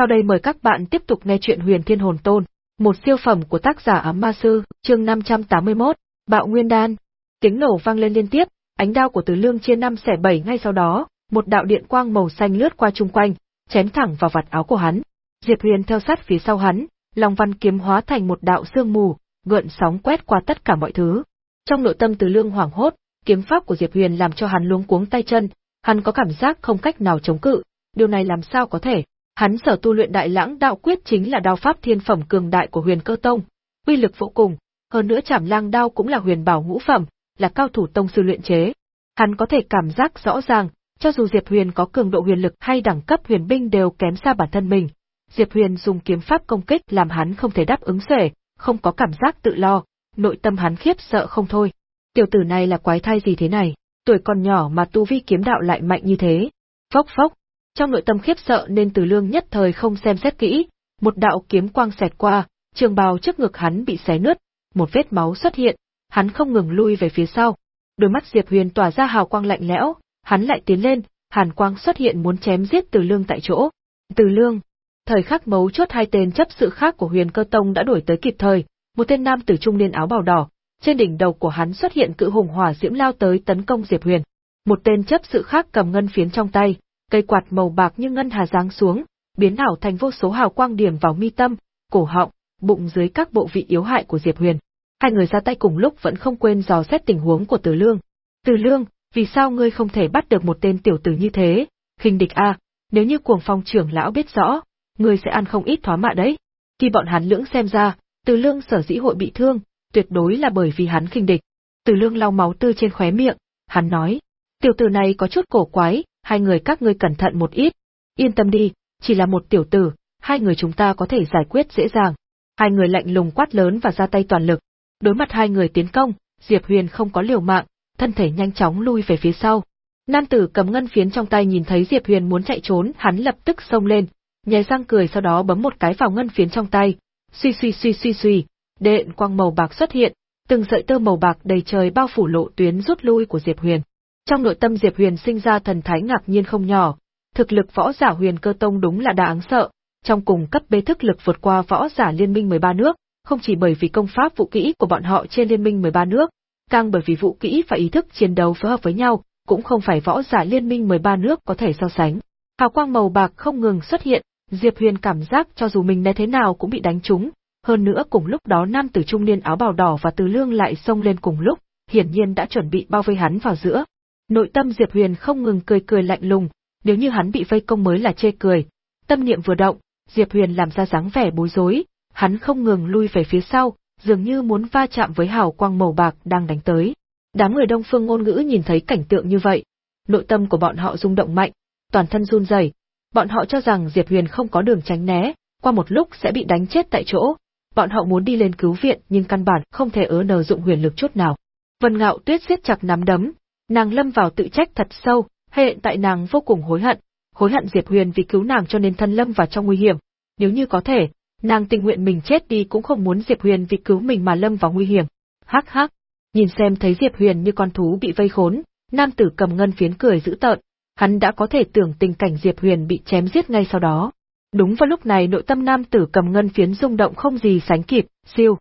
Sau đây mời các bạn tiếp tục nghe chuyện Huyền Thiên Hồn Tôn, một siêu phẩm của tác giả Ám Ma Sư, chương 581, Bạo Nguyên Đan. Tiếng nổ vang lên liên tiếp, ánh đao của Từ Lương chia năm xẻ bảy ngay sau đó, một đạo điện quang màu xanh lướt qua chung quanh, chém thẳng vào vạt áo của hắn. Diệp Huyền theo sát phía sau hắn, Long Văn kiếm hóa thành một đạo sương mù, gợn sóng quét qua tất cả mọi thứ. Trong nội tâm Từ Lương hoảng hốt, kiếm pháp của Diệp Huyền làm cho hắn luống cuống tay chân, hắn có cảm giác không cách nào chống cự, điều này làm sao có thể? Hắn sở tu luyện Đại Lãng Đạo Quyết chính là đao pháp thiên phẩm cường đại của Huyền Cơ Tông, uy lực vô cùng, hơn nữa chảm Lang đao cũng là huyền bảo ngũ phẩm, là cao thủ tông sư luyện chế. Hắn có thể cảm giác rõ ràng, cho dù Diệp Huyền có cường độ huyền lực hay đẳng cấp huyền binh đều kém xa bản thân mình, Diệp Huyền dùng kiếm pháp công kích làm hắn không thể đáp ứng xuể, không có cảm giác tự lo, nội tâm hắn khiếp sợ không thôi. Tiểu tử này là quái thai gì thế này, tuổi còn nhỏ mà tu vi kiếm đạo lại mạnh như thế. Phốc phốc, trong nội tâm khiếp sợ nên Từ Lương nhất thời không xem xét kỹ, một đạo kiếm quang xẹt qua, trường bào trước ngực hắn bị xé nứt, một vết máu xuất hiện, hắn không ngừng lui về phía sau. Đôi mắt Diệp Huyền tỏa ra hào quang lạnh lẽo, hắn lại tiến lên, hàn quang xuất hiện muốn chém giết Từ Lương tại chỗ. Từ Lương, thời khắc mấu chốt hai tên chấp sự khác của Huyền Cơ Tông đã đuổi tới kịp thời, một tên nam tử trung niên áo bào đỏ, trên đỉnh đầu của hắn xuất hiện cự hùng hỏa diễm lao tới tấn công Diệp Huyền. Một tên chấp sự khác cầm ngân phiến trong tay, cây quạt màu bạc như ngân hà giáng xuống, biến ảo thành vô số hào quang điểm vào mi tâm, cổ họng, bụng dưới các bộ vị yếu hại của Diệp Huyền. Hai người ra tay cùng lúc vẫn không quên dò xét tình huống của Từ Lương. Từ Lương, vì sao ngươi không thể bắt được một tên tiểu tử như thế? Khinh địch a, nếu như cuồng phong trưởng lão biết rõ, ngươi sẽ ăn không ít thoá mạ đấy. Khi bọn hắn lưỡng xem ra, Từ Lương sở dĩ hội bị thương, tuyệt đối là bởi vì hắn khinh địch. Từ Lương lau máu tươi trên khóe miệng, hắn nói, tiểu tử này có chút cổ quái, hai người các ngươi cẩn thận một ít. Yên tâm đi, chỉ là một tiểu tử, hai người chúng ta có thể giải quyết dễ dàng. Hai người lạnh lùng quát lớn và ra tay toàn lực. Đối mặt hai người tiến công, Diệp Huyền không có liều mạng, thân thể nhanh chóng lui về phía sau. Nam tử cầm ngân phiến trong tay nhìn thấy Diệp Huyền muốn chạy trốn, hắn lập tức xông lên, nhè răng cười sau đó bấm một cái vào ngân phiến trong tay. Suy suy suy suy suy, đện quang màu bạc xuất hiện, từng sợi tơ màu bạc đầy trời bao phủ lộ tuyến rút lui của Diệp Huyền. Trong nội tâm Diệp Huyền sinh ra thần thái ngạc nhiên không nhỏ, thực lực võ giả Huyền Cơ Tông đúng là đáng sợ, trong cùng cấp bế thức lực vượt qua võ giả liên minh 13 nước, không chỉ bởi vì công pháp vũ kỹ của bọn họ trên liên minh 13 nước, càng bởi vì vũ kỹ và ý thức chiến đấu phối hợp với nhau, cũng không phải võ giả liên minh 13 nước có thể so sánh. Hào quang màu bạc không ngừng xuất hiện, Diệp Huyền cảm giác cho dù mình né thế nào cũng bị đánh trúng, hơn nữa cùng lúc đó nam tử trung niên áo bào đỏ và Từ Lương lại xông lên cùng lúc, hiển nhiên đã chuẩn bị bao vây hắn vào giữa. Nội tâm Diệp Huyền không ngừng cười cười lạnh lùng, nếu như hắn bị vây công mới là chê cười. Tâm niệm vừa động, Diệp Huyền làm ra dáng vẻ bối rối, hắn không ngừng lui về phía sau, dường như muốn va chạm với hào quang màu bạc đang đánh tới. Đám người Đông Phương ngôn ngữ nhìn thấy cảnh tượng như vậy, nội tâm của bọn họ rung động mạnh, toàn thân run rẩy. Bọn họ cho rằng Diệp Huyền không có đường tránh né, qua một lúc sẽ bị đánh chết tại chỗ. Bọn họ muốn đi lên cứu viện nhưng căn bản không thể ớ nờ dụng huyền lực chút nào. Vân Ngạo Tuyết siết chặt nắm đấm, nàng lâm vào tự trách thật sâu, hiện tại nàng vô cùng hối hận, hối hận Diệp Huyền vì cứu nàng cho nên thân lâm vào trong nguy hiểm. Nếu như có thể, nàng tình nguyện mình chết đi cũng không muốn Diệp Huyền vì cứu mình mà lâm vào nguy hiểm. Hắc hắc, nhìn xem thấy Diệp Huyền như con thú bị vây khốn, nam tử cầm ngân phiến cười dữ tợn, hắn đã có thể tưởng tình cảnh Diệp Huyền bị chém giết ngay sau đó. Đúng vào lúc này nội tâm nam tử cầm ngân phiến rung động không gì sánh kịp, siêu,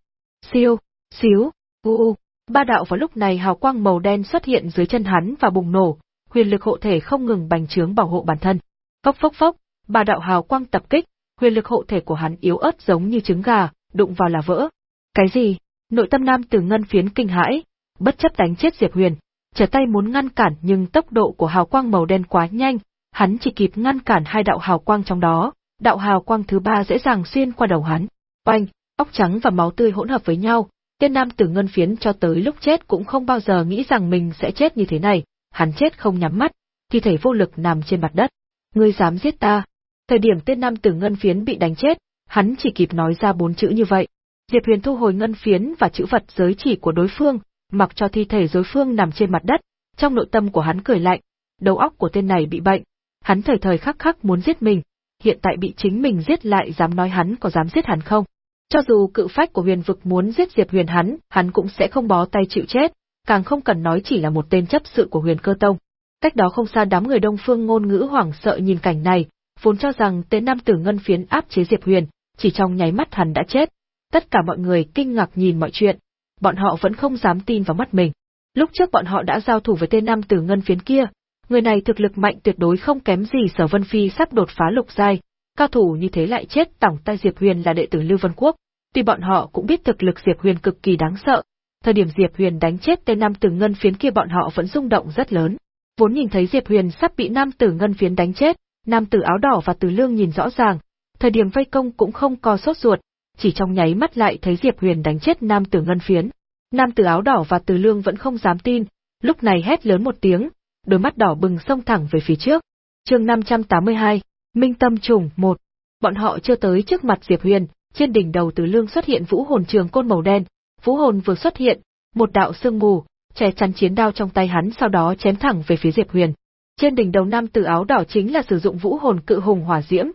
siêu, xíu, u u. Ba đạo vào lúc này hào quang màu đen xuất hiện dưới chân hắn và bùng nổ, huyền lực hộ thể không ngừng bành trướng bảo hộ bản thân. Phốc phốc phốc, ba đạo hào quang tập kích, huyền lực hộ thể của hắn yếu ớt giống như trứng gà, đụng vào là vỡ. Cái gì? Nội tâm nam tử ngân phiến kinh hãi, bất chấp đánh chết Diệp Huyền, trở tay muốn ngăn cản nhưng tốc độ của hào quang màu đen quá nhanh, hắn chỉ kịp ngăn cản hai đạo hào quang trong đó, đạo hào quang thứ ba dễ dàng xuyên qua đầu hắn. Oanh, óc trắng và máu tươi hỗn hợp với nhau, Tiên nam tử ngân phiến cho tới lúc chết cũng không bao giờ nghĩ rằng mình sẽ chết như thế này, hắn chết không nhắm mắt, thi thể vô lực nằm trên mặt đất. Ngươi dám giết ta? Thời điểm tên nam tử ngân phiến bị đánh chết, hắn chỉ kịp nói ra bốn chữ như vậy. Diệp Huyền thu hồi ngân phiến và chữ vật giới chỉ của đối phương, mặc cho thi thể đối phương nằm trên mặt đất, trong nội tâm của hắn cười lạnh, đầu óc của tên này bị bệnh, hắn thời thời khắc khắc muốn giết mình, hiện tại bị chính mình giết lại dám nói hắn có dám giết hắn không? Cho dù cự phách của huyền vực muốn giết Diệp Huyền hắn, hắn cũng sẽ không bó tay chịu chết, càng không cần nói chỉ là một tên chấp sự của huyền cơ tông. Cách đó không xa đám người đông phương ngôn ngữ hoảng sợ nhìn cảnh này, vốn cho rằng tên nam tử ngân phiến áp chế Diệp Huyền, chỉ trong nháy mắt hắn đã chết. Tất cả mọi người kinh ngạc nhìn mọi chuyện, bọn họ vẫn không dám tin vào mắt mình. Lúc trước bọn họ đã giao thủ với tên nam tử ngân phiến kia, người này thực lực mạnh tuyệt đối không kém gì Sở Vân Phi sắp đột phá lục giai, cao thủ như thế lại chết tỏng tay Diệp Huyền là đệ tử Lưu Vân Quốc, tuy bọn họ cũng biết thực lực Diệp Huyền cực kỳ đáng sợ, thời điểm Diệp Huyền đánh chết tên nam tử ngân phiến kia bọn họ vẫn rung động rất lớn. Vốn nhìn thấy Diệp Huyền sắp bị nam tử ngân phiến đánh chết, nam tử áo đỏ và Từ Lương nhìn rõ ràng, thời điểm vây công cũng không co sốt ruột, chỉ trong nháy mắt lại thấy Diệp Huyền đánh chết nam tử ngân phiến. Nam tử áo đỏ và Từ Lương vẫn không dám tin, lúc này hét lớn một tiếng, đôi mắt đỏ bừng xông thẳng về phía trước. Chương 582, Minh Tâm Trùng 1. Bọn họ chưa tới trước mặt Diệp Huyền, trên đỉnh đầu Từ Lương xuất hiện vũ hồn trường côn màu đen, vũ hồn vừa xuất hiện, một đạo sương mù che chắn chiến đao trong tay hắn sau đó chém thẳng về phía Diệp Huyền. Trên đỉnh đầu nam tử áo đỏ chính là sử dụng vũ hồn cự hùng hỏa diễm,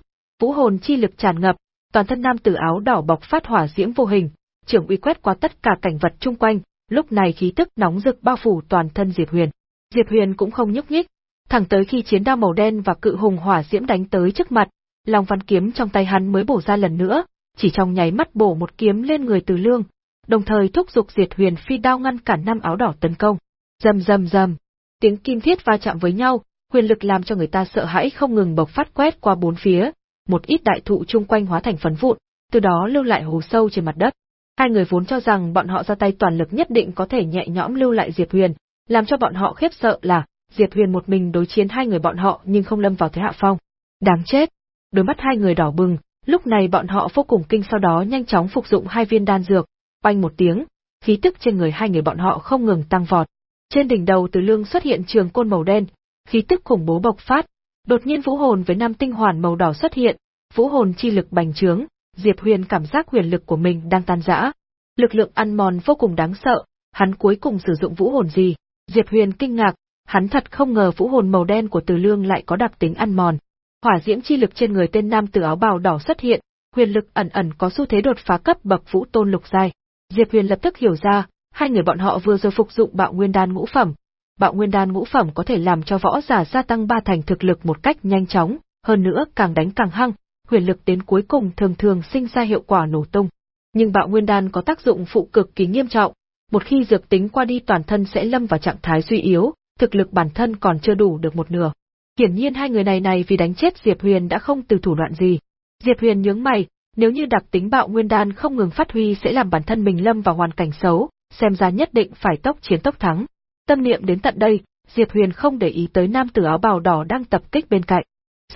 vũ hồn chi lực tràn ngập, toàn thân nam tử áo đỏ bộc phát hỏa diễm vô hình, trưởng uy quét qua tất cả cảnh vật chung quanh, lúc này khí tức nóng rực bao phủ toàn thân Diệp Huyền. Diệp Huyền cũng không nhúc nhích, thẳng tới khi chiến đao màu đen và cự hùng hỏa diễm đánh tới trước mặt, Long Văn kiếm trong tay hắn mới bổ ra lần nữa, chỉ trong nháy mắt bổ một kiếm lên người Từ Lương, đồng thời thúc giục Diệt Huyền phi đao ngăn cản năm áo đỏ tấn công. Rầm rầm rầm, tiếng kim thiết va chạm với nhau, huyền lực làm cho người ta sợ hãi không ngừng bộc phát quét qua bốn phía, một ít đại thụ chung quanh hóa thành phấn vụn, từ đó lưu lại hồ sâu trên mặt đất. Hai người vốn cho rằng bọn họ ra tay toàn lực nhất định có thể nhẹ nhõm lưu lại Diệp Huyền, làm cho bọn họ khiếp sợ là Diệp Huyền một mình đối chiến hai người bọn họ nhưng không lâm vào thế hạ phong. Đáng chết! Đôi mắt hai người đỏ bừng, lúc này bọn họ vô cùng kinh sau đó nhanh chóng phục dụng hai viên đan dược, oanh một tiếng, khí tức trên người hai người bọn họ không ngừng tăng vọt. Trên đỉnh đầu Từ Lương xuất hiện trường côn màu đen, khí tức khủng bố bộc phát, đột nhiên vũ hồn với năm tinh hoàn màu đỏ xuất hiện, vũ hồn chi lực bành trướng, Diệp Huyền cảm giác huyền lực của mình đang tan rã. Lực lượng ăn mòn vô cùng đáng sợ, hắn cuối cùng sử dụng vũ hồn gì? Diệp Huyền kinh ngạc, hắn thật không ngờ vũ hồn màu đen của Từ Lương lại có đặc tính ăn mòn. Hỏa diễm chi lực trên người tên nam tử áo bào đỏ xuất hiện, huyền lực ẩn ẩn có xu thế đột phá cấp bậc vũ tôn lục giai. Diệp Huyền lập tức hiểu ra, hai người bọn họ vừa rồi phục dụng bạo nguyên đan ngũ phẩm. Bạo nguyên đan ngũ phẩm có thể làm cho võ giả gia tăng ba thành thực lực một cách nhanh chóng, hơn nữa càng đánh càng hăng, huyền lực đến cuối cùng thường thường sinh ra hiệu quả nổ tung. Nhưng bạo nguyên đan có tác dụng phụ cực kỳ nghiêm trọng, một khi dược tính qua đi toàn thân sẽ lâm vào trạng thái suy yếu, thực lực bản thân còn chưa đủ được một nửa. Hiển nhiên hai người này này vì đánh chết Diệp Huyền đã không từ thủ đoạn gì. Diệp Huyền nhướng mày, nếu như đặc tính bạo nguyên đan không ngừng phát huy sẽ làm bản thân mình lâm vào hoàn cảnh xấu, xem ra nhất định phải tốc chiến tốc thắng. Tâm niệm đến tận đây, Diệp Huyền không để ý tới nam tử áo bào đỏ đang tập kích bên cạnh.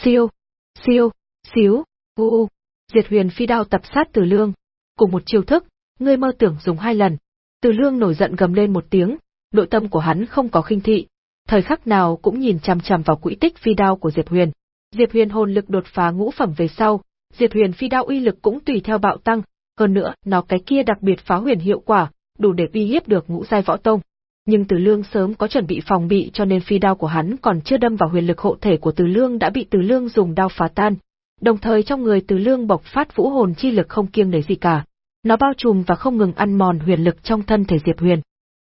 Siêu, siêu, xíu, u u. Diệp Huyền phi đao tập sát Từ Lương, cùng một chiêu thức, ngươi mơ tưởng dùng hai lần. Từ Lương nổi giận gầm lên một tiếng, nội tâm của hắn không có khinh thị, thời khắc nào cũng nhìn chằm chằm vào quỹ tích phi đao của Diệp Huyền. Diệp Huyền hồn lực đột phá ngũ phẩm về sau, Diệp Huyền phi đao uy lực cũng tùy theo bạo tăng, hơn nữa, nó cái kia đặc biệt phá huyền hiệu quả, đủ để uy hiếp được ngũ giai võ tông. Nhưng Từ Lương sớm có chuẩn bị phòng bị cho nên phi đao của hắn còn chưa đâm vào huyền lực hộ thể của Từ Lương đã bị Từ Lương dùng đao phá tan. Đồng thời trong người Từ Lương bộc phát vũ hồn chi lực không kiêng nể gì cả. Nó bao trùm và không ngừng ăn mòn huyền lực trong thân thể Diệp Huyền.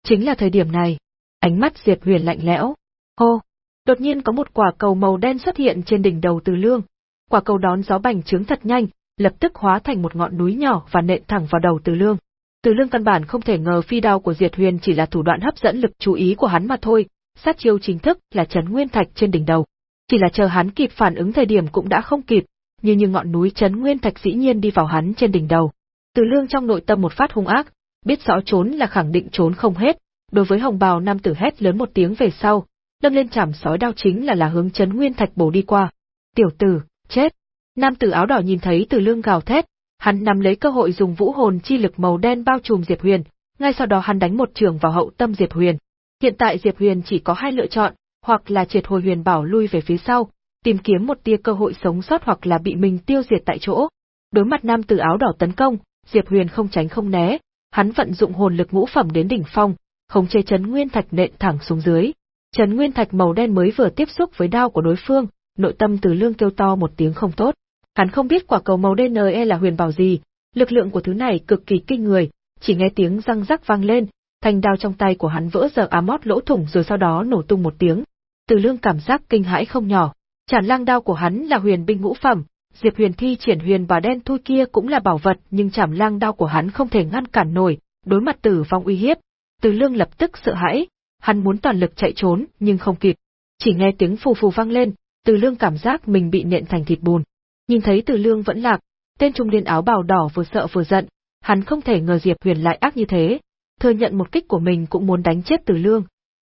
Chính là thời điểm này, ánh mắt Diệp Huyền lạnh lẽo. Hô! Đột nhiên có một quả cầu màu đen xuất hiện trên đỉnh đầu Từ Lương, quả cầu đón gió bành trướng thật nhanh, lập tức hóa thành một ngọn núi nhỏ và nện thẳng vào đầu Từ Lương. Từ Lương căn bản không thể ngờ phi đao của Diệp Huyền chỉ là thủ đoạn hấp dẫn lực chú ý của hắn mà thôi, sát chiêu chính thức là chấn nguyên thạch trên đỉnh đầu. Chỉ là chờ hắn kịp phản ứng thời điểm cũng đã không kịp, như như ngọn núi chấn nguyên thạch dĩ nhiên đi vào hắn trên đỉnh đầu. Từ Lương trong nội tâm một phát hung ác, biết rõ trốn là khẳng định trốn không hết, đối với hồng bào nam tử hét lớn một tiếng về sau, nâng lên chảm sói đao chính là là hướng chấn nguyên thạch bổ đi qua. Tiểu tử, Chết! Nam tử áo đỏ nhìn thấy từ lương gào thét, hắn nắm lấy cơ hội dùng vũ hồn chi lực màu đen bao trùm Diệp Huyền, ngay sau đó hắn đánh một trường vào hậu tâm Diệp Huyền. Hiện tại Diệp Huyền chỉ có hai lựa chọn, hoặc là triệt hồi huyền bảo lui về phía sau, tìm kiếm một tia cơ hội sống sót hoặc là bị mình tiêu diệt tại chỗ. Đối mặt nam tử áo đỏ tấn công, Diệp Huyền không tránh không né, hắn vận dụng hồn lực ngũ phẩm đến đỉnh phong, khống chế chấn nguyên thạch nện thẳng xuống dưới. Chấn nguyên thạch màu đen mới vừa tiếp xúc với đao của đối phương, nội tâm từ lương kêu to một tiếng không tốt. Hắn không biết quả cầu màu đen DNE là huyền bảo gì, lực lượng của thứ này cực kỳ kinh người, chỉ nghe tiếng răng rắc vang lên, thanh đao trong tay của hắn vỡ giờ ám mót lỗ thủng rồi sau đó nổ tung một tiếng. Từ lương cảm giác kinh hãi không nhỏ. Chản lang đao của hắn là huyền binh ngũ phẩm, Diệp Huyền thi triển huyền và đen thui kia cũng là bảo vật, nhưng chảm lang đao của hắn không thể ngăn cản nổi, đối mặt tử vong uy hiếp. Từ Lương lập tức sợ hãi, hắn muốn toàn lực chạy trốn, nhưng không kịp. Chỉ nghe tiếng phù phù vang lên, Từ Lương cảm giác mình bị nện thành thịt bùn. Nhìn thấy Từ Lương vẫn lạc, tên trung niên áo bào đỏ vừa sợ vừa giận, hắn không thể ngờ Diệp Huyền lại ác như thế, thừa nhận một kích của mình cũng muốn đánh chết Từ Lương.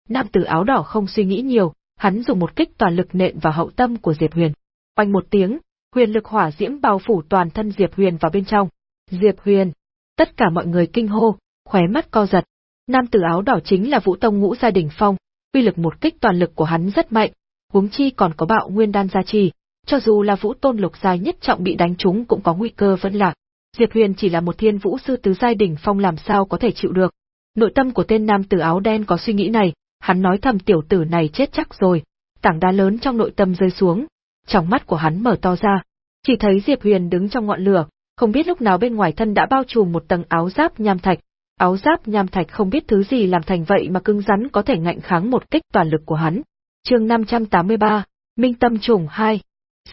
Nam tử áo đỏ không suy nghĩ nhiều, hắn dùng một kích toàn lực nện vào hậu tâm của Diệp Huyền. Oanh một tiếng, huyền lực hỏa diễm bao phủ toàn thân Diệp Huyền vào bên trong. Diệp Huyền! Tất cả mọi người kinh hô, khóe mắt co giật. Nam tử áo đỏ chính là Vũ Tông Ngũ Gia Đình Phong, uy lực một kích toàn lực của hắn rất mạnh, huống chi còn có bạo nguyên đan gia trì, cho dù là Vũ Tôn Lục Giai nhất trọng bị đánh trúng cũng có nguy cơ vẫn lạc. Diệp Huyền chỉ là một thiên vũ sư tứ giai đỉnh phong làm sao có thể chịu được. Nội tâm của tên nam tử áo đen có suy nghĩ này, hắn nói thầm tiểu tử này chết chắc rồi. Tảng đá lớn trong nội tâm rơi xuống, trong mắt của hắn mở to ra. Chỉ thấy Diệp Huyền đứng trong ngọn lửa, không biết lúc nào bên ngoài thân đã bao trùm một tầng áo giáp nham thạch. Áo giáp nham thạch không biết thứ gì làm thành vậy mà cứng rắn có thể ngạnh kháng một kích toàn lực của hắn. Chương 583, Minh Tâm Trùng 2.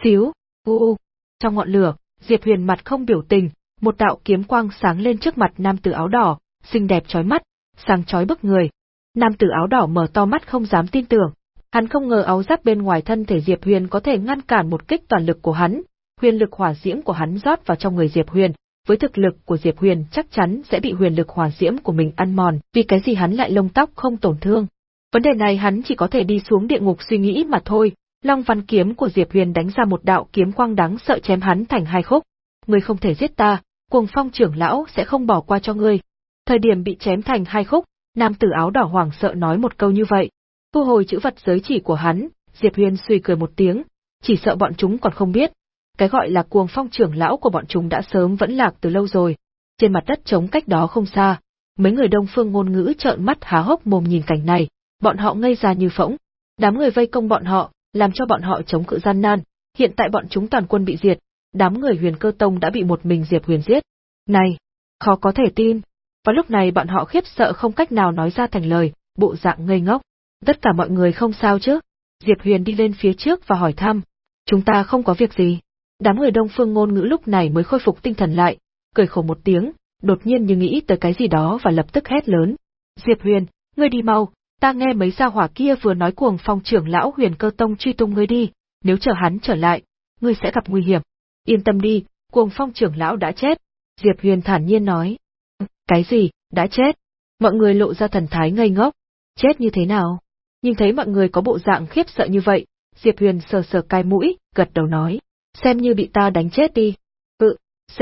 Xíu, u u. Trong ngọn lửa, Diệp Huyền mặt không biểu tình, một đạo kiếm quang sáng lên trước mặt nam tử áo đỏ, xinh đẹp chói mắt, sáng chói bức người. Nam tử áo đỏ mở to mắt không dám tin tưởng, hắn không ngờ áo giáp bên ngoài thân thể Diệp Huyền có thể ngăn cản một kích toàn lực của hắn, huyền lực hỏa diễm của hắn rót vào trong người Diệp Huyền, với thực lực của Diệp Huyền chắc chắn sẽ bị huyền lực hỏa diễm của mình ăn mòn, vì cái gì hắn lại lông tóc không tổn thương. Vấn đề này hắn chỉ có thể đi xuống địa ngục suy nghĩ mà thôi. Long văn kiếm của Diệp Huyền đánh ra một đạo kiếm quang đáng sợ chém hắn thành hai khúc. Ngươi không thể giết ta, cuồng phong trưởng lão sẽ không bỏ qua cho ngươi. Thời điểm bị chém thành hai khúc, nam tử áo đỏ hoảng sợ nói một câu như vậy. Thu hồi chữ vật giới chỉ của hắn, Diệp Huyền suy cười một tiếng, chỉ sợ bọn chúng còn không biết. Cái gọi là cuồng phong trưởng lão của bọn chúng đã sớm vẫn lạc từ lâu rồi. Trên mặt đất trống cách đó không xa, mấy người đông phương ngôn ngữ trợn mắt há hốc mồm nhìn cảnh này, bọn họ ngây ra như phỗng. Đám người vây công bọn họ, làm cho bọn họ chống cự gian nan, hiện tại bọn chúng toàn quân bị diệt, đám người huyền cơ tông đã bị một mình Diệp Huyền giết. Này, khó có thể tin. Và lúc này bọn họ khiếp sợ không cách nào nói ra thành lời, bộ dạng ngây ngốc. Tất cả mọi người không sao chứ? Diệp Huyền đi lên phía trước và hỏi thăm. Chúng ta không có việc gì. Đám người đông phương ngôn ngữ lúc này mới khôi phục tinh thần lại, cười khổ một tiếng, đột nhiên như nghĩ tới cái gì đó và lập tức hét lớn. Diệp Huyền, ngươi đi mau, ta nghe mấy gia hỏa kia vừa nói cuồng phong trưởng lão huyền cơ tông truy tung ngươi đi, nếu chờ hắn trở lại, ngươi sẽ gặp nguy hiểm. Yên tâm đi, cuồng phong trưởng lão đã chết. Diệp Huyền thản nhiên nói. Cái gì, đã chết? Mọi người lộ ra thần thái ngây ngốc. Chết như thế nào? Nhìn thấy mọi người có bộ dạng khiếp sợ như vậy, Diệp Huyền sờ sờ cai mũi, gật đầu nói. Xem như bị ta đánh chết đi. Ừ, C.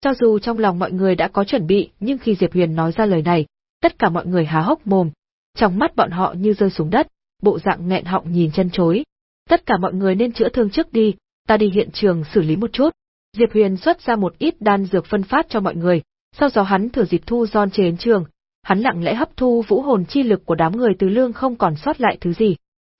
Cho dù trong lòng mọi người đã có chuẩn bị, nhưng khi Diệp Huyền nói ra lời này, tất cả mọi người há hốc mồm. Trong mắt bọn họ như rơi xuống đất, bộ dạng nghẹn họng nhìn chân chối. Tất cả mọi người nên chữa thương trước đi, ta đi hiện trường xử lý một chút. Diệp Huyền xuất ra một ít đan dược phân phát cho mọi người, sau đó hắn thử dịp thu giòn trên trường, hắn lặng lẽ hấp thu vũ hồn chi lực của đám người từ lương không còn sót lại thứ gì.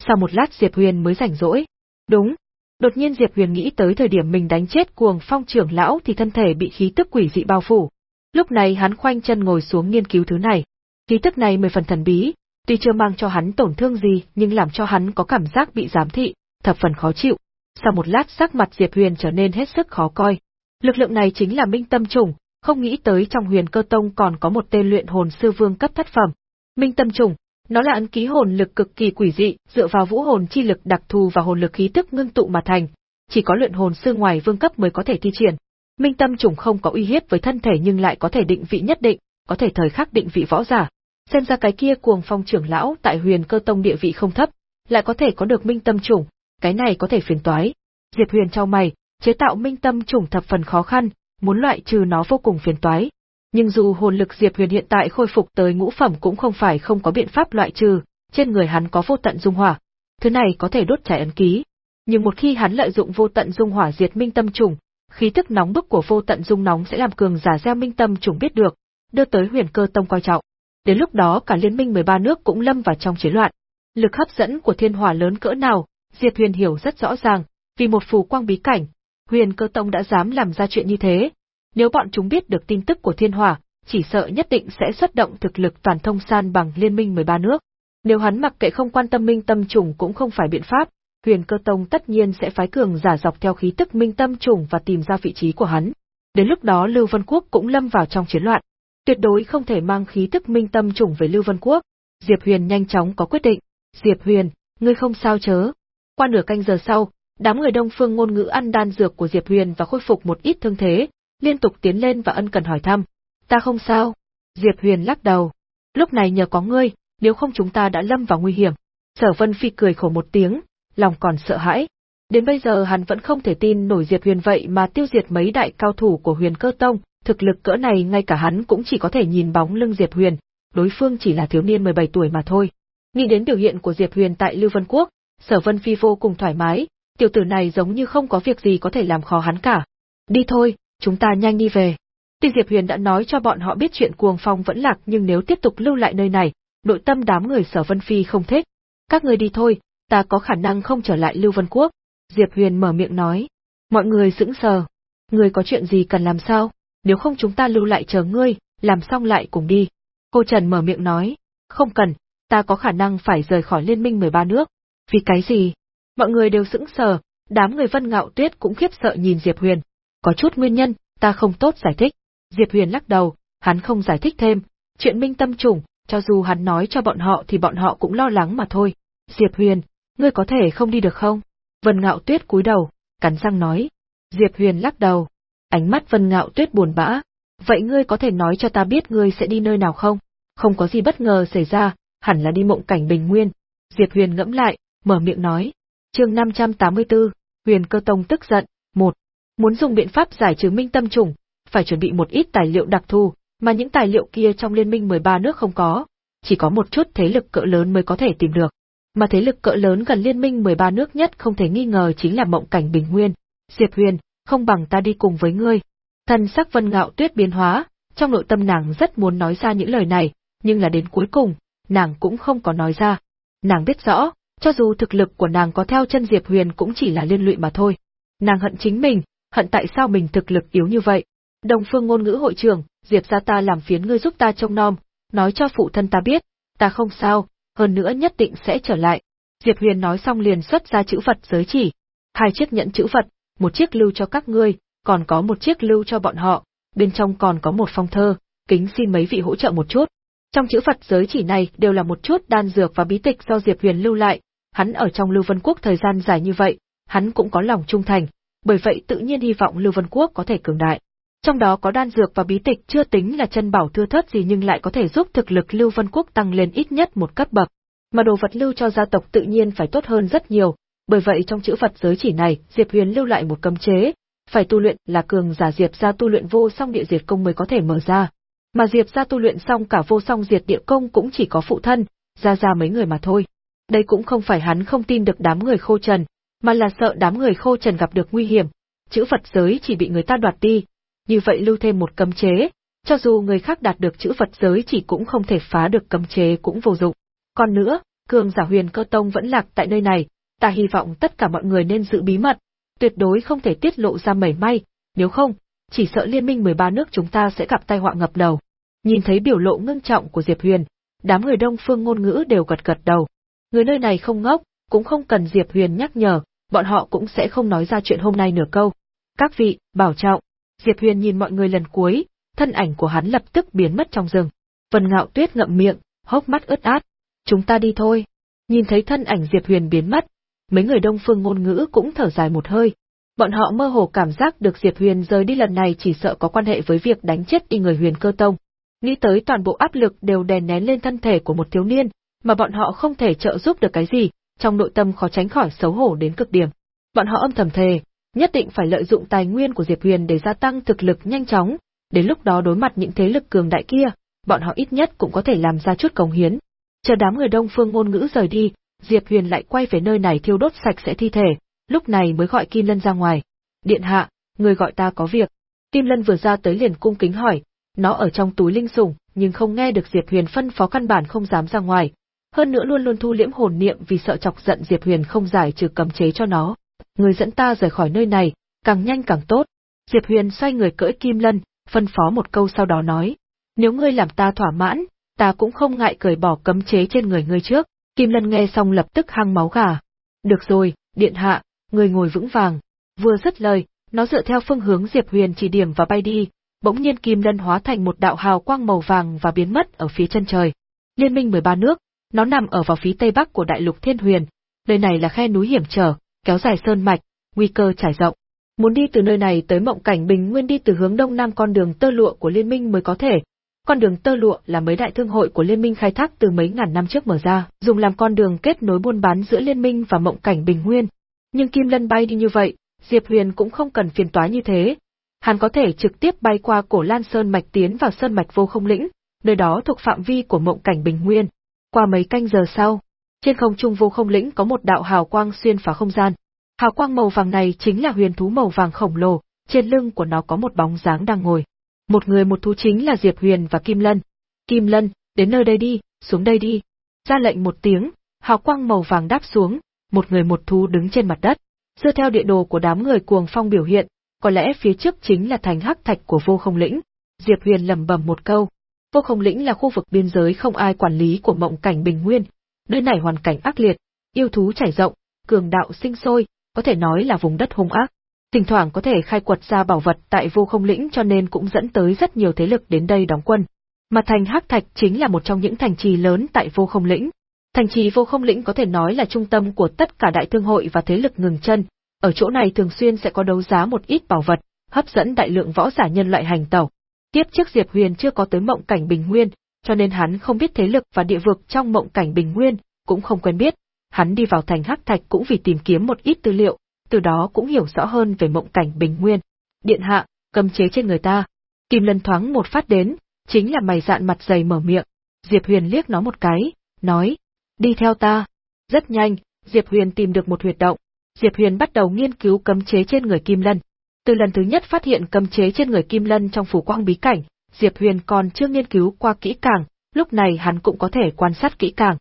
Sau một lát Diệp Huyền mới rảnh rỗi. Đúng. Đột nhiên Diệp Huyền nghĩ tới thời điểm mình đánh chết cuồng phong trưởng lão thì thân thể bị khí tức quỷ dị bao phủ. Lúc này hắn khoanh chân ngồi xuống nghiên cứu thứ này. Khí tức này mười phần thần bí, tuy chưa mang cho hắn tổn thương gì nhưng làm cho hắn có cảm giác bị giám thị, thập phần khó chịu. Sau một lát sắc mặt Diệp Huyền trở nên hết sức khó coi. Lực lượng này chính là Minh Tâm Trùng, không nghĩ tới trong Huyền Cơ Tông còn có một tên luyện hồn sư vương cấp thất phẩm. Minh Tâm Trùng, nó là ấn ký hồn lực cực kỳ quỷ dị, dựa vào vũ hồn chi lực đặc thù và hồn lực khí tức ngưng tụ mà thành, chỉ có luyện hồn sư ngoài vương cấp mới có thể thi triển. Minh Tâm Trùng không có uy hiếp với thân thể nhưng lại có thể định vị nhất định, có thể thời khắc định vị võ giả. Xem ra cái kia cuồng phong trưởng lão tại Huyền Cơ Tông địa vị không thấp, lại có thể có được Minh Tâm Trùng, cái này có thể phiền toái. Diệp Huyền trao mày, chế tạo minh tâm trùng thập phần khó khăn, muốn loại trừ nó vô cùng phiền toái. Nhưng dù hồn lực Diệp Huyền hiện tại khôi phục tới ngũ phẩm cũng không phải không có biện pháp loại trừ, trên người hắn có vô tận dung hỏa. Thứ này có thể đốt cháy ấn ký. Nhưng một khi hắn lợi dụng vô tận dung hỏa diệt minh tâm trùng, khí tức nóng bức của vô tận dung nóng sẽ làm cường giả gieo minh tâm trùng biết được, đưa tới huyền cơ tông coi trọng. Đến lúc đó cả liên minh 13 nước cũng lâm vào trong chiến loạn. Lực hấp dẫn của thiên hỏa lớn cỡ nào, Diệp Huyền hiểu rất rõ ràng, vì một phù quang bí cảnh, Huyền Cơ Tông đã dám làm ra chuyện như thế. Nếu bọn chúng biết được tin tức của Thiên Hỏa, chỉ sợ nhất định sẽ xuất động thực lực toàn thông san bằng liên minh 13 nước. Nếu hắn mặc kệ không quan tâm minh tâm trùng cũng không phải biện pháp, Huyền Cơ Tông tất nhiên sẽ phái cường giả dọc theo khí tức minh tâm trùng và tìm ra vị trí của hắn. Đến lúc đó Lưu Vân Quốc cũng lâm vào trong chiến loạn. Tuyệt đối không thể mang khí tức minh tâm trùng về Lưu Vân Quốc. Diệp Huyền nhanh chóng có quyết định. Diệp Huyền, ngươi không sao chớ. Qua nửa canh giờ sau, đám người đông phương ngôn ngữ ăn đan dược của Diệp Huyền và khôi phục một ít thương thế, liên tục tiến lên và ân cần hỏi thăm. Ta không sao. Diệp Huyền lắc đầu. Lúc này nhờ có ngươi, nếu không chúng ta đã lâm vào nguy hiểm. Sở Vân Phi cười khổ một tiếng, lòng còn sợ hãi. Đến bây giờ hắn vẫn không thể tin nổi Diệp Huyền vậy mà tiêu diệt mấy đại cao thủ của Huyền Cơ Tông, thực lực cỡ này ngay cả hắn cũng chỉ có thể nhìn bóng lưng Diệp Huyền, đối phương chỉ là thiếu niên 17 tuổi mà thôi. Nghĩ đến biểu hiện của Diệp Huyền tại Lưu Vân Quốc, Sở Vân Phi vô cùng thoải mái, tiểu tử này giống như không có việc gì có thể làm khó hắn cả. Đi thôi, chúng ta nhanh đi về. Tuy Diệp Huyền đã nói cho bọn họ biết chuyện cuồng phong vẫn lạc nhưng nếu tiếp tục lưu lại nơi này, nội tâm đám người Sở Vân Phi không thích. Các người đi thôi, ta có khả năng không trở lại Lưu Vân Quốc. Diệp Huyền mở miệng nói. Mọi người sững sờ. Ngươi có chuyện gì cần làm sao? Nếu không chúng ta lưu lại chờ ngươi, làm xong lại cùng đi. Cô Trần mở miệng nói. Không cần, ta có khả năng phải rời khỏi liên minh 13 nước. Vì cái gì? Mọi người đều sững sờ, đám người Vân Ngạo Tuyết cũng khiếp sợ nhìn Diệp Huyền. Có chút nguyên nhân, ta không tốt giải thích. Diệp Huyền lắc đầu, hắn không giải thích thêm. Chuyện minh tâm trùng, cho dù hắn nói cho bọn họ thì bọn họ cũng lo lắng mà thôi. Diệp Huyền, ngươi có thể không đi được không? Vân Ngạo Tuyết cúi đầu, cắn răng nói. Diệp Huyền lắc đầu. Ánh mắt Vân Ngạo Tuyết buồn bã. Vậy ngươi có thể nói cho ta biết ngươi sẽ đi nơi nào không? Không có gì bất ngờ xảy ra, hẳn là đi mộng cảnh bình nguyên. Diệp Huyền ngẫm lại, mở miệng nói chương 584, Huyền Cơ Tông tức giận, một Muốn dùng biện pháp giải trừ minh tâm trùng, phải chuẩn bị một ít tài liệu đặc thù, mà những tài liệu kia trong liên minh 13 nước không có, chỉ có một chút thế lực cỡ lớn mới có thể tìm được. Mà thế lực cỡ lớn gần liên minh 13 nước nhất không thể nghi ngờ chính là mộng cảnh bình nguyên. Diệp Huyền, không bằng ta đi cùng với ngươi. Thân sắc vân ngạo tuyết biến hóa, trong nội tâm nàng rất muốn nói ra những lời này, nhưng là đến cuối cùng, nàng cũng không có nói ra. Nàng biết rõ, cho dù thực lực của nàng có theo chân Diệp Huyền cũng chỉ là liên lụy mà thôi. Nàng hận chính mình, hận tại sao mình thực lực yếu như vậy. Đồng phương ngôn ngữ hội trưởng, Diệp gia ta làm phiến ngươi giúp ta trông nom, nói cho phụ thân ta biết, ta không sao, hơn nữa nhất định sẽ trở lại. Diệp Huyền nói xong liền xuất ra chữ vật giới chỉ. Hai chiếc nhẫn chữ vật, một chiếc lưu cho các ngươi, còn có một chiếc lưu cho bọn họ, bên trong còn có một phong thơ, kính xin mấy vị hỗ trợ một chút. Trong chữ vật giới chỉ này đều là một chút đan dược và bí tịch do Diệp Huyền lưu lại, hắn ở trong Lưu Vân Quốc thời gian dài như vậy, hắn cũng có lòng trung thành, bởi vậy tự nhiên hy vọng Lưu Vân Quốc có thể cường đại. Trong đó có đan dược và bí tịch chưa tính là chân bảo thưa thớt gì nhưng lại có thể giúp thực lực Lưu Vân Quốc tăng lên ít nhất một cấp bậc. Mà đồ vật lưu cho gia tộc tự nhiên phải tốt hơn rất nhiều, bởi vậy trong chữ Phật giới chỉ này, Diệp Huyền lưu lại một cấm chế, phải tu luyện là cường giả Diệp gia tu luyện vô song địa diệt công mới có thể mở ra. Mà Diệp gia tu luyện xong cả vô song diệt địa công cũng chỉ có phụ thân, gia gia mấy người mà thôi. Đây cũng không phải hắn không tin được đám người khô trần, mà là sợ đám người khô trần gặp được nguy hiểm. Chữ Phật giới chỉ bị người ta đoạt đi, như vậy lưu thêm một cấm chế, cho dù người khác đạt được chữ Phật giới chỉ cũng không thể phá được cấm chế cũng vô dụng. Còn nữa, cường giả huyền cơ tông vẫn lạc tại nơi này, ta hy vọng tất cả mọi người nên giữ bí mật, tuyệt đối không thể tiết lộ ra mảy may, nếu không, chỉ sợ liên minh 13 nước chúng ta sẽ gặp tai họa ngập đầu. Nhìn thấy biểu lộ ngưng trọng của Diệp Huyền, đám người đông phương ngôn ngữ đều gật gật đầu. Người nơi này không ngốc, cũng không cần Diệp Huyền nhắc nhở, bọn họ cũng sẽ không nói ra chuyện hôm nay nửa câu. Các vị, bảo trọng. Diệp Huyền nhìn mọi người lần cuối, thân ảnh của hắn lập tức biến mất trong rừng. Vân Ngạo Tuyết ngậm miệng, hốc mắt ướt át. Chúng ta đi thôi. Nhìn thấy thân ảnh Diệp Huyền biến mất, mấy người đông phương ngôn ngữ cũng thở dài một hơi. Bọn họ mơ hồ cảm giác được Diệp Huyền rời đi lần này chỉ sợ có quan hệ với việc đánh chết đi người huyền cơ tông. Nghĩ tới toàn bộ áp lực đều đè nén lên thân thể của một thiếu niên, mà bọn họ không thể trợ giúp được cái gì, trong nội tâm khó tránh khỏi xấu hổ đến cực điểm. Bọn họ âm thầm thề, nhất định phải lợi dụng tài nguyên của Diệp Huyền để gia tăng thực lực nhanh chóng, đến lúc đó đối mặt những thế lực cường đại kia, bọn họ ít nhất cũng có thể làm ra chút công hiến. Chờ đám người đông phương ngôn ngữ rời đi, Diệp Huyền lại quay về nơi này thiêu đốt sạch sẽ thi thể, lúc này mới gọi Kim Lân ra ngoài. Điện hạ, người gọi ta có việc. Kim Lân vừa ra tới liền cung kính hỏi, nó ở trong túi linh sủng, nhưng không nghe được Diệp Huyền phân phó căn bản không dám ra ngoài. Hơn nữa luôn luôn thu liễm hồn niệm vì sợ chọc giận Diệp Huyền không giải trừ cấm chế cho nó. Người dẫn ta rời khỏi nơi này, càng nhanh càng tốt. Diệp Huyền xoay người cưỡi Kim Lân, phân phó một câu sau đó nói. Nếu ngươi làm ta thỏa mãn, ta cũng không ngại cởi bỏ cấm chế trên người ngươi trước. Kim Lân nghe xong lập tức hăng máu gà. Được rồi, điện hạ, người ngồi vững vàng. Vừa dứt lời, nó dựa theo phương hướng Diệp Huyền chỉ điểm và bay đi, bỗng nhiên kim lân hóa thành một đạo hào quang màu vàng và biến mất ở phía chân trời. Liên minh 13 nước, nó nằm ở vào phía tây bắc của đại lục Thiên Huyền, nơi này là khe núi hiểm trở, kéo dài sơn mạch, nguy cơ trải rộng. Muốn đi từ nơi này tới mộng cảnh bình nguyên đi từ hướng đông nam con đường tơ lụa của liên minh mới có thể. Con đường tơ lụa là mấy đại thương hội của liên minh khai thác từ mấy ngàn năm trước mở ra, dùng làm con đường kết nối buôn bán giữa liên minh và mộng cảnh bình nguyên. Nhưng Kim Lân bay đi như vậy, Diệp Huyền cũng không cần phiền toái như thế. Hắn có thể trực tiếp bay qua cổ Lan Sơn mạch tiến vào Sơn mạch vô không lĩnh, nơi đó thuộc phạm vi của mộng cảnh bình nguyên. Qua mấy canh giờ sau, trên không trung vô không lĩnh có một đạo hào quang xuyên phá không gian. Hào quang màu vàng này chính là huyền thú màu vàng khổng lồ, trên lưng của nó có một bóng dáng đang ngồi. Một người một thú chính là Diệp Huyền và Kim Lân. Kim Lân, đến nơi đây đi, xuống đây đi. Ra lệnh một tiếng, hào quang màu vàng đáp xuống, một người một thú đứng trên mặt đất. Dựa theo địa đồ của đám người cuồng phong biểu hiện, có lẽ phía trước chính là thành hắc thạch của vô không lĩnh. Diệp Huyền lẩm bẩm một câu. Vô không lĩnh là khu vực biên giới không ai quản lý của mộng cảnh bình nguyên. Nơi này hoàn cảnh ác liệt, yêu thú trải rộng, cường đạo sinh sôi, có thể nói là vùng đất hung ác. Thỉnh thoảng có thể khai quật ra bảo vật tại vô không lĩnh cho nên cũng dẫn tới rất nhiều thế lực đến đây đóng quân. Mà thành Hắc Thạch chính là một trong những thành trì lớn tại vô không lĩnh. Thành trì vô không lĩnh có thể nói là trung tâm của tất cả đại thương hội và thế lực ngừng chân. Ở chỗ này thường xuyên sẽ có đấu giá một ít bảo vật, hấp dẫn đại lượng võ giả nhân loại hành tẩu. Tiếp trước Diệp Huyền chưa có tới mộng cảnh bình nguyên, cho nên hắn không biết thế lực và địa vực trong mộng cảnh bình nguyên, cũng không quen biết, hắn đi vào thành Hắc Thạch cũng vì tìm kiếm một ít tư liệu, từ đó cũng hiểu rõ hơn về mộng cảnh bình nguyên. Điện hạ, cầm chế trên người ta. Kim Lân thoáng một phát đến, chính là mày dạn mặt dày mở miệng. Diệp Huyền liếc nó một cái, nói, đi theo ta. Rất nhanh, Diệp Huyền tìm được một huyệt động. Diệp Huyền bắt đầu nghiên cứu cấm chế trên người Kim Lân. Từ lần thứ nhất phát hiện cấm chế trên người Kim Lân trong phủ quang bí cảnh, Diệp Huyền còn chưa nghiên cứu qua kỹ càng, lúc này hắn cũng có thể quan sát kỹ càng.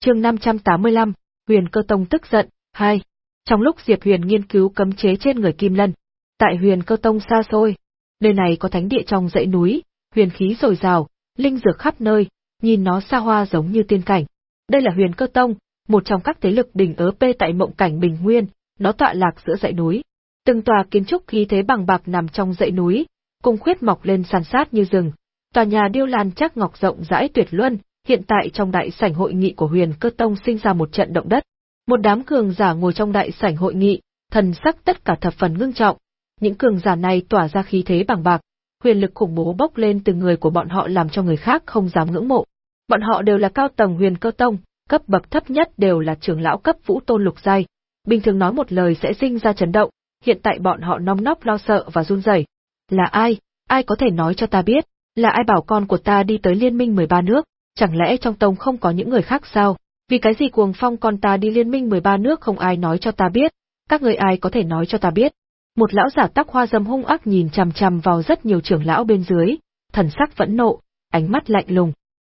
Chương 585, Huyền Cơ Tông tức giận, 2. Trong lúc Diệp Huyền nghiên cứu cấm chế trên người Kim Lân, tại Huyền Cơ Tông xa xôi, nơi này có thánh địa trong dãy núi, huyền khí dồi dào, linh dược khắp nơi, nhìn nó xa hoa giống như tiên cảnh. Đây là Huyền Cơ Tông, một trong các thế lực đỉnh ớ p tại mộng cảnh Bình Nguyên, nó tọa lạc giữa dãy núi. Từng tòa kiến trúc khí thế bằng bạc nằm trong dãy núi, cung khuyết mọc lên sàn sát như rừng. Tòa nhà điêu lan chắc ngọc rộng rãi tuyệt luân, hiện tại trong đại sảnh hội nghị của Huyền Cơ Tông sinh ra một trận động đất. Một đám cường giả ngồi trong đại sảnh hội nghị, thần sắc tất cả thập phần ngưng trọng. Những cường giả này tỏa ra khí thế bằng bạc, huyền lực khủng bố bốc lên từ người của bọn họ làm cho người khác không dám ngưỡng mộ. Bọn họ đều là cao tầng Huyền Cơ Tông, cấp bậc thấp nhất đều là trưởng lão cấp Vũ Tôn lục giai, bình thường nói một lời sẽ sinh ra chấn động, hiện tại bọn họ nong nóc lo sợ và run rẩy. Là ai? Ai có thể nói cho ta biết? Là ai bảo con của ta đi tới liên minh 13 nước? Chẳng lẽ trong tông không có những người khác sao? Vì cái gì cuồng phong con ta đi liên minh 13 nước không ai nói cho ta biết? Các người ai có thể nói cho ta biết? Một lão giả tóc hoa dâm hung ác nhìn chằm chằm vào rất nhiều trưởng lão bên dưới, thần sắc vẫn nộ, ánh mắt lạnh lùng.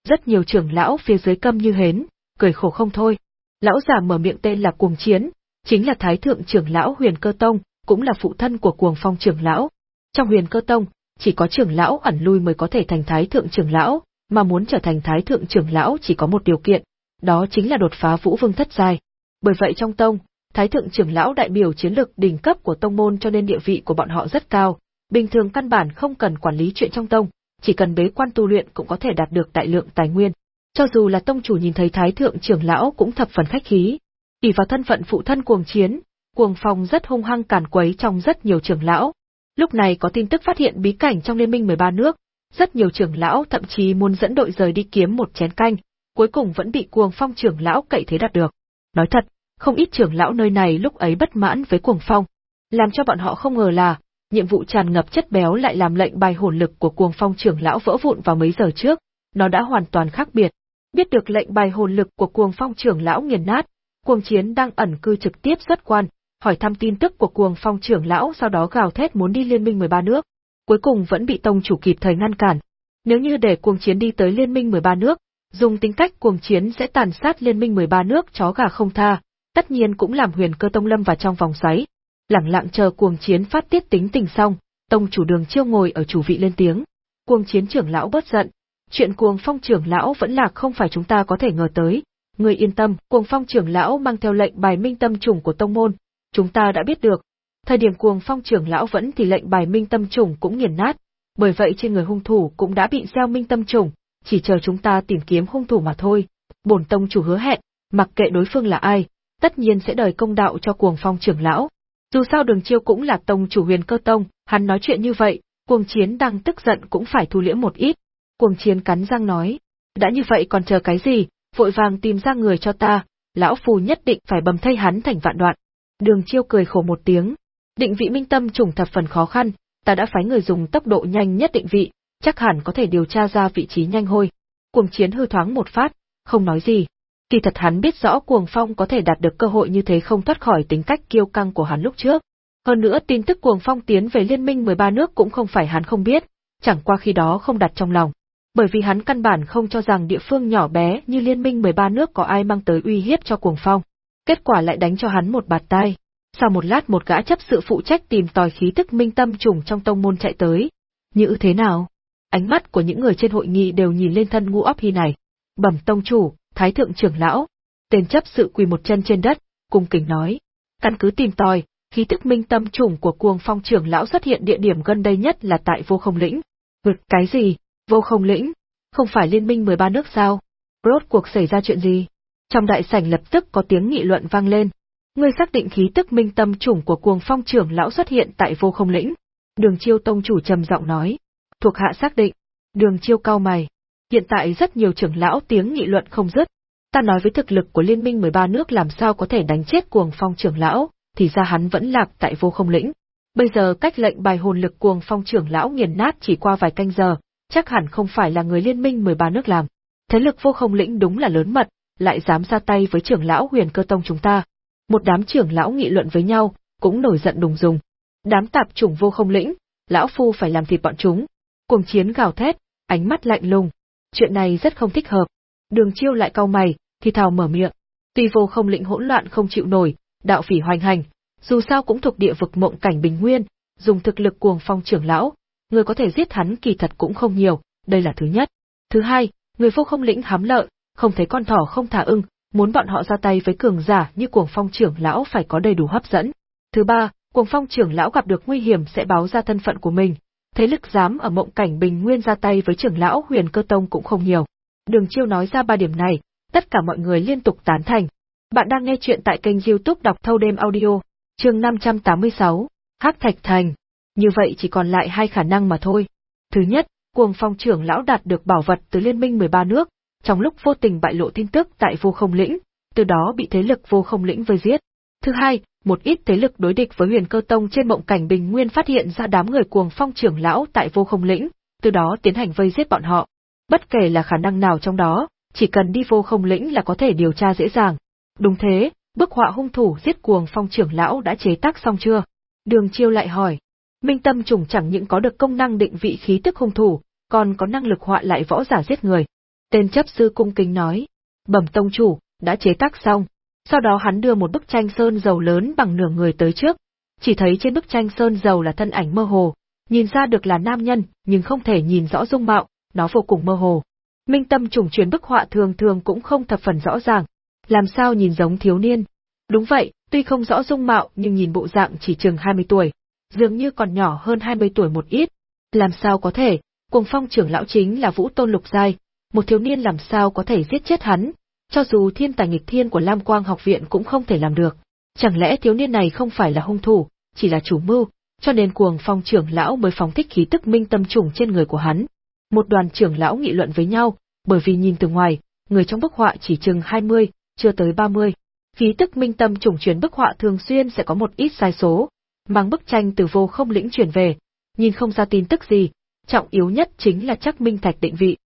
Rất nhiều trưởng lão phía dưới câm như hến, cười khổ không thôi. Lão giả mở miệng tên là Cuồng Chiến, chính là Thái thượng trưởng lão Huyền Cơ Tông, cũng là phụ thân của Cuồng Phong trưởng lão. Trong Huyền Cơ Tông, chỉ có trưởng lão ẩn lui mới có thể thành Thái thượng trưởng lão, mà muốn trở thành Thái thượng trưởng lão chỉ có một điều kiện, đó chính là đột phá Vũ Vương thất giai. Bởi vậy trong tông, Thái thượng trưởng lão đại biểu chiến lực đỉnh cấp của tông môn cho nên địa vị của bọn họ rất cao, bình thường căn bản không cần quản lý chuyện trong tông, chỉ cần bế quan tu luyện cũng có thể đạt được đại lượng tài nguyên. Cho dù là tông chủ nhìn thấy Thái thượng trưởng lão cũng thập phần khách khí, ỷ vào thân phận phụ thân cuồng chiến, cuồng phong rất hung hăng càn quấy trong rất nhiều trưởng lão. Lúc này có tin tức phát hiện bí cảnh trong liên minh 13 nước, rất nhiều trưởng lão thậm chí muốn dẫn đội rời đi kiếm một chén canh, cuối cùng vẫn bị cuồng phong trưởng lão cậy thế đạt được. Nói thật, không ít trưởng lão nơi này lúc ấy bất mãn với cuồng phong. Làm cho bọn họ không ngờ là, nhiệm vụ tràn ngập chất béo lại làm lệnh bài hồn lực của cuồng phong trưởng lão vỡ vụn vào mấy giờ trước, nó đã hoàn toàn khác biệt. Biết được lệnh bài hồn lực của cuồng phong trưởng lão nghiền nát, cuồng chiến đang ẩn cư trực tiếp xuất quan, hỏi thăm tin tức của cuồng phong trưởng lão sau đó gào thét muốn đi liên minh 13 nước. Cuối cùng vẫn bị tông chủ kịp thời ngăn cản. Nếu như để cuồng chiến đi tới liên minh 13 nước, dùng tính cách cuồng chiến sẽ tàn sát liên minh 13 nước chó gà không tha, tất nhiên cũng làm huyền cơ tông lâm vào trong vòng xoáy. Lặng lặng chờ cuồng chiến phát tiết tính tình xong, tông chủ đường chiêu ngồi ở chủ vị lên tiếng. Cuồng chiến trưởng lão bớt giận, chuyện cuồng phong trưởng lão vẫn là không phải chúng ta có thể ngờ tới. Người yên tâm, cuồng phong trưởng lão mang theo lệnh bài minh tâm trùng của tông môn, chúng ta đã biết được. Thời điểm cuồng phong trưởng lão vẫn thì lệnh bài minh tâm trùng cũng nghiền nát, bởi vậy trên người hung thủ cũng đã bị gieo minh tâm trùng, chỉ chờ chúng ta tìm kiếm hung thủ mà thôi. Bổn tông chủ hứa hẹn, mặc kệ đối phương là ai, tất nhiên sẽ đời công đạo cho cuồng phong trưởng lão. Dù sao đường chiêu cũng là tông chủ huyền cơ tông, hắn nói chuyện như vậy, cuồng chiến đang tức giận cũng phải thu liễm một ít. Cuồng chiến cắn răng nói, đã như vậy còn chờ cái gì, vội vàng tìm ra người cho ta, lão phù nhất định phải bầm thay hắn thành vạn đoạn. Đường chiêu cười khổ một tiếng, định vị minh tâm trùng thập phần khó khăn, ta đã phái người dùng tốc độ nhanh nhất định vị, chắc hẳn có thể điều tra ra vị trí nhanh hôi. Cuồng chiến hư thoáng một phát, không nói gì. Kỳ thật hắn biết rõ cuồng phong có thể đạt được cơ hội như thế không thoát khỏi tính cách kiêu căng của hắn lúc trước. Hơn nữa tin tức cuồng phong tiến về liên minh 13 nước cũng không phải hắn không biết, chẳng qua khi đó không đặt trong lòng. Bởi vì hắn căn bản không cho rằng địa phương nhỏ bé như liên minh 13 nước có ai mang tới uy hiếp cho cuồng phong. Kết quả lại đánh cho hắn một bạt tai. Sau một lát một gã chấp sự phụ trách tìm tòi khí tức minh tâm trùng trong tông môn chạy tới. Như thế nào? Ánh mắt của những người trên hội nghị đều nhìn lên thân ngũ ấp hy này. Bẩm tông chủ, thái thượng trưởng lão. Tên chấp sự quỳ một chân trên đất, cung kính nói. Căn cứ tìm tòi, khí tức minh tâm trùng của cuồng phong trưởng lão xuất hiện địa điểm gần đây nhất là tại vô không lĩnh. Vực cái gì? Vô không lĩnh? Không phải liên minh 13 nước sao? Rốt cuộc xảy ra chuyện gì? Trong đại sảnh lập tức có tiếng nghị luận vang lên. ngươi xác định khí tức minh tâm chủng của cuồng phong trưởng lão xuất hiện tại vô không lĩnh. Đường chiêu tông chủ trầm giọng nói. Thuộc hạ xác định. Đường chiêu cao mày. Hiện tại rất nhiều trưởng lão tiếng nghị luận không dứt. Ta nói với thực lực của liên minh 13 nước làm sao có thể đánh chết cuồng phong trưởng lão, thì ra hắn vẫn lạc tại vô không lĩnh. Bây giờ cách lệnh bài hồn lực cuồng phong trưởng lão nghiền nát chỉ qua vài canh giờ, chắc hẳn không phải là người liên minh 13 nước làm. Thế lực vô không lĩnh đúng là lớn mật, lại dám ra tay với trưởng lão huyền cơ tông chúng ta. Một đám trưởng lão nghị luận với nhau, cũng nổi giận đùng dùng. Đám tạp chủng vô không lĩnh, lão phu phải làm thịt bọn chúng. Cuồng chiến gào thét, ánh mắt lạnh lùng. Chuyện này rất không thích hợp. Đường chiêu lại cau mày, thì thào mở miệng. Tuy vô không lĩnh hỗn loạn không chịu nổi, đạo phỉ hoành hành, dù sao cũng thuộc địa vực mộng cảnh bình nguyên, dùng thực lực cuồng phong trưởng lão, người có thể giết hắn kỳ thật cũng không nhiều, đây là thứ nhất. Thứ hai, người vô không lĩnh hám lợi, không thấy con thỏ không thả ưng, muốn bọn họ ra tay với cường giả như cuồng phong trưởng lão phải có đầy đủ hấp dẫn. Thứ ba, cuồng phong trưởng lão gặp được nguy hiểm sẽ báo ra thân phận của mình, thế lực dám ở mộng cảnh bình nguyên ra tay với trưởng lão huyền cơ tông cũng không nhiều. Đường chiêu nói ra ba điểm này, tất cả mọi người liên tục tán thành. Bạn đang nghe chuyện tại kênh youtube đọc thâu đêm audio, chương 586, Hắc Thạch Thành. Như vậy chỉ còn lại hai khả năng mà thôi. Thứ nhất, cuồng phong trưởng lão đạt được bảo vật từ liên minh 13 nước, trong lúc vô tình bại lộ tin tức tại vô không lĩnh, từ đó bị thế lực vô không lĩnh vây giết. Thứ hai, một ít thế lực đối địch với huyền cơ tông trên mộng cảnh bình nguyên phát hiện ra đám người cuồng phong trưởng lão tại vô không lĩnh, từ đó tiến hành vây giết bọn họ. Bất kể là khả năng nào trong đó, chỉ cần đi vô không lĩnh là có thể điều tra dễ dàng. Đúng thế, bức họa hung thủ giết cuồng phong trưởng lão đã chế tác xong chưa? Đường chiêu lại hỏi. Minh tâm trùng chẳng những có được công năng định vị khí tức hung thủ, còn có năng lực họa lại võ giả giết người. Tên chấp sư cung kính nói. Bẩm tông chủ, đã chế tác xong. Sau đó hắn đưa một bức tranh sơn dầu lớn bằng nửa người tới trước. Chỉ thấy trên bức tranh sơn dầu là thân ảnh mơ hồ, nhìn ra được là nam nhân, nhưng không thể nhìn rõ dung mạo, nó vô cùng mơ hồ. Minh tâm trùng truyền bức họa thường thường cũng không thập phần rõ ràng, làm sao nhìn giống thiếu niên. Đúng vậy, tuy không rõ dung mạo nhưng nhìn bộ dạng chỉ chừng 20 tuổi, dường như còn nhỏ hơn 20 tuổi một ít. Làm sao có thể, cuồng phong trưởng lão chính là vũ tôn lục giai, một thiếu niên làm sao có thể giết chết hắn, cho dù thiên tài nghịch thiên của Lam Quang học viện cũng không thể làm được. Chẳng lẽ thiếu niên này không phải là hung thủ, chỉ là chủ mưu, cho nên cuồng phong trưởng lão mới phóng thích khí tức minh tâm trùng trên người của hắn. Một đoàn trưởng lão nghị luận với nhau, bởi vì nhìn từ ngoài, người trong bức họa chỉ chừng 20, chưa tới 30. Khí tức minh tâm trùng truyền bức họa thường xuyên sẽ có một ít sai số, mang bức tranh từ vô không lĩnh chuyển về, nhìn không ra tin tức gì, trọng yếu nhất chính là chắc minh thạch định vị.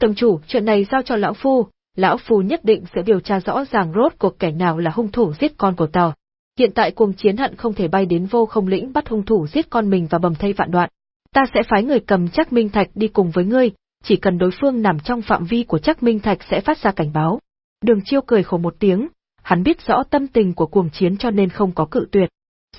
Tông chủ, chuyện này giao cho lão phu, lão phu nhất định sẽ điều tra rõ ràng rốt cuộc kẻ nào là hung thủ giết con của tao. Hiện tại cuồng chiến hận không thể bay đến vô không lĩnh bắt hung thủ giết con mình và bầm thây vạn đoạn. Ta sẽ phái người cầm chắc minh thạch đi cùng với ngươi, chỉ cần đối phương nằm trong phạm vi của chắc minh thạch sẽ phát ra cảnh báo. Đường chiêu cười khổ một tiếng, hắn biết rõ tâm tình của cuồng chiến cho nên không có cự tuyệt.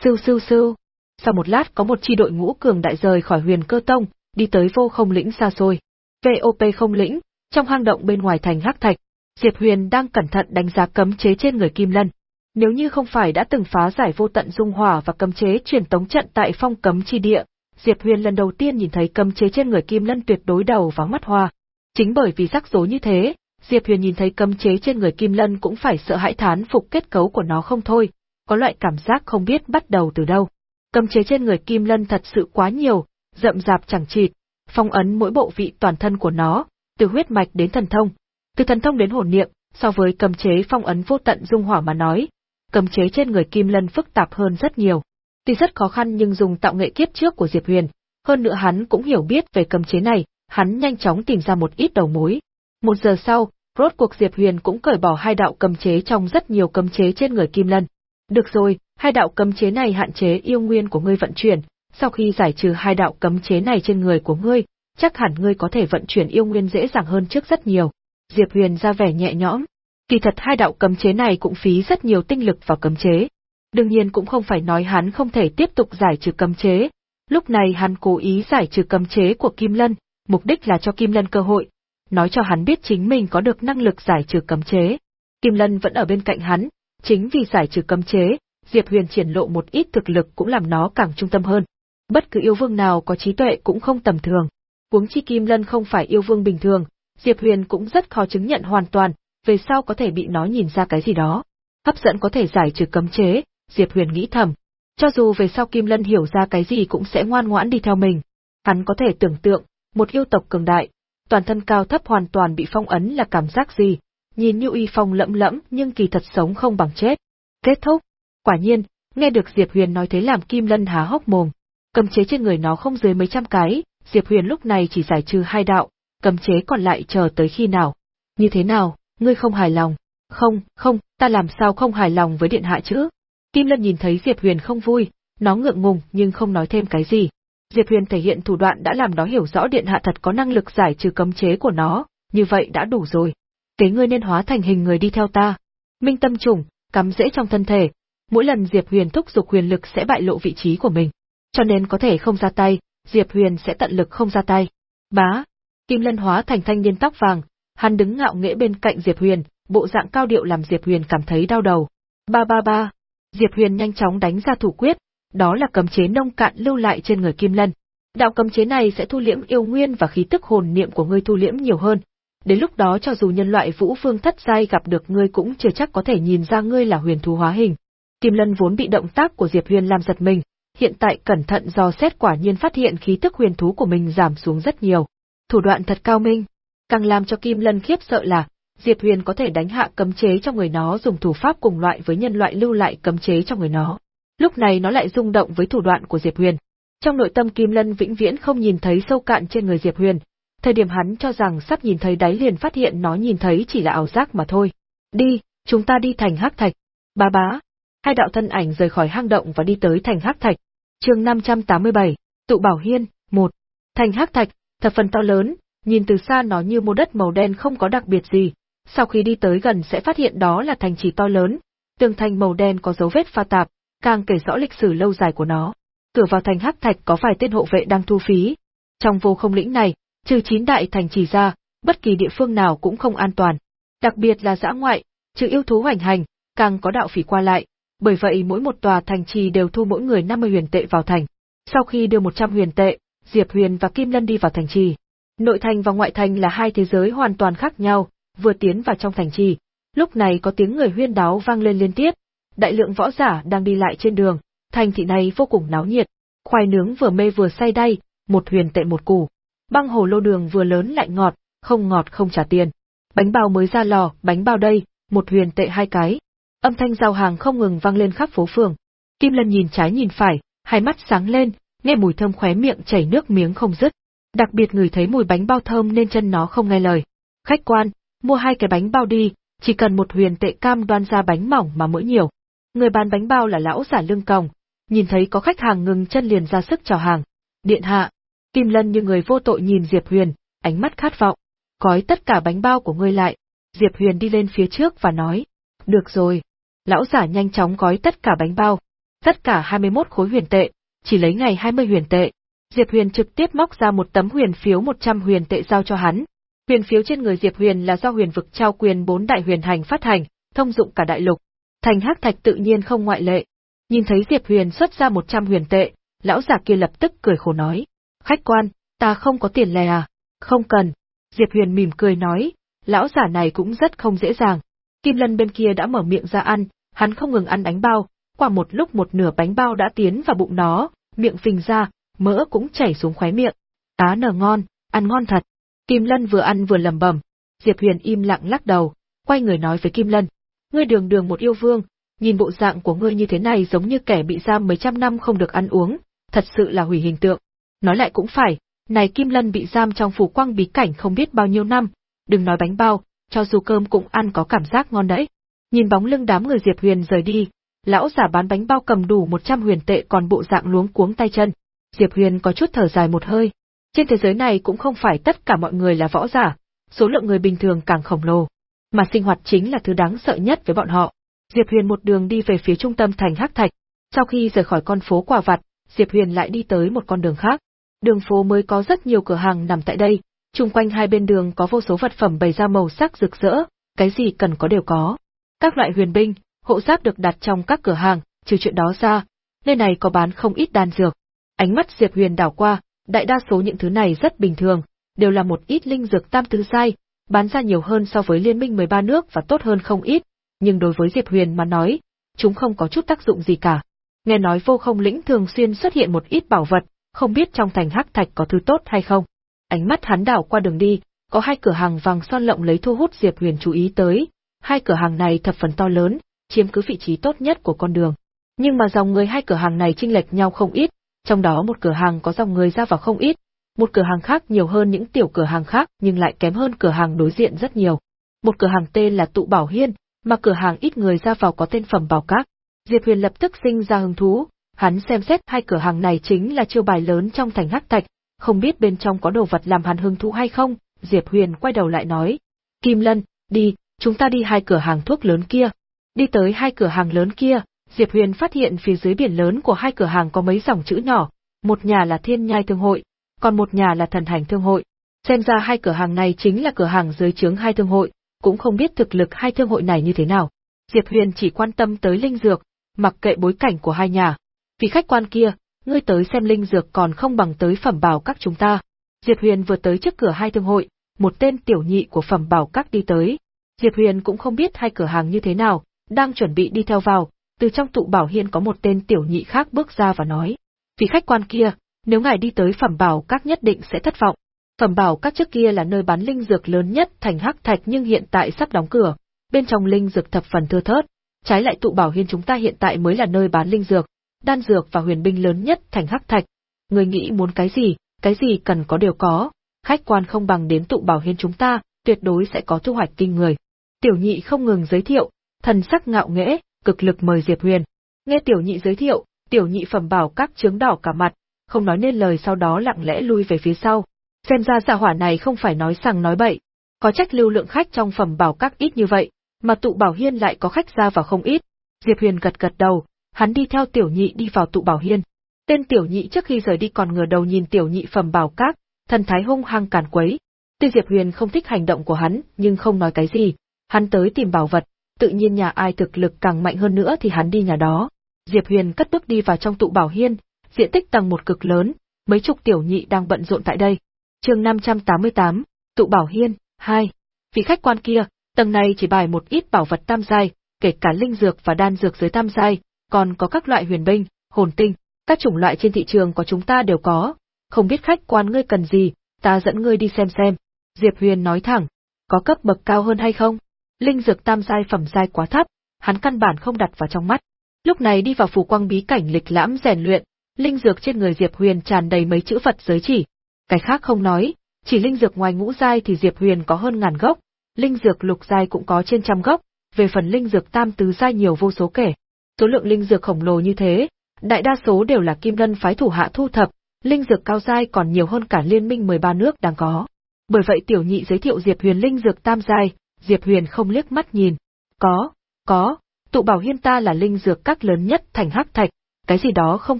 Sưu sưu sưu. Sau một lát có một chi đội ngũ cường đại rời khỏi huyền cơ tông, đi tới vô không lĩnh xa xôi. VOP không lĩnh, trong hang động bên ngoài thành hắc thạch, Diệp Huyền đang cẩn thận đánh giá cấm chế trên người Kim Lân. Nếu như không phải đã từng phá giải vô tận dung hỏa và cấm chế truyền tống trận tại phong cấm chi địa, Diệp Huyền lần đầu tiên nhìn thấy cấm chế trên người Kim Lân tuyệt đối đầu váng mắt hoa. Chính bởi vì rắc rối như thế, Diệp Huyền nhìn thấy cấm chế trên người Kim Lân cũng phải sợ hãi thán phục kết cấu của nó không thôi, có loại cảm giác không biết bắt đầu từ đâu. Cấm chế trên người Kim Lân thật sự quá nhiều, rậm rạp chẳng chịt, phong ấn mỗi bộ vị toàn thân của nó, từ huyết mạch đến thần thông, từ thần thông đến hồn niệm, so với cầm chế phong ấn vô tận dung hỏa mà nói, cầm chế trên người Kim Lân phức tạp hơn rất nhiều. Tuy rất khó khăn nhưng dùng tạo nghệ kiếp trước của Diệp Huyền, hơn nữa hắn cũng hiểu biết về cầm chế này, hắn nhanh chóng tìm ra một ít đầu mối. Một giờ sau, rốt cuộc Diệp Huyền cũng cởi bỏ hai đạo cầm chế trong rất nhiều cầm chế trên người Kim Lân. Được rồi, hai đạo cầm chế này hạn chế yêu nguyên của ngươi vận chuyển, sau khi giải trừ hai đạo cấm chế này trên người của ngươi, chắc hẳn ngươi có thể vận chuyển yêu nguyên dễ dàng hơn trước rất nhiều. Diệp Huyền ra vẻ nhẹ nhõm. Kỳ thật hai đạo cấm chế này cũng phí rất nhiều tinh lực vào cấm chế. Đương nhiên cũng không phải nói hắn không thể tiếp tục giải trừ cấm chế. Lúc này hắn cố ý giải trừ cấm chế của Kim Lân, mục đích là cho Kim Lân cơ hội, nói cho hắn biết chính mình có được năng lực giải trừ cấm chế. Kim Lân vẫn ở bên cạnh hắn, chính vì giải trừ cấm chế, Diệp Huyền triển lộ một ít thực lực cũng làm nó càng trung tâm hơn. Bất cứ yêu vương nào có trí tuệ cũng không tầm thường. Huống chi Kim Lân không phải yêu vương bình thường, Diệp Huyền cũng rất khó chứng nhận hoàn toàn, về sau có thể bị nó nhìn ra cái gì đó. Hấp dẫn có thể giải trừ cấm chế, Diệp Huyền nghĩ thầm. Cho dù về sau Kim Lân hiểu ra cái gì cũng sẽ ngoan ngoãn đi theo mình. Hắn có thể tưởng tượng, một yêu tộc cường đại, toàn thân cao thấp hoàn toàn bị phong ấn là cảm giác gì, nhìn như uy phong lẫm lẫm nhưng kỳ thật sống không bằng chết. Kết thúc. Quả nhiên, nghe được Diệp Huyền nói thế làm Kim Lân há hốc mồm. Cầm chế trên người nó không dưới mấy trăm cái, Diệp Huyền lúc này chỉ giải trừ hai đạo, cầm chế còn lại chờ tới khi nào. Như thế nào, ngươi không hài lòng? Không, không, ta làm sao không hài lòng với điện hạ chứ? Kim Lân nhìn thấy Diệp Huyền không vui, nó ngượng ngùng nhưng không nói thêm cái gì. Diệp Huyền thể hiện thủ đoạn đã làm nó hiểu rõ điện hạ thật có năng lực giải trừ cấm chế của nó, như vậy đã đủ rồi. Kế ngươi nên hóa thành hình người đi theo ta. Minh tâm trùng, cắm rễ trong thân thể, mỗi lần Diệp Huyền thúc giục huyền lực sẽ bại lộ vị trí của mình. Cho nên có thể không ra tay, Diệp Huyền sẽ tận lực không ra tay. Bá, Kim Lân hóa thành thanh niên tóc vàng, hắn đứng ngạo nghễ bên cạnh Diệp Huyền, bộ dạng cao điệu làm Diệp Huyền cảm thấy đau đầu. Ba ba ba, Diệp Huyền nhanh chóng đánh ra thủ quyết, đó là cấm chế nông cạn lưu lại trên người Kim Lân. Đạo cấm chế này sẽ thu liễm yêu nguyên và khí tức hồn niệm của ngươi thu liễm nhiều hơn. Đến lúc đó cho dù nhân loại vũ phương thất giai gặp được ngươi cũng chưa chắc có thể nhìn ra ngươi là huyền thú hóa hình. Kim Lân vốn bị động tác của Diệp Huyền làm giật mình, hiện tại cẩn thận do xét quả nhiên phát hiện khí tức huyền thú của mình giảm xuống rất nhiều. Thủ đoạn thật cao minh. Càng làm cho Kim Lân khiếp sợ là, Diệp Huyền có thể đánh hạ cấm chế trong người nó dùng thủ pháp cùng loại với nhân loại lưu lại cấm chế trong người nó. Lúc này nó lại rung động với thủ đoạn của Diệp Huyền. Trong nội tâm Kim Lân vĩnh viễn không nhìn thấy sâu cạn trên người Diệp Huyền, thời điểm hắn cho rằng sắp nhìn thấy đáy liền phát hiện nó nhìn thấy chỉ là ảo giác mà thôi. Đi, chúng ta đi thành hắc thạch. Ba bá. Hai đạo thân ảnh rời khỏi hang động và đi tới thành hắc thạch. Chương 587, Tụ Bảo Hiên, 1. Thành hắc thạch, thập phần to lớn, nhìn từ xa nó như một đất màu đen không có đặc biệt gì, sau khi đi tới gần sẽ phát hiện đó là thành trì to lớn, tường thành màu đen có dấu vết pha tạp, càng kể rõ lịch sử lâu dài của nó. Cửa vào thành Hắc Thạch có vài tên hộ vệ đang thu phí. Trong vô không lĩnh này, trừ chín đại thành trì ra, bất kỳ địa phương nào cũng không an toàn. Đặc biệt là dã ngoại, trừ yêu thú hoành hành, càng có đạo phỉ qua lại, bởi vậy mỗi một tòa thành trì đều thu mỗi người 50 huyền tệ vào thành. Sau khi đưa 100 huyền tệ, Diệp Huyền và Kim Lân đi vào thành trì. Nội thành và ngoại thành là hai thế giới hoàn toàn khác nhau, vừa tiến vào trong thành trì, lúc này có tiếng người huyên đáo vang lên liên tiếp, đại lượng võ giả đang đi lại trên đường, thành thị này vô cùng náo nhiệt. Khoai nướng vừa mê vừa say đay, một huyền tệ một củ. Băng hồ lô đường vừa lớn lại ngọt, không ngọt không trả tiền. Bánh bao mới ra lò, bánh bao đây, một huyền tệ hai cái. Âm thanh giao hàng không ngừng vang lên khắp phố phường. Kim Lân nhìn trái nhìn phải, hai mắt sáng lên, nghe mùi thơm khóe miệng chảy nước miếng không dứt. Đặc biệt người thấy mùi bánh bao thơm nên chân nó không nghe lời. Khách quan, mua hai cái bánh bao đi, chỉ cần một huyền tệ cam đoan ra bánh mỏng mà mỡ nhiều. Người bán bánh bao là lão giả lưng còng, nhìn thấy có khách hàng ngừng chân liền ra sức chào hàng. Điện hạ, Kim Lân như người vô tội nhìn Diệp Huyền, ánh mắt khát vọng. Cói tất cả bánh bao của ngươi lại. Diệp Huyền đi lên phía trước và nói. Được rồi. Lão giả nhanh chóng gói tất cả bánh bao. Tất cả 21 khối huyền tệ, chỉ lấy ngày 20 huyền tệ. Diệp Huyền trực tiếp móc ra một tấm huyền phiếu 100 huyền tệ giao cho hắn. Huyền phiếu trên người Diệp Huyền là do huyền vực trao quyền bốn đại huyền hành phát hành, thông dụng cả đại lục. Thành Hắc Thạch tự nhiên không ngoại lệ. Nhìn thấy Diệp Huyền xuất ra 100 huyền tệ, lão giả kia lập tức cười khổ nói. Khách quan, ta không có tiền lẻ à? Không cần. Diệp Huyền mỉm cười nói, lão giả này cũng rất không dễ dàng. Kim Lân bên kia đã mở miệng ra ăn, hắn không ngừng ăn bánh bao, qua một lúc một nửa bánh bao đã tiến vào bụng nó, miệng phình ra, mỡ cũng chảy xuống khóe miệng. Á nở ngon, ăn ngon thật. Kim Lân vừa ăn vừa lẩm bẩm. Diệp Huyền im lặng lắc đầu, quay người nói với Kim Lân. Ngươi đường đường một yêu vương, nhìn bộ dạng của ngươi như thế này giống như kẻ bị giam mấy trăm năm không được ăn uống, thật sự là hủy hình tượng. Nói lại cũng phải, này Kim Lân bị giam trong phủ quang bí cảnh không biết bao nhiêu năm, đừng nói bánh bao, cho dù cơm cũng ăn có cảm giác ngon đấy. Nhìn bóng lưng đám người Diệp Huyền rời đi, lão giả bán bánh bao cầm đủ 100 huyền tệ còn bộ dạng luống cuống tay chân. Diệp Huyền có chút thở dài một hơi. Trên thế giới này cũng không phải tất cả mọi người là võ giả, số lượng người bình thường càng khổng lồ, mà sinh hoạt chính là thứ đáng sợ nhất với bọn họ. Diệp Huyền một đường đi về phía trung tâm thành Hắc Thạch, sau khi rời khỏi con phố quả vặt, Diệp Huyền lại đi tới một con đường khác. Đường phố mới có rất nhiều cửa hàng nằm tại đây, Trung quanh hai bên đường có vô số vật phẩm bày ra màu sắc rực rỡ, cái gì cần có đều có. Các loại huyền binh, hộ giáp được đặt trong các cửa hàng, trừ chuyện đó ra, nơi này có bán không ít đan dược. Ánh mắt Diệp Huyền đảo qua, đại đa số những thứ này rất bình thường, đều là một ít linh dược tam tứ giai, bán ra nhiều hơn so với liên minh 13 nước và tốt hơn không ít, nhưng đối với Diệp Huyền mà nói, chúng không có chút tác dụng gì cả. Nghe nói vô không lĩnh thường xuyên xuất hiện một ít bảo vật, không biết trong thành hắc thạch có thứ tốt hay không. Ánh mắt hắn đảo qua đường đi, có hai cửa hàng vàng son lộng lấy thu hút Diệp Huyền chú ý tới. Hai cửa hàng này thập phần to lớn, chiếm cứ vị trí tốt nhất của con đường. Nhưng mà dòng người hai cửa hàng này chênh lệch nhau không ít, trong đó một cửa hàng có dòng người ra vào không ít, một cửa hàng khác nhiều hơn những tiểu cửa hàng khác nhưng lại kém hơn cửa hàng đối diện rất nhiều. Một cửa hàng tên là Tụ Bảo Hiên, mà cửa hàng ít người ra vào có tên Phẩm Bảo Các. Diệp Huyền lập tức sinh ra hứng thú, hắn xem xét hai cửa hàng này chính là chiêu bài lớn trong thành Hắc Thạch, không biết bên trong có đồ vật làm hắn hứng thú hay không, Diệp Huyền quay đầu lại nói. Kim Lân, đi, chúng ta đi hai cửa hàng thuốc lớn kia. Đi tới hai cửa hàng lớn kia, Diệp Huyền phát hiện phía dưới biển lớn của hai cửa hàng có mấy dòng chữ nhỏ, một nhà là Thiên Nhai Thương Hội, còn một nhà là Thần Hành Thương Hội. Xem ra hai cửa hàng này chính là cửa hàng dưới trướng hai thương hội, cũng không biết thực lực hai thương hội này như thế nào. Diệp Huyền chỉ quan tâm tới linh dược, mặc kệ bối cảnh của hai nhà. Vì khách quan kia, ngươi tới xem linh dược còn không bằng tới phẩm bảo các chúng ta. Diệp Huyền vừa tới trước cửa hai thương hội, một tên tiểu nhị của phẩm bảo các đi tới. Diệp Huyền cũng không biết hai cửa hàng như thế nào, đang chuẩn bị đi theo vào, từ trong tụ bảo hiên có một tên tiểu nhị khác bước ra và nói. Vì khách quan kia, nếu ngài đi tới phẩm bảo các nhất định sẽ thất vọng. Phẩm bảo các trước kia là nơi bán linh dược lớn nhất thành hắc thạch nhưng hiện tại sắp đóng cửa, bên trong linh dược thập phần thưa thớt, trái lại tụ bảo hiên chúng ta hiện tại mới là nơi bán linh dược, đan dược và huyền binh lớn nhất thành hắc thạch. Người nghĩ muốn cái gì, cái gì cần có đều có, khách quan không bằng đến tụ bảo hiên chúng ta, tuyệt đối sẽ có thu hoạch kinh người. Tiểu nhị không ngừng giới thiệu, thần sắc ngạo nghễ, cực lực mời Diệp Huyền. Nghe tiểu nhị giới thiệu, tiểu nhị phẩm bảo các trướng đỏ cả mặt, không nói nên lời sau đó lặng lẽ lui về phía sau. Xem ra giả hỏa này không phải nói sằng nói bậy, có trách lưu lượng khách trong phẩm bảo các ít như vậy, mà tụ bảo hiên lại có khách ra vào không ít. Diệp Huyền gật gật đầu, hắn đi theo tiểu nhị đi vào tụ bảo hiên. Tên tiểu nhị trước khi rời đi còn ngửa đầu nhìn tiểu nhị phẩm bảo các, thần thái hung hăng càn quấy. Tuy Diệp Huyền không thích hành động của hắn, nhưng không nói cái gì. Hắn tới tìm bảo vật, tự nhiên nhà ai thực lực càng mạnh hơn nữa thì hắn đi nhà đó. Diệp Huyền cất bước đi vào trong tụ bảo hiên, diện tích tầng một cực lớn, mấy chục tiểu nhị đang bận rộn tại đây. Chương 588, tụ bảo hiên, 2. Vị khách quan kia, tầng này chỉ bài một ít bảo vật tam giai, kể cả linh dược và đan dược dưới tam giai, còn có các loại huyền binh, hồn tinh, các chủng loại trên thị trường của chúng ta đều có. Không biết khách quan ngươi cần gì, ta dẫn ngươi đi xem xem. Diệp Huyền nói thẳng, có cấp bậc cao hơn hay không? Linh dược tam giai phẩm giai quá thấp, hắn căn bản không đặt vào trong mắt. Lúc này đi vào phù quang bí cảnh lịch lãm rèn luyện, linh dược trên người Diệp Huyền tràn đầy mấy chữ Phật giới chỉ. Cái khác không nói, chỉ linh dược ngoài ngũ giai thì Diệp Huyền có hơn ngàn gốc, linh dược lục giai cũng có trên trăm gốc, về phần linh dược tam tứ giai nhiều vô số kể. Số lượng linh dược khổng lồ như thế, đại đa số đều là kim ngân phái thủ hạ thu thập, linh dược cao giai còn nhiều hơn cả liên minh 13 nước đang có. Bởi vậy tiểu nhị giới thiệu Diệp Huyền linh dược tam giai, Diệp Huyền không liếc mắt nhìn. Có, có, tụ bảo hiên ta là linh dược các lớn nhất thành hắc thạch, cái gì đó không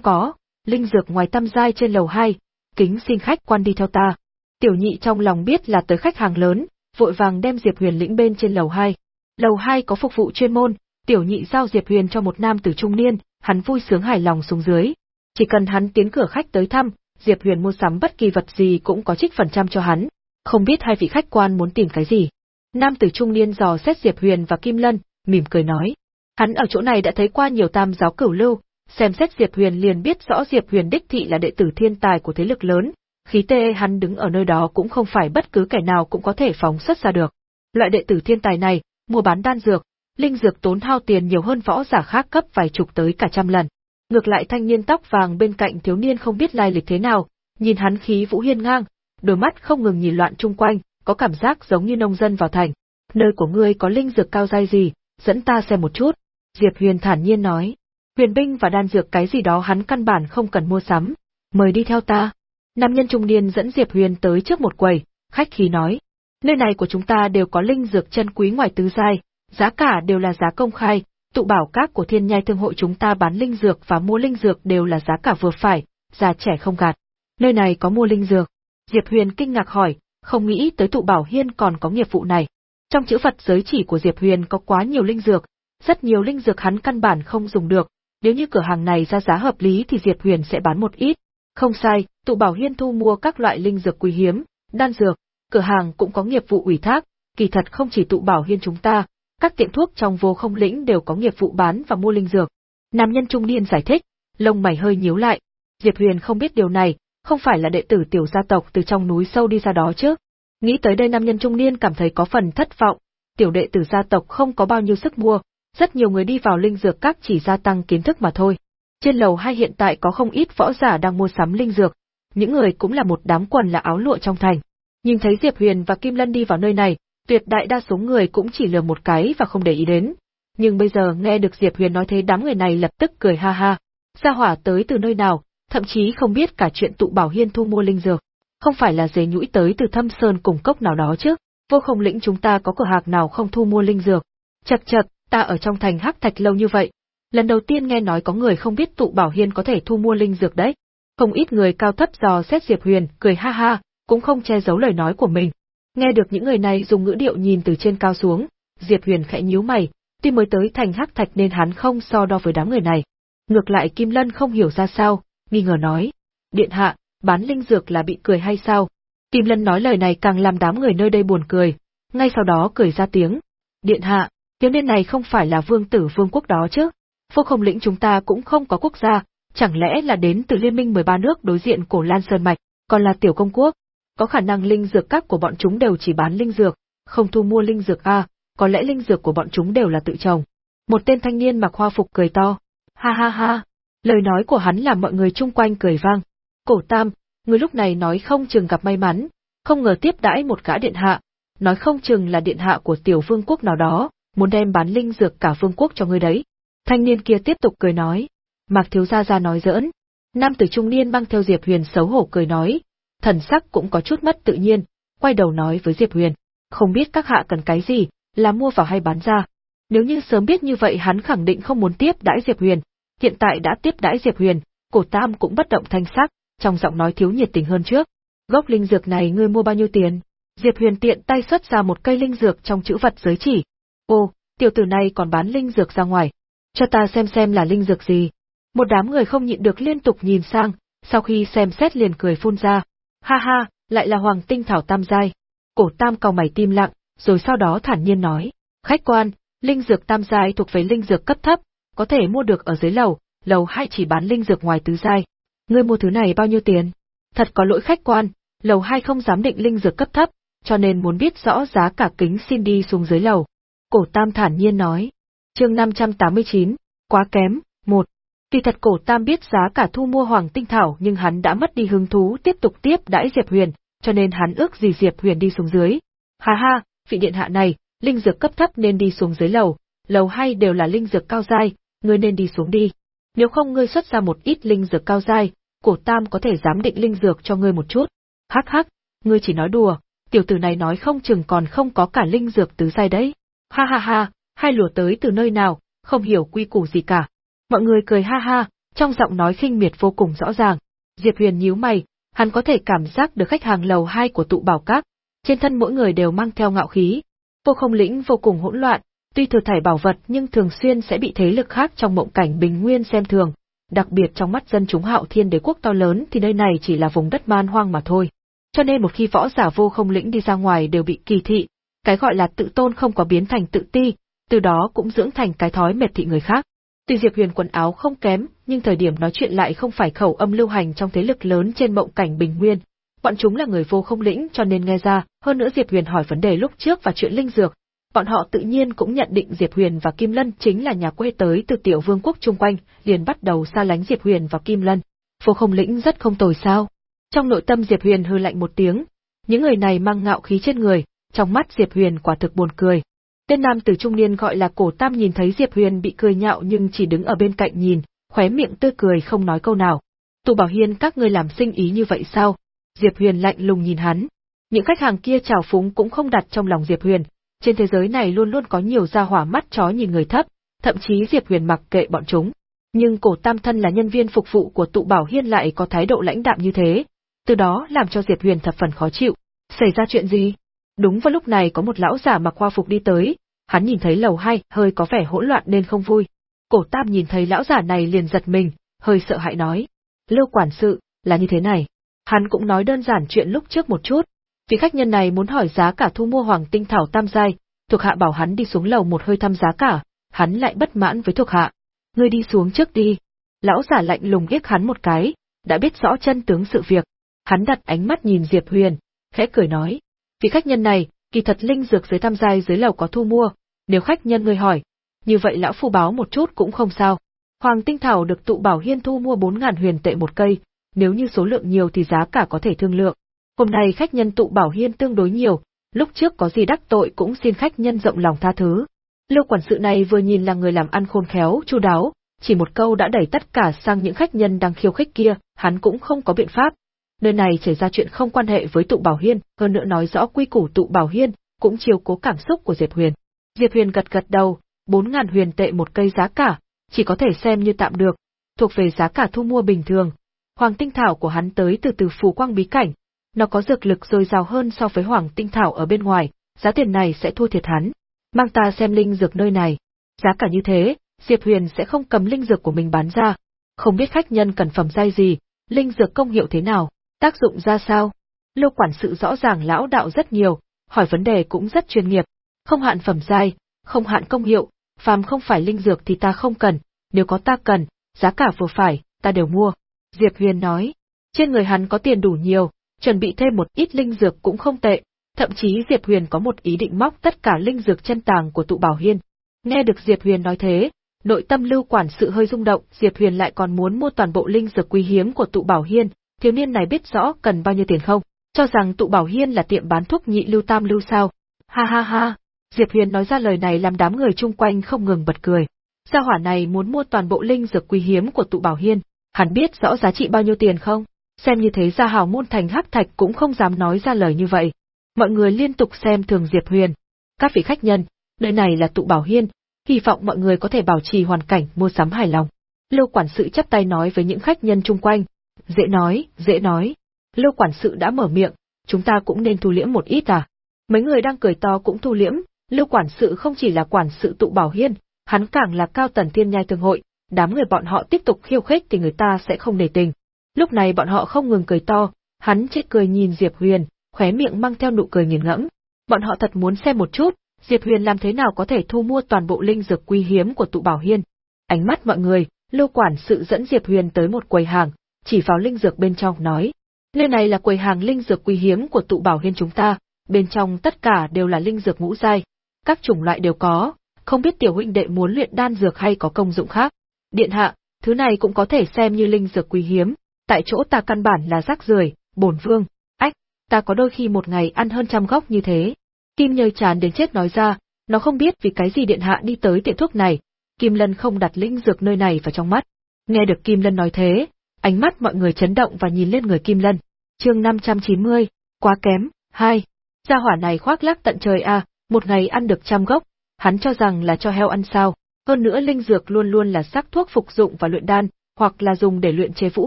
có, linh dược ngoài tam giai trên lầu 2, kính xin khách quan đi theo ta. Tiểu nhị trong lòng biết là tới khách hàng lớn, vội vàng đem Diệp Huyền lĩnh bên trên lầu 2. Lầu 2 có phục vụ chuyên môn, tiểu nhị giao Diệp Huyền cho một nam tử trung niên, hắn vui sướng hài lòng xuống dưới. Chỉ cần hắn tiến cửa khách tới thăm, Diệp Huyền mua sắm bất kỳ vật gì cũng có trích phần trăm cho hắn. Không biết hai vị khách quan muốn tìm cái gì. Nam tử trung niên dò xét Diệp Huyền và Kim Lân, mỉm cười nói. Hắn ở chỗ này đã thấy qua nhiều tam giáo cửu lưu, xem xét Diệp Huyền liền biết rõ Diệp Huyền đích thị là đệ tử thiên tài của thế lực lớn, khí tê hắn đứng ở nơi đó cũng không phải bất cứ kẻ nào cũng có thể phóng xuất ra được. Loại đệ tử thiên tài này, mua bán đan dược, linh dược tốn hao tiền nhiều hơn võ giả khác cấp vài chục tới cả trăm lần. Ngược lại thanh niên tóc vàng bên cạnh thiếu niên không biết lai lịch thế nào, nhìn hắn khí vũ hiên ngang, đôi mắt không ngừng nhìn loạn chung quanh, có cảm giác giống như nông dân vào thành. Nơi của ngươi có linh dược cao dai gì, dẫn ta xem một chút. Diệp Huyền thản nhiên nói. Huyền binh và đan dược cái gì đó hắn căn bản không cần mua sắm. Mời đi theo ta. Nam nhân trung niên dẫn Diệp Huyền tới trước một quầy, khách khí nói. Nơi này của chúng ta đều có linh dược chân quý ngoài tứ giai, giá cả đều là giá công khai, tụ bảo các của thiên nhai thương hội chúng ta bán linh dược và mua linh dược đều là giá cả vừa phải, già trẻ không gạt. Nơi này có mua linh dược. Diệp Huyền kinh ngạc hỏi, không nghĩ tới tụ bảo hiên còn có nghiệp vụ này. Trong chữ Phật giới chỉ của Diệp Huyền có quá nhiều linh dược, rất nhiều linh dược hắn căn bản không dùng được, nếu như cửa hàng này ra giá hợp lý thì Diệp Huyền sẽ bán một ít. Không sai, tụ bảo hiên thu mua các loại linh dược quý hiếm, đan dược, cửa hàng cũng có nghiệp vụ ủy thác, kỳ thật không chỉ tụ bảo hiên chúng ta, các tiệm thuốc trong vô không lĩnh đều có nghiệp vụ bán và mua linh dược. Nam nhân trung niên giải thích, lông mày hơi nhíu lại. Diệp Huyền không biết điều này, không phải là đệ tử tiểu gia tộc từ trong núi sâu đi ra đó chứ. Nghĩ tới đây nam nhân trung niên cảm thấy có phần thất vọng, tiểu đệ tử gia tộc không có bao nhiêu sức mua, rất nhiều người đi vào linh dược các chỉ gia tăng kiến thức mà thôi. Trên lầu hai hiện tại có không ít võ giả đang mua sắm linh dược, những người cũng là một đám quần là áo lụa trong thành. Nhìn thấy Diệp Huyền và Kim Lân đi vào nơi này, tuyệt đại đa số người cũng chỉ lừa một cái và không để ý đến. Nhưng bây giờ nghe được Diệp Huyền nói thế đám người này lập tức cười ha ha. Gia hỏa tới từ nơi nào, thậm chí không biết cả chuyện tụ bảo hiên thu mua linh dược. Không phải là dế nhũi tới từ thâm sơn cùng cốc nào đó chứ, vô không lĩnh chúng ta có cửa hàng nào không thu mua linh dược. Chật chật, ta ở trong thành hắc thạch lâu như vậy. Lần đầu tiên nghe nói có người không biết tụ bảo hiên có thể thu mua linh dược đấy. Không ít người cao thấp dò xét Diệp Huyền, cười ha ha, cũng không che giấu lời nói của mình. Nghe được những người này dùng ngữ điệu nhìn từ trên cao xuống, Diệp Huyền khẽ nhíu mày, tuy mới tới thành hắc thạch nên hắn không so đo với đám người này. Ngược lại Kim Lân không hiểu ra sao, nghi ngờ nói. Điện hạ, bán linh dược là bị cười hay sao? Kim Lân nói lời này càng làm đám người nơi đây buồn cười, ngay sau đó cười ra tiếng. Điện hạ, thiếu niên này không phải là vương tử vương quốc đó chứ? Vô không lĩnh chúng ta cũng không có quốc gia, chẳng lẽ là đến từ liên minh 13 nước đối diện cổ Lan Sơn Mạch, còn là tiểu công quốc? Có khả năng linh dược các của bọn chúng đều chỉ bán linh dược, không thu mua linh dược a, có lẽ linh dược của bọn chúng đều là tự trồng. Một tên thanh niên mặc hoa phục cười to, ha ha ha, lời nói của hắn làm mọi người chung quanh cười vang. Cổ Tam, người lúc này nói không chừng gặp may mắn, không ngờ tiếp đãi một gã điện hạ, nói không chừng là điện hạ của tiểu vương quốc nào đó, muốn đem bán linh dược cả vương quốc cho người đấy. Thanh niên kia tiếp tục cười nói, Mạc thiếu gia gia nói giỡn. Nam tử trung niên băng theo Diệp Huyền xấu hổ cười nói, thần sắc cũng có chút mất tự nhiên, quay đầu nói với Diệp Huyền, không biết các hạ cần cái gì, là mua vào hay bán ra. Nếu như sớm biết như vậy hắn khẳng định không muốn tiếp đãi Diệp Huyền, hiện tại đã tiếp đãi Diệp Huyền, cổ tam cũng bất động thanh sắc, trong giọng nói thiếu nhiệt tình hơn trước. Gốc linh dược này ngươi mua bao nhiêu tiền? Diệp Huyền tiện tay xuất ra một cây linh dược trong chữ vật giới chỉ. Ô, tiểu tử này còn bán linh dược ra ngoài. Cho ta xem xem là linh dược gì. Một đám người không nhịn được liên tục nhìn sang, sau khi xem xét liền cười phun ra. Ha ha, lại là hoàng tinh thảo tam giai. Cổ tam cau mày tim lặng, rồi sau đó thản nhiên nói. Khách quan, linh dược tam giai thuộc về linh dược cấp thấp, có thể mua được ở dưới lầu, lầu hai chỉ bán linh dược ngoài tứ giai. Ngươi mua thứ này bao nhiêu tiền? Thật có lỗi khách quan, lầu hai không dám định linh dược cấp thấp, cho nên muốn biết rõ giá cả kính xin đi xuống dưới lầu. Cổ tam thản nhiên nói. chương 589, quá kém, một. Kỳ thật cổ tam biết giá cả thu mua hoàng tinh thảo nhưng hắn đã mất đi hứng thú tiếp tục tiếp đãi Diệp Huyền, cho nên hắn ước gì Diệp Huyền đi xuống dưới. Ha ha, vị điện hạ này, linh dược cấp thấp nên đi xuống dưới lầu, lầu hai đều là linh dược cao giai, ngươi nên đi xuống đi. Nếu không ngươi xuất ra một ít linh dược cao giai, cổ tam có thể giám định linh dược cho ngươi một chút. Hắc hắc, ngươi chỉ nói đùa, tiểu tử này nói không chừng còn không có cả linh dược tứ giai đấy. Ha ha ha, hai lùa tới từ nơi nào, không hiểu quy củ gì cả. Mọi người cười ha ha, trong giọng nói khinh miệt vô cùng rõ ràng. Diệp Huyền nhíu mày, hắn có thể cảm giác được khách hàng lầu hai của tụ bảo các, trên thân mỗi người đều mang theo ngạo khí. Vô không lĩnh vô cùng hỗn loạn, tuy thừa thải bảo vật nhưng thường xuyên sẽ bị thế lực khác trong mộng cảnh bình nguyên xem thường, đặc biệt trong mắt dân chúng hạo thiên đế quốc to lớn thì nơi này chỉ là vùng đất man hoang mà thôi. Cho nên một khi võ giả vô không lĩnh đi ra ngoài đều bị kỳ thị, cái gọi là tự tôn không có biến thành tự ti, từ đó cũng dưỡng thành cái thói mệt thị người khác. Tuy Diệp Huyền quần áo không kém, nhưng thời điểm nói chuyện lại không phải khẩu âm lưu hành trong thế lực lớn trên mộng cảnh bình nguyên. Bọn chúng là người vô không lĩnh cho nên nghe ra, hơn nữa Diệp Huyền hỏi vấn đề lúc trước và chuyện linh dược, bọn họ tự nhiên cũng nhận định Diệp Huyền và Kim Lân chính là nhà quê tới từ tiểu vương quốc chung quanh, liền bắt đầu xa lánh Diệp Huyền và Kim Lân. Vô không lĩnh rất không tồi sao. Trong nội tâm Diệp Huyền hư lạnh một tiếng, những người này mang ngạo khí trên người, trong mắt Diệp Huyền quả thực buồn cười. Tên nam tử trung niên gọi là Cổ Tam nhìn thấy Diệp Huyền bị cười nhạo nhưng chỉ đứng ở bên cạnh nhìn, khóe miệng tươi cười không nói câu nào. Tù Bảo Hiên các ngươi làm sinh ý như vậy sao? Diệp Huyền lạnh lùng nhìn hắn. Những khách hàng kia chào phúng cũng không đặt trong lòng Diệp Huyền, trên thế giới này luôn luôn có nhiều gia hỏa mắt chó nhìn người thấp, thậm chí Diệp Huyền mặc kệ bọn chúng. Nhưng cổ tam thân là nhân viên phục vụ của tụ bảo hiên lại có thái độ lãnh đạm như thế, từ đó làm cho Diệp Huyền thập phần khó chịu. Xảy ra chuyện gì? Đúng vào lúc này có một lão giả mặc hoa phục đi tới, hắn nhìn thấy lầu hai hơi có vẻ hỗn loạn nên không vui. Cổ tam nhìn thấy lão giả này liền giật mình, hơi sợ hãi nói. Lưu quản sự, là như thế này. Hắn cũng nói đơn giản chuyện lúc trước một chút, Vị khách nhân này muốn hỏi giá cả thu mua hoàng tinh thảo tam giai, thuộc hạ bảo hắn đi xuống lầu một hơi thăm giá cả, hắn lại bất mãn với thuộc hạ. Ngươi đi xuống trước đi. Lão giả lạnh lùng liếc hắn một cái, đã biết rõ chân tướng sự việc. Hắn đặt ánh mắt nhìn Diệp Huyền, khẽ cười nói vì khách nhân này, kỳ thật linh dược dưới tam giai dưới lầu có thu mua, nếu khách nhân ngươi hỏi, như vậy lão phu báo một chút cũng không sao. Hoàng tinh thảo được tụ bảo hiên thu mua 4000 huyền tệ một cây, nếu như số lượng nhiều thì giá cả có thể thương lượng. Hôm nay khách nhân tụ bảo hiên tương đối nhiều, lúc trước có gì đắc tội cũng xin khách nhân rộng lòng tha thứ. Lưu quản sự này vừa nhìn là người làm ăn khôn khéo, chu đáo, chỉ một câu đã đẩy tất cả sang những khách nhân đang khiêu khích kia, hắn cũng không có biện pháp. Nơi này xảy ra chuyện không quan hệ với tụ bảo hiên, hơn nữa nói rõ quy củ tụ bảo hiên, cũng chiều cố cảm xúc của Diệp Huyền. Diệp Huyền gật gật đầu, 4.000 huyền tệ một cây giá cả, chỉ có thể xem như tạm được, thuộc về giá cả thu mua bình thường. Hoàng tinh thảo của hắn tới từ từ phù quang bí cảnh, nó có dược lực dồi dào hơn so với hoàng tinh thảo ở bên ngoài, giá tiền này sẽ thua thiệt hắn. Mang ta xem linh dược nơi này. Giá cả như thế, Diệp Huyền sẽ không cầm linh dược của mình bán ra. Không biết khách nhân cần phẩm giai gì, linh dược công hiệu thế nào, tác dụng ra sao. Lưu quản sự rõ ràng lão đạo rất nhiều, hỏi vấn đề cũng rất chuyên nghiệp. Không hạn phẩm giai, không hạn công hiệu, phàm không phải linh dược thì ta không cần, nếu có ta cần, giá cả vừa phải, ta đều mua. Diệp Huyền nói, trên người hắn có tiền đủ nhiều, chuẩn bị thêm một ít linh dược cũng không tệ, thậm chí Diệp Huyền có một ý định móc tất cả linh dược chân tàng của tụ bảo hiên. Nghe được Diệp Huyền nói thế, nội tâm lưu quản sự hơi rung động, Diệp Huyền lại còn muốn mua toàn bộ linh dược quý hiếm của tụ bảo hiên, thiếu niên này biết rõ cần bao nhiêu tiền không, cho rằng tụ bảo hiên là tiệm bán thuốc nhị lưu tam lưu sao. Ha ha ha, Diệp Huyền nói ra lời này làm đám người chung quanh không ngừng bật cười. Gia hỏa này muốn mua toàn bộ linh dược quý hiếm của tụ bảo hiên, hắn biết rõ giá trị bao nhiêu tiền không? xem như thế gia hào môn thành hắc thạch cũng không dám nói ra lời như vậy. Mọi người liên tục xem thường Diệp Huyền. Các vị khách nhân, nơi này là tụ bảo hiên, hy vọng mọi người có thể bảo trì hoàn cảnh mua sắm hài lòng. Lưu quản sự chắp tay nói với những khách nhân chung quanh. Dễ nói, dễ nói. Lưu quản sự đã mở miệng, chúng ta cũng nên thu liễm một ít à. Mấy người đang cười to cũng thu liễm, Lưu quản sự không chỉ là quản sự tụ bảo hiên, hắn càng là cao tần thiên nhai thương hội, đám người bọn họ tiếp tục khiêu khích thì người ta sẽ không nề tình. Lúc này bọn họ không ngừng cười to, hắn chết cười nhìn Diệp Huyền, khóe miệng mang theo nụ cười nghiền ngẫm. Bọn họ thật muốn xem một chút, Diệp Huyền làm thế nào có thể thu mua toàn bộ linh dược quý hiếm của tụ bảo hiên. Ánh mắt mọi người, Lưu quản sự dẫn Diệp Huyền tới một quầy hàng, chỉ vào linh dược bên trong nói: "Nơi này là quầy hàng linh dược quý hiếm của tụ bảo hiên chúng ta, bên trong tất cả đều là linh dược ngũ giai, các chủng loại đều có, không biết tiểu huynh đệ muốn luyện đan dược hay có công dụng khác. Điện hạ, thứ này cũng có thể xem như linh dược quý hiếm, tại chỗ ta căn bản là rác rưởi, bổn vương, ách, ta có đôi khi một ngày ăn hơn trăm góc như thế. Kim nhơi chán đến chết nói ra, nó không biết vì cái gì điện hạ đi tới tiệm thuốc này, Kim Lân không đặt linh dược nơi này vào trong mắt. Nghe được Kim Lân nói thế, ánh mắt mọi người chấn động và nhìn lên người Kim Lân. Chương 590, quá kém, hai. Gia hỏa này khoác lác tận trời a, một ngày ăn được trăm gốc, hắn cho rằng là cho heo ăn sao. Hơn nữa linh dược luôn luôn là sắc thuốc phục dụng và luyện đan, hoặc là dùng để luyện chế vũ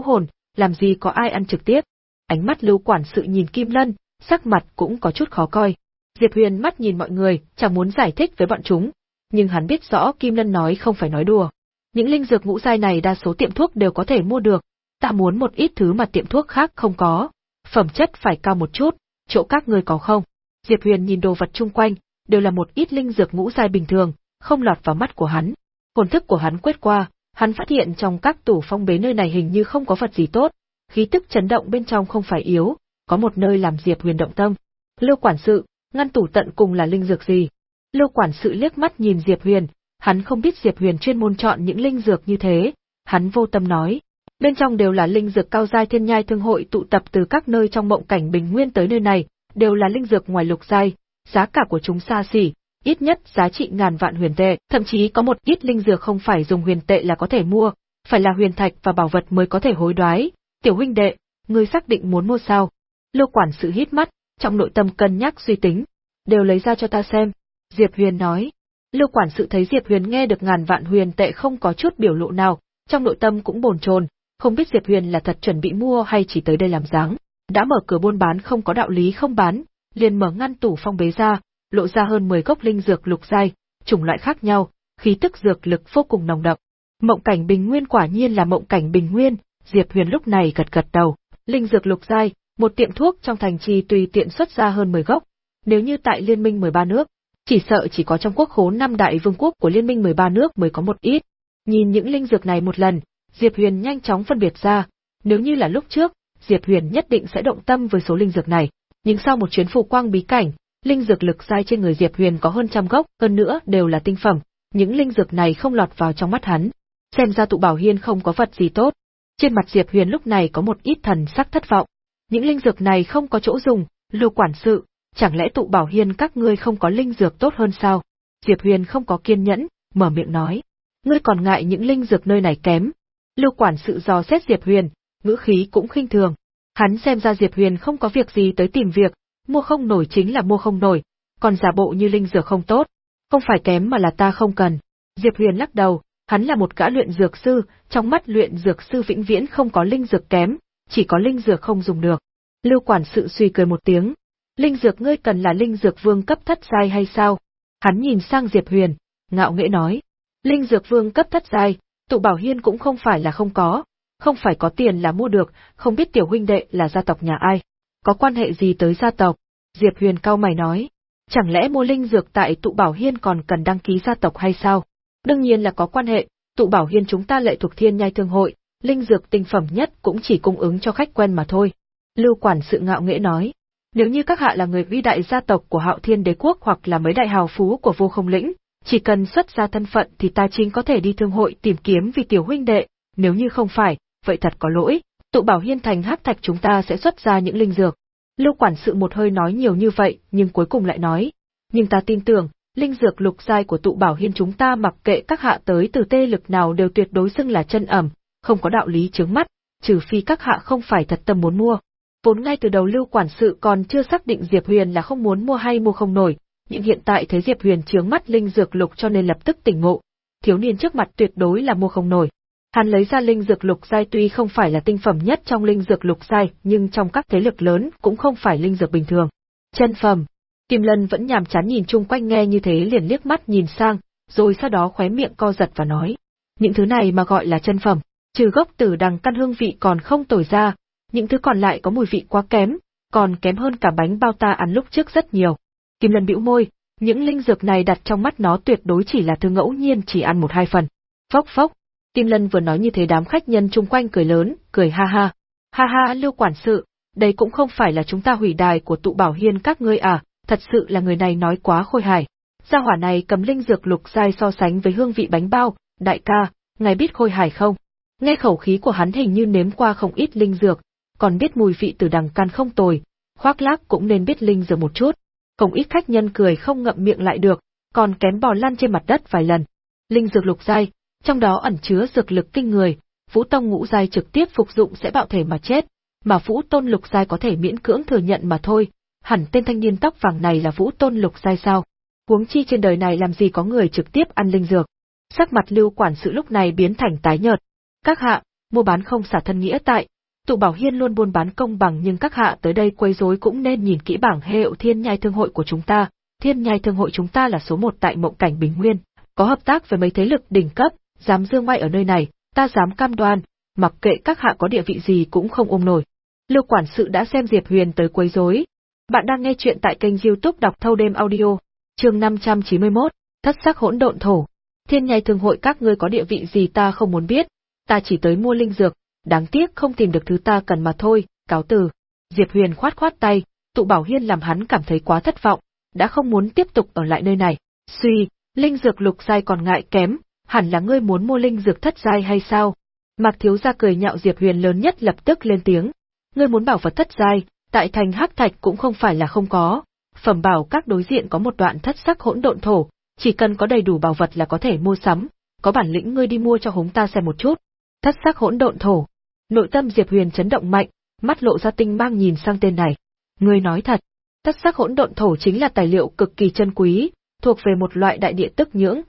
hồn, làm gì có ai ăn trực tiếp. Ánh mắt lưu quản sự nhìn Kim Lân, sắc mặt cũng có chút khó coi. Diệp Huyền mắt nhìn mọi người, chẳng muốn giải thích với bọn chúng. nhưng hắn biết rõ Kim Lân nói không phải nói đùa. Những linh dược ngũ giai này đa số tiệm thuốc đều có thể mua được, ta muốn một ít thứ mà tiệm thuốc khác không có. Phẩm chất phải cao một chút, chỗ các ngươi có không? Diệp Huyền nhìn đồ vật chung quanh, đều là một ít linh dược ngũ giai bình thường, không lọt vào mắt của hắn. Hồn thức của hắn quét qua, hắn phát hiện trong các tủ phong bế nơi này hình như không có vật gì tốt, khí tức chấn động bên trong không phải yếu, có một nơi làm Diệp Huyền động tâm. Lưu quản sự, ngăn tủ tận cùng là linh dược gì? Lưu quản sự liếc mắt nhìn Diệp Huyền, hắn không biết Diệp Huyền chuyên môn chọn những linh dược như thế, hắn vô tâm nói. Bên trong đều là linh dược cao giai thiên nhai thương hội tụ tập từ các nơi trong mộng cảnh bình nguyên tới nơi này, đều là linh dược ngoài lục giai, giá cả của chúng xa xỉ, ít nhất giá trị ngàn vạn huyền tệ, thậm chí có một ít linh dược không phải dùng huyền tệ là có thể mua, phải là huyền thạch và bảo vật mới có thể hối đoái. Tiểu huynh đệ, ngươi xác định muốn mua sao? Lưu quản sự hít mắt, trong nội tâm cân nhắc suy tính, đều lấy ra cho ta xem. Diệp Huyền nói. Lưu quản sự thấy Diệp Huyền nghe được ngàn vạn huyền tệ không có chút biểu lộ nào, trong nội tâm cũng bồn chồn, không biết Diệp Huyền là thật chuẩn bị mua hay chỉ tới đây làm dáng. Đã mở cửa buôn bán không có đạo lý không bán, liền mở ngăn tủ phong bế ra, lộ ra hơn 10 gốc linh dược lục giai, chủng loại khác nhau, khí tức dược lực vô cùng nồng đậm. Mộng cảnh bình nguyên quả nhiên là mộng cảnh bình nguyên, Diệp Huyền lúc này gật gật đầu. Linh dược lục giai, một tiệm thuốc trong thành trì tùy tiện xuất ra hơn 10 gốc. Nếu như tại liên minh 13 nước, chỉ sợ chỉ có trong quốc khố năm đại vương quốc của liên minh 13 nước mới có một ít. Nhìn những linh dược này một lần, Diệp Huyền nhanh chóng phân biệt ra, nếu như là lúc trước, Diệp Huyền nhất định sẽ động tâm với số linh dược này. Nhưng sau một chuyến phù quang bí cảnh, linh dược lực dai trên người Diệp Huyền có hơn trăm gốc, hơn nữa đều là tinh phẩm, những linh dược này không lọt vào trong mắt hắn. Xem ra tụ bảo hiên không có vật gì tốt. Trên mặt Diệp Huyền lúc này có một ít thần sắc thất vọng. Những linh dược này không có chỗ dùng, lưu quản sự, chẳng lẽ tụ bảo hiên các ngươi không có linh dược tốt hơn sao? Diệp Huyền không có kiên nhẫn, mở miệng nói. Ngươi còn ngại những linh dược nơi này kém. Lưu quản sự dò xét Diệp Huyền, ngữ khí cũng khinh thường. Hắn xem ra Diệp Huyền không có việc gì tới tìm việc, mua không nổi chính là mua không nổi, còn giả bộ như linh dược không tốt, không phải kém mà là ta không cần. Diệp Huyền lắc đầu, hắn là một gã luyện dược sư, trong mắt luyện dược sư vĩnh viễn không có linh dược kém, chỉ có linh dược không dùng được. Lưu quản sự suy cười một tiếng, linh dược ngươi cần là linh dược vương cấp thất giai hay sao? Hắn nhìn sang Diệp Huyền, ngạo nghễ nói, linh dược vương cấp thất giai, tụ bảo hiên cũng không phải là không có, không phải có tiền là mua được, không biết tiểu huynh đệ là gia tộc nhà ai. Có quan hệ gì tới gia tộc? Diệp Huyền cao mày nói. Chẳng lẽ mua linh dược tại tụ bảo hiên còn cần đăng ký gia tộc hay sao? Đương nhiên là có quan hệ, tụ bảo hiên chúng ta lệ thuộc thiên nhai thương hội, linh dược tinh phẩm nhất cũng chỉ cung ứng cho khách quen mà thôi. Lưu quản sự ngạo nghễ nói. Nếu như các hạ là người vĩ đại gia tộc của hạo thiên đế quốc hoặc là mấy đại hào phú của vô không lĩnh, chỉ cần xuất ra thân phận thì ta chính có thể đi thương hội tìm kiếm vì tiểu huynh đệ, nếu như không phải, vậy thật có lỗi, tụ bảo hiên thành hắc thạch chúng ta sẽ xuất ra những linh dược. Lưu quản sự một hơi nói nhiều như vậy, nhưng cuối cùng lại nói, nhưng ta tin tưởng, linh dược lục giai của tụ bảo hiên chúng ta mặc kệ các hạ tới từ tê lực nào đều tuyệt đối xưng là chân ẩm, không có đạo lý chướng mắt, trừ phi các hạ không phải thật tâm muốn mua. Vốn ngay từ đầu Lưu quản sự còn chưa xác định Diệp Huyền là không muốn mua hay mua không nổi, nhưng hiện tại thấy Diệp Huyền chướng mắt linh dược lục cho nên lập tức tỉnh ngộ. Thiếu niên trước mặt tuyệt đối là mua không nổi. Hắn lấy ra linh dược lục giai tuy không phải là tinh phẩm nhất trong linh dược lục giai, nhưng trong các thế lực lớn cũng không phải linh dược bình thường. Chân phẩm. Kim Lân vẫn nhàm chán nhìn chung quanh nghe như thế liền liếc mắt nhìn sang, rồi sau đó khóe miệng co giật và nói: "Những thứ này mà gọi là chân phẩm, trừ gốc tử đằng căn hương vị còn không tồi ra, những thứ còn lại có mùi vị quá kém, còn kém hơn cả bánh bao ta ăn lúc trước rất nhiều." Kim Lân bĩu môi, những linh dược này đặt trong mắt nó tuyệt đối chỉ là thứ ngẫu nhiên chỉ ăn một hai phần. Phốc phốc, Kim Lân vừa nói như thế đám khách nhân chung quanh cười lớn, cười ha ha. Ha ha Lưu quản sự, đây cũng không phải là chúng ta hủy đài của tụ bảo hiên các ngươi à, thật sự là người này nói quá khôi hài. Gia hỏa này cầm linh dược lục giai so sánh với hương vị bánh bao, đại ca, ngài biết khôi hài không? Nghe khẩu khí của hắn hình như nếm qua không ít linh dược, còn biết mùi vị từ đằng can không tồi, khoác lác cũng nên biết linh dược một chút. Không ít khách nhân cười không ngậm miệng lại được, còn kém bò lăn trên mặt đất vài lần. Linh dược lục giai, trong đó ẩn chứa dược lực kinh người, Vũ Tông ngũ giai trực tiếp phục dụng sẽ bạo thể mà chết, mà Vũ Tôn lục giai có thể miễn cưỡng thừa nhận mà thôi, hẳn tên thanh niên tóc vàng này là Vũ Tôn lục giai sao? Huống chi trên đời này làm gì có người trực tiếp ăn linh dược. Sắc mặt Lưu quản sự lúc này biến thành tái nhợt. Các hạ, mua bán không xả thân nghĩa tại, tụ bảo hiên luôn buôn bán công bằng nhưng các hạ tới đây quấy rối cũng nên nhìn kỹ bảng hệ thiên nhai thương hội của chúng ta, thiên nhai thương hội chúng ta là số một tại mộng cảnh bình nguyên, có hợp tác với mấy thế lực đỉnh cấp, dám dương ngoại ở nơi này, ta dám cam đoan, mặc kệ các hạ có địa vị gì cũng không ôm nổi. Lưu quản sự đã xem Diệp Huyền tới quấy rối. Bạn đang nghe chuyện tại kênh youtube đọc thâu đêm audio, chương 591, thất sắc hỗn độn thổ. Thiên nhai thương hội các ngươi có địa vị gì ta không muốn biết, ta chỉ tới mua linh dược, đáng tiếc không tìm được thứ ta cần mà thôi, cáo từ. Diệp Huyền khoát khoát tay, tụ bảo hiên làm hắn cảm thấy quá thất vọng, đã không muốn tiếp tục ở lại nơi này. Suy, linh dược lục giai còn ngại kém, hẳn là ngươi muốn mua linh dược thất giai hay sao? Mạc thiếu gia cười nhạo Diệp Huyền lớn nhất lập tức lên tiếng. Ngươi muốn bảo vật thất giai, tại thành hắc thạch cũng không phải là không có. Phẩm bảo các đối diện có một đoạn thất sắc hỗn độn thổ, chỉ cần có đầy đủ bảo vật là có thể mua sắm, có bản lĩnh ngươi đi mua cho húng ta xem một chút. Thất sắc hỗn độn thổ. Nội tâm Diệp Huyền chấn động mạnh, mắt lộ ra tinh mang nhìn sang tên này. Ngươi nói thật, tất sắc hỗn độn thổ chính là tài liệu cực kỳ chân quý, thuộc về một loại đại địa tức nhưỡng.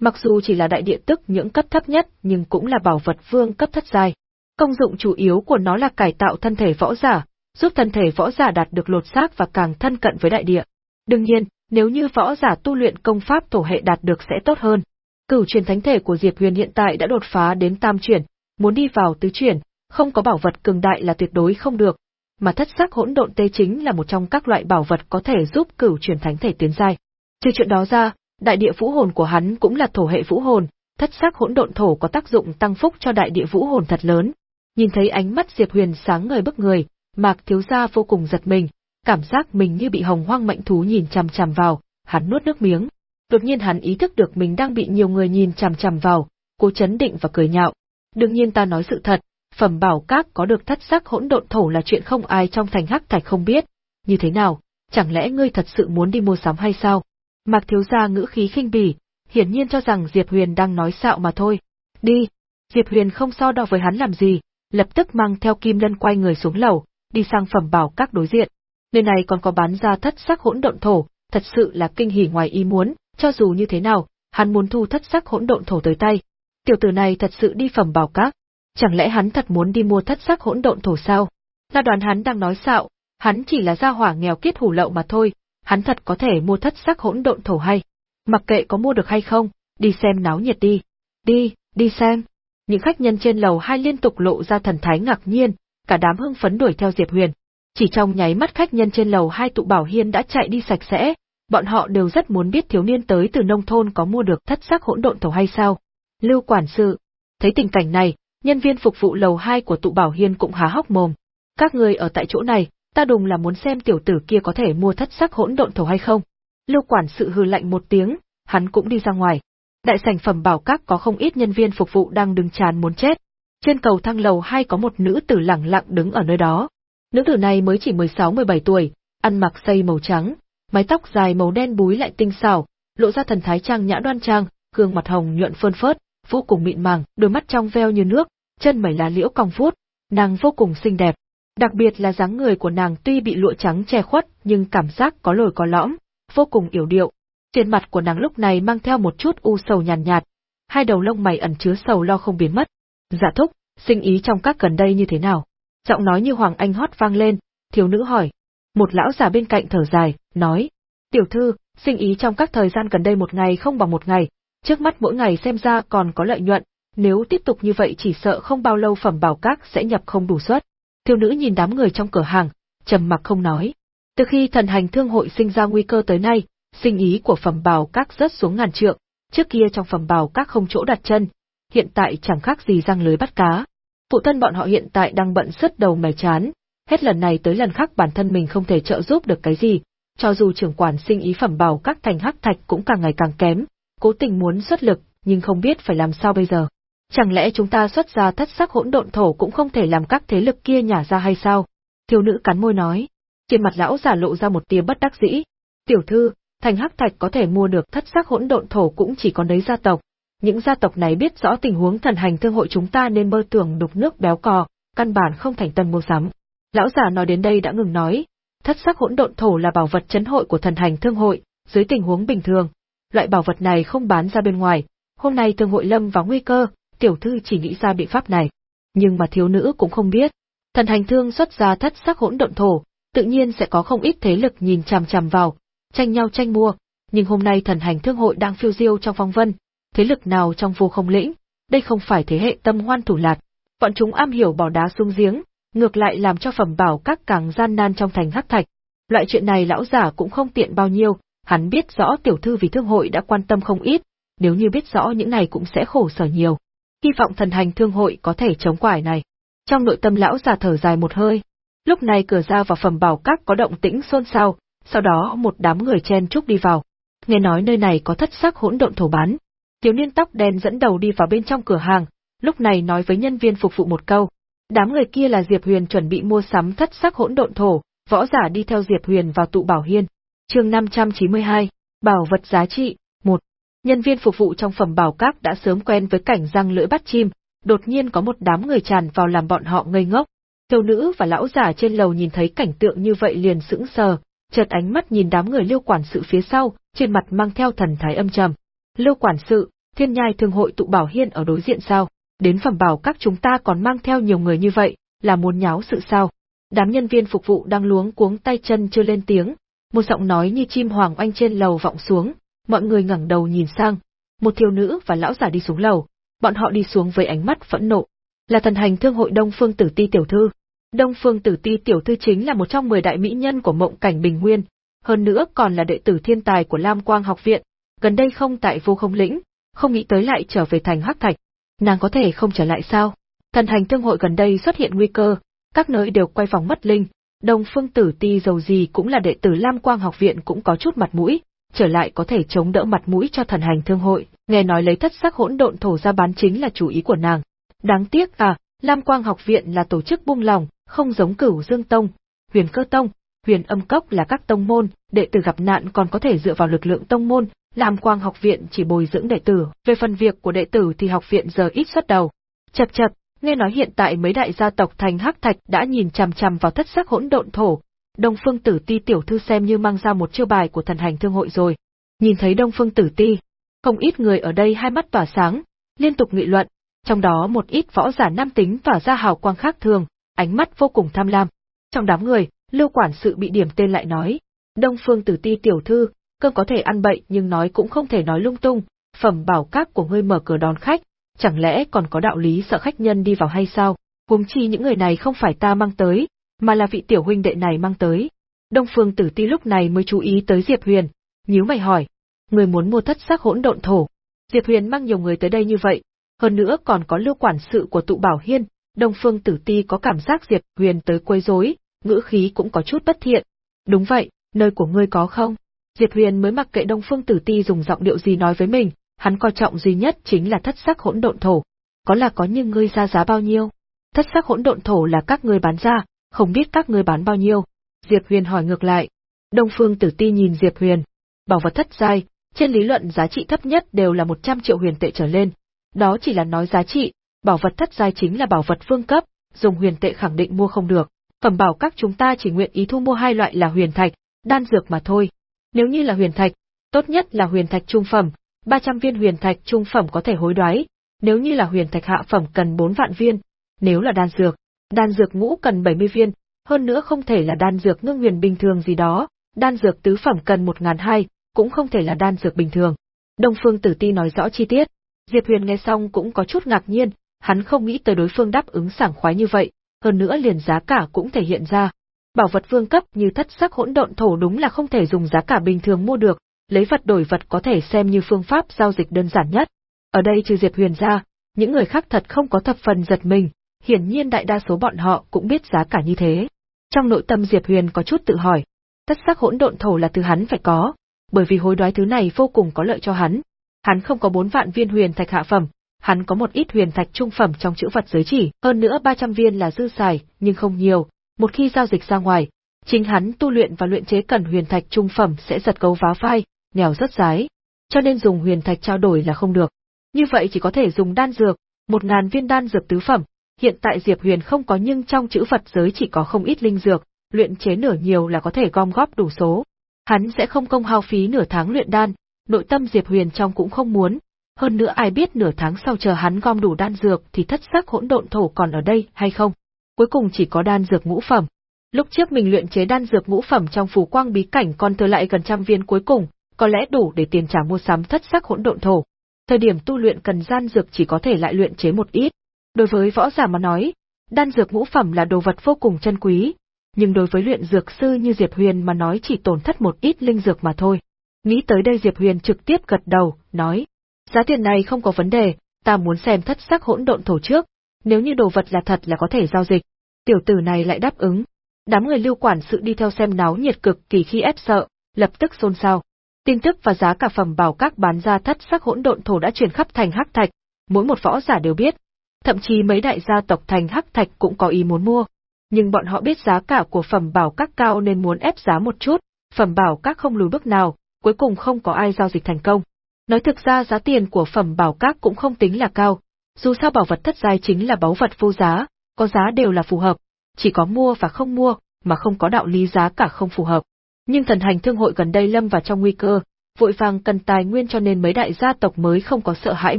Mặc dù chỉ là đại địa tức nhưỡng cấp thấp nhất, nhưng cũng là bảo vật vương cấp thất giai. Công dụng chủ yếu của nó là cải tạo thân thể võ giả, giúp thân thể võ giả đạt được lột xác và càng thân cận với đại địa. Đương nhiên, nếu như võ giả tu luyện công pháp thổ hệ đạt được sẽ tốt hơn. Cửu truyền thánh thể của Diệp Huyền hiện tại đã đột phá đến tam chuyển, muốn đi vào tứ chuyển, không có bảo vật cường đại là tuyệt đối không được, mà thất sắc hỗn độn tê chính là một trong các loại bảo vật có thể giúp cửu chuyển thánh thể tiến giai. Trừ chuyện đó ra, đại địa vũ hồn của hắn cũng là thổ hệ vũ hồn, thất sắc hỗn độn thổ có tác dụng tăng phúc cho đại địa vũ hồn thật lớn. Nhìn thấy ánh mắt Diệp Huyền sáng ngời bức người, Mạc thiếu gia vô cùng giật mình, cảm giác mình như bị hồng hoang mệnh thú nhìn chằm chằm vào, hắn nuốt nước miếng. Đột nhiên hắn ý thức được mình đang bị nhiều người nhìn chằm chằm vào, cố chấn định và cười nhạo. Đương nhiên ta nói sự thật, phẩm bảo các có được thất sắc hỗn độn thổ là chuyện không ai trong thành hắc thạch không biết. Như thế nào, chẳng lẽ ngươi thật sự muốn đi mua sắm hay sao? Mạc thiếu gia ngữ khí khinh bỉ, hiển nhiên cho rằng Diệp Huyền đang nói xạo mà thôi. Đi! Diệp Huyền không so đo với hắn làm gì, lập tức mang theo kim lân quay người xuống lầu, đi sang phẩm bảo các đối diện. Nơi này còn có bán ra thất sắc hỗn độn thổ, thật sự là kinh hỉ ngoài ý muốn, cho dù như thế nào, hắn muốn thu thất sắc hỗn độn thổ tới tay. Tiểu tử này thật sự đi phẩm bảo các, chẳng lẽ hắn thật muốn đi mua thất sắc hỗn độn thổ sao? Ta đoán hắn đang nói xạo, hắn chỉ là gia hỏa nghèo kiết hủ lậu mà thôi, hắn thật có thể mua thất sắc hỗn độn thổ hay. Mặc kệ có mua được hay không, đi xem náo nhiệt đi. Đi, đi xem. Những khách nhân trên lầu hai liên tục lộ ra thần thái ngạc nhiên, cả đám hưng phấn đuổi theo Diệp Huyền. Chỉ trong nháy mắt khách nhân trên lầu hai tụ bảo hiên đã chạy đi sạch sẽ, bọn họ đều rất muốn biết thiếu niên tới từ nông thôn có mua được thất sắc hỗn độn thổ hay sao. Lưu quản sự, thấy tình cảnh này, nhân viên phục vụ lầu hai của tụ bảo hiên cũng há hốc mồm. Các người ở tại chỗ này, ta đùng là muốn xem tiểu tử kia có thể mua thất sắc hỗn độn thổ hay không. Lưu quản sự hừ lạnh một tiếng, hắn cũng đi ra ngoài. Đại sảnh phẩm bảo các có không ít nhân viên phục vụ đang đứng chán muốn chết. Trên cầu thang lầu hai có một nữ tử lẳng lặng đứng ở nơi đó. Nữ tử này mới chỉ 16-17 tuổi, ăn mặc xây màu trắng, mái tóc dài màu đen búi lại tinh xảo, lộ ra thần thái trang nhã đoan trang, gương mặt hồng nhuận phơn phớt, vô cùng mịn màng, đôi mắt trong veo như nước, chân mẩy lá liễu cong vuốt, nàng vô cùng xinh đẹp. Đặc biệt là dáng người của nàng tuy bị lụa trắng che khuất, nhưng cảm giác có lồi có lõm, vô cùng yểu điệu. Trên mặt của nàng lúc này mang theo một chút u sầu nhàn nhạt, nhạt, hai đầu lông mày ẩn chứa sầu lo không biến mất. Dạ thúc, sinh ý trong các gần đây như thế nào? Giọng nói như Hoàng Anh hót vang lên, thiếu nữ hỏi. Một lão già bên cạnh thở dài, nói. Tiểu thư, sinh ý trong các thời gian gần đây một ngày không bằng một ngày, trước mắt mỗi ngày xem ra còn có lợi nhuận, nếu tiếp tục như vậy chỉ sợ không bao lâu phẩm bảo các sẽ nhập không đủ suất. Thiếu nữ nhìn đám người trong cửa hàng, trầm mặc không nói. Từ khi thần hành thương hội sinh ra nguy cơ tới nay, sinh ý của phẩm bảo các rớt xuống ngàn trượng, trước kia trong phẩm bảo các không chỗ đặt chân, hiện tại chẳng khác gì răng lưới bắt cá. Phụ thân bọn họ hiện tại đang bận sứt đầu mẻ chán, hết lần này tới lần khác bản thân mình không thể trợ giúp được cái gì, cho dù trưởng quản sinh ý phẩm bảo các thành hắc thạch cũng càng ngày càng kém, cố tình muốn xuất lực, nhưng không biết phải làm sao bây giờ. Chẳng lẽ chúng ta xuất ra thất sắc hỗn độn thổ cũng không thể làm các thế lực kia nhả ra hay sao? Thiếu nữ cắn môi nói. Trên mặt lão giả lộ ra một tia bất đắc dĩ. Tiểu thư, thành hắc thạch có thể mua được thất sắc hỗn độn thổ cũng chỉ còn đấy gia tộc. Những gia tộc này biết rõ tình huống thần hành thương hội chúng ta nên mơ tưởng đục nước béo cò, căn bản không thành tâm mua sắm. Lão giả nói đến đây đã ngừng nói. Thất sắc hỗn độn thổ là bảo vật chấn hội của thần hành thương hội, dưới tình huống bình thường, loại bảo vật này không bán ra bên ngoài. Hôm nay thương hội lâm vào nguy cơ, tiểu thư chỉ nghĩ ra biện pháp này. Nhưng mà thiếu nữ cũng không biết. Thần hành thương xuất ra thất sắc hỗn độn thổ, tự nhiên sẽ có không ít thế lực nhìn chằm chằm vào, tranh nhau tranh mua, nhưng hôm nay thần hành thương hội đang phiêu diêu trong phong vân, thế lực nào trong vô không lĩnh, đây không phải thế hệ tâm hoan thủ lạt. Bọn chúng am hiểu bỏ đá xuống giếng, ngược lại làm cho phẩm bảo các càng gian nan trong thành hắc thạch. Loại chuyện này lão giả cũng không tiện bao nhiêu, hắn biết rõ tiểu thư vì thương hội đã quan tâm không ít, nếu như biết rõ những này cũng sẽ khổ sở nhiều. Hy vọng thần hành thương hội có thể chống quải này. Trong nội tâm lão già thở dài một hơi. Lúc này cửa ra vào phẩm bảo các có động tĩnh xôn xao, sau đó một đám người chen trúc đi vào. Nghe nói nơi này có thất sắc hỗn độn thổ bán. Thiếu niên tóc đen dẫn đầu đi vào bên trong cửa hàng, lúc này nói với nhân viên phục vụ một câu. Đám người kia là Diệp Huyền chuẩn bị mua sắm thất sắc hỗn độn thổ, võ giả đi theo Diệp Huyền vào tụ bảo hiên. Chương 592, bảo vật giá trị, 1. Nhân viên phục vụ trong phẩm bảo các đã sớm quen với cảnh răng lưỡi bắt chim, đột nhiên có một đám người tràn vào làm bọn họ ngây ngốc. Tiểu nữ và lão giả trên lầu nhìn thấy cảnh tượng như vậy liền sững sờ, chợt ánh mắt nhìn đám người Liêu quản sự phía sau, trên mặt mang theo thần thái âm trầm. Liêu quản sự, Thiên Nhai Thương hội tụ bảo hiên ở đối diện sao? Đến phẩm bảo các chúng ta còn mang theo nhiều người như vậy, là muốn nháo sự sao? Đám nhân viên phục vụ đang luống cuống tay chân chưa lên tiếng, một giọng nói như chim hoàng oanh trên lầu vọng xuống, mọi người ngẩng đầu nhìn sang, một thiếu nữ và lão giả đi xuống lầu, bọn họ đi xuống với ánh mắt phẫn nộ. Là thần hành thương hội Đông Phương Tử Ti tiểu thư. Đông Phương Tử Ti tiểu thư chính là một trong 10 đại mỹ nhân của Mộng Cảnh Bình Nguyên, hơn nữa còn là đệ tử thiên tài của Lam Quang học viện, gần đây không tại Vô Không lĩnh, không nghĩ tới lại trở về thành Hắc Thạch. Nàng có thể không trở lại sao? Thần hành thương hội gần đây xuất hiện nguy cơ, các nơi đều quay vòng mất linh, Đông Phương Tử Ti dầu gì cũng là đệ tử Lam Quang học viện cũng có chút mặt mũi, trở lại có thể chống đỡ mặt mũi cho thần hành thương hội, nghe nói lấy thất sắc hỗn độn thổ ra bán chính là chủ ý của nàng. Đáng tiếc à, Lam Quang học viện là tổ chức buông lòng, không giống Cửu Dương Tông, Huyền Cơ Tông, Huyền Âm Cốc là các tông môn, đệ tử gặp nạn còn có thể dựa vào lực lượng tông môn, Lam Quang học viện chỉ bồi dưỡng đệ tử, về phần việc của đệ tử thì học viện giờ ít xuất đầu. Chập chập, nghe nói hiện tại mấy đại gia tộc thành Hắc Thạch đã nhìn chằm chằm vào thất sắc hỗn độn thổ, Đông Phương Tử Ti tiểu thư xem như mang ra một chiêu bài của thần hành thương hội rồi. Nhìn thấy Đông Phương Tử Ti, không ít người ở đây hai mắt tỏa sáng, liên tục nghị luận, trong đó một ít võ giả nam tính tỏa ra hào quang khác thường, ánh mắt vô cùng tham lam. Trong đám người, Lưu quản sự bị điểm tên lại nói, Đông Phương Tử Ti tiểu thư, cơm có thể ăn bậy nhưng nói cũng không thể nói lung tung, phẩm bảo các của ngươi mở cửa đón khách, chẳng lẽ còn có đạo lý sợ khách nhân đi vào hay sao? Huống chi những người này không phải ta mang tới, mà là vị tiểu huynh đệ này mang tới. Đông Phương Tử Ti lúc này mới chú ý tới Diệp Huyền, nhíu mày hỏi, người muốn mua thất sắc hỗn độn thổ. Diệp Huyền mang nhiều người tới đây như vậy, hơn nữa còn có lưu quản sự của tụ bảo hiên, Đông Phương Tử Ti có cảm giác Diệp Huyền tới quấy rối, ngữ khí cũng có chút bất thiện. Đúng vậy, nơi của ngươi có không? Diệp Huyền mới mặc kệ Đông Phương Tử Ti dùng giọng điệu gì nói với mình, hắn coi trọng duy nhất chính là thất sắc hỗn độn thổ. Có là có nhưng ngươi ra giá bao nhiêu? Thất sắc hỗn độn thổ là các ngươi bán ra, không biết các ngươi bán bao nhiêu? Diệp Huyền hỏi ngược lại. Đông Phương Tử Ti nhìn Diệp Huyền. Bảo vật thất giai, trên lý luận giá trị thấp nhất đều là 100 triệu huyền tệ trở lên. Đó chỉ là nói giá trị, bảo vật thất giai chính là bảo vật phương cấp, dùng huyền tệ khẳng định mua không được. Phẩm bảo các chúng ta chỉ nguyện ý thu mua hai loại là huyền thạch, đan dược mà thôi. Nếu như là huyền thạch, tốt nhất là huyền thạch trung phẩm, 300 viên huyền thạch trung phẩm có thể hối đoái, nếu như là huyền thạch hạ phẩm cần 4 vạn viên, nếu là đan dược, đan dược ngũ cần 70 viên, hơn nữa không thể là đan dược ngưng huyền bình thường gì đó, đan dược tứ phẩm cần 1002, cũng không thể là đan dược bình thường. Đông Phương Tử Ti nói rõ chi tiết. Diệp Huyền nghe xong cũng có chút ngạc nhiên, hắn không nghĩ tới đối phương đáp ứng sảng khoái như vậy, hơn nữa liền giá cả cũng thể hiện ra. Bảo vật vương cấp như thất sắc hỗn độn thổ đúng là không thể dùng giá cả bình thường mua được, lấy vật đổi vật có thể xem như phương pháp giao dịch đơn giản nhất. Ở đây trừ Diệp Huyền ra, những người khác thật không có thập phần giật mình, hiển nhiên đại đa số bọn họ cũng biết giá cả như thế. Trong nội tâm Diệp Huyền có chút tự hỏi, tất sắc hỗn độn thổ là thứ hắn phải có, bởi vì hối đoái thứ này vô cùng có lợi cho hắn. Hắn không có bốn vạn viên huyền thạch hạ phẩm, hắn có một ít huyền thạch trung phẩm trong chữ vật giới chỉ, hơn nữa 300 viên là dư xài, nhưng không nhiều, một khi giao dịch ra ngoài, chính hắn tu luyện và luyện chế cần huyền thạch trung phẩm sẽ giật gấu vá vai, nghèo rất rái, cho nên dùng huyền thạch trao đổi là không được. Như vậy chỉ có thể dùng đan dược, một ngàn viên đan dược tứ phẩm, hiện tại Diệp Huyền không có nhưng trong chữ phật giới chỉ có không ít linh dược, luyện chế nửa nhiều là có thể gom góp đủ số. Hắn sẽ không công hao phí nửa tháng luyện đan, nội tâm Diệp Huyền trong cũng không muốn. Hơn nữa ai biết nửa tháng sau chờ hắn gom đủ đan dược thì thất sắc hỗn độn thổ còn ở đây hay không. Cuối cùng chỉ có đan dược ngũ phẩm. Lúc trước mình luyện chế đan dược ngũ phẩm trong phủ quang bí cảnh còn thừa lại gần trăm viên cuối cùng, có lẽ đủ để tiền trả mua sắm thất sắc hỗn độn thổ. Thời điểm tu luyện cần gian dược chỉ có thể lại luyện chế một ít. Đối với võ giả mà nói, đan dược ngũ phẩm là đồ vật vô cùng chân quý, nhưng đối với luyện dược sư như Diệp Huyền mà nói chỉ tổn thất một ít linh dược mà thôi. Nghĩ tới đây Diệp Huyền trực tiếp gật đầu, nói, giá tiền này không có vấn đề, ta muốn xem thất sắc hỗn độn thổ trước, nếu như đồ vật là thật là có thể giao dịch. Tiểu tử này lại đáp ứng. Đám người lưu quản sự đi theo xem náo nhiệt cực kỳ khi ép sợ, lập tức xôn xao. Tin tức và giá cả phẩm bảo các bán ra thất sắc hỗn độn thổ đã truyền khắp thành Hắc Thạch, mỗi một võ giả đều biết. Thậm chí mấy đại gia tộc thành Hắc Thạch cũng có ý muốn mua. Nhưng bọn họ biết giá cả của phẩm bảo các cao nên muốn ép giá một chút, phẩm bảo các không lùi bước nào, cuối cùng không có ai giao dịch thành công. Nói thực ra giá tiền của phẩm bảo các cũng không tính là cao, dù sao bảo vật thất giai chính là báu vật vô giá, có giá đều là phù hợp, chỉ có mua và không mua, mà không có đạo lý giá cả không phù hợp. Nhưng thần hành thương hội gần đây lâm vào trong nguy cơ, vội vàng cần tài nguyên cho nên mấy đại gia tộc mới không có sợ hãi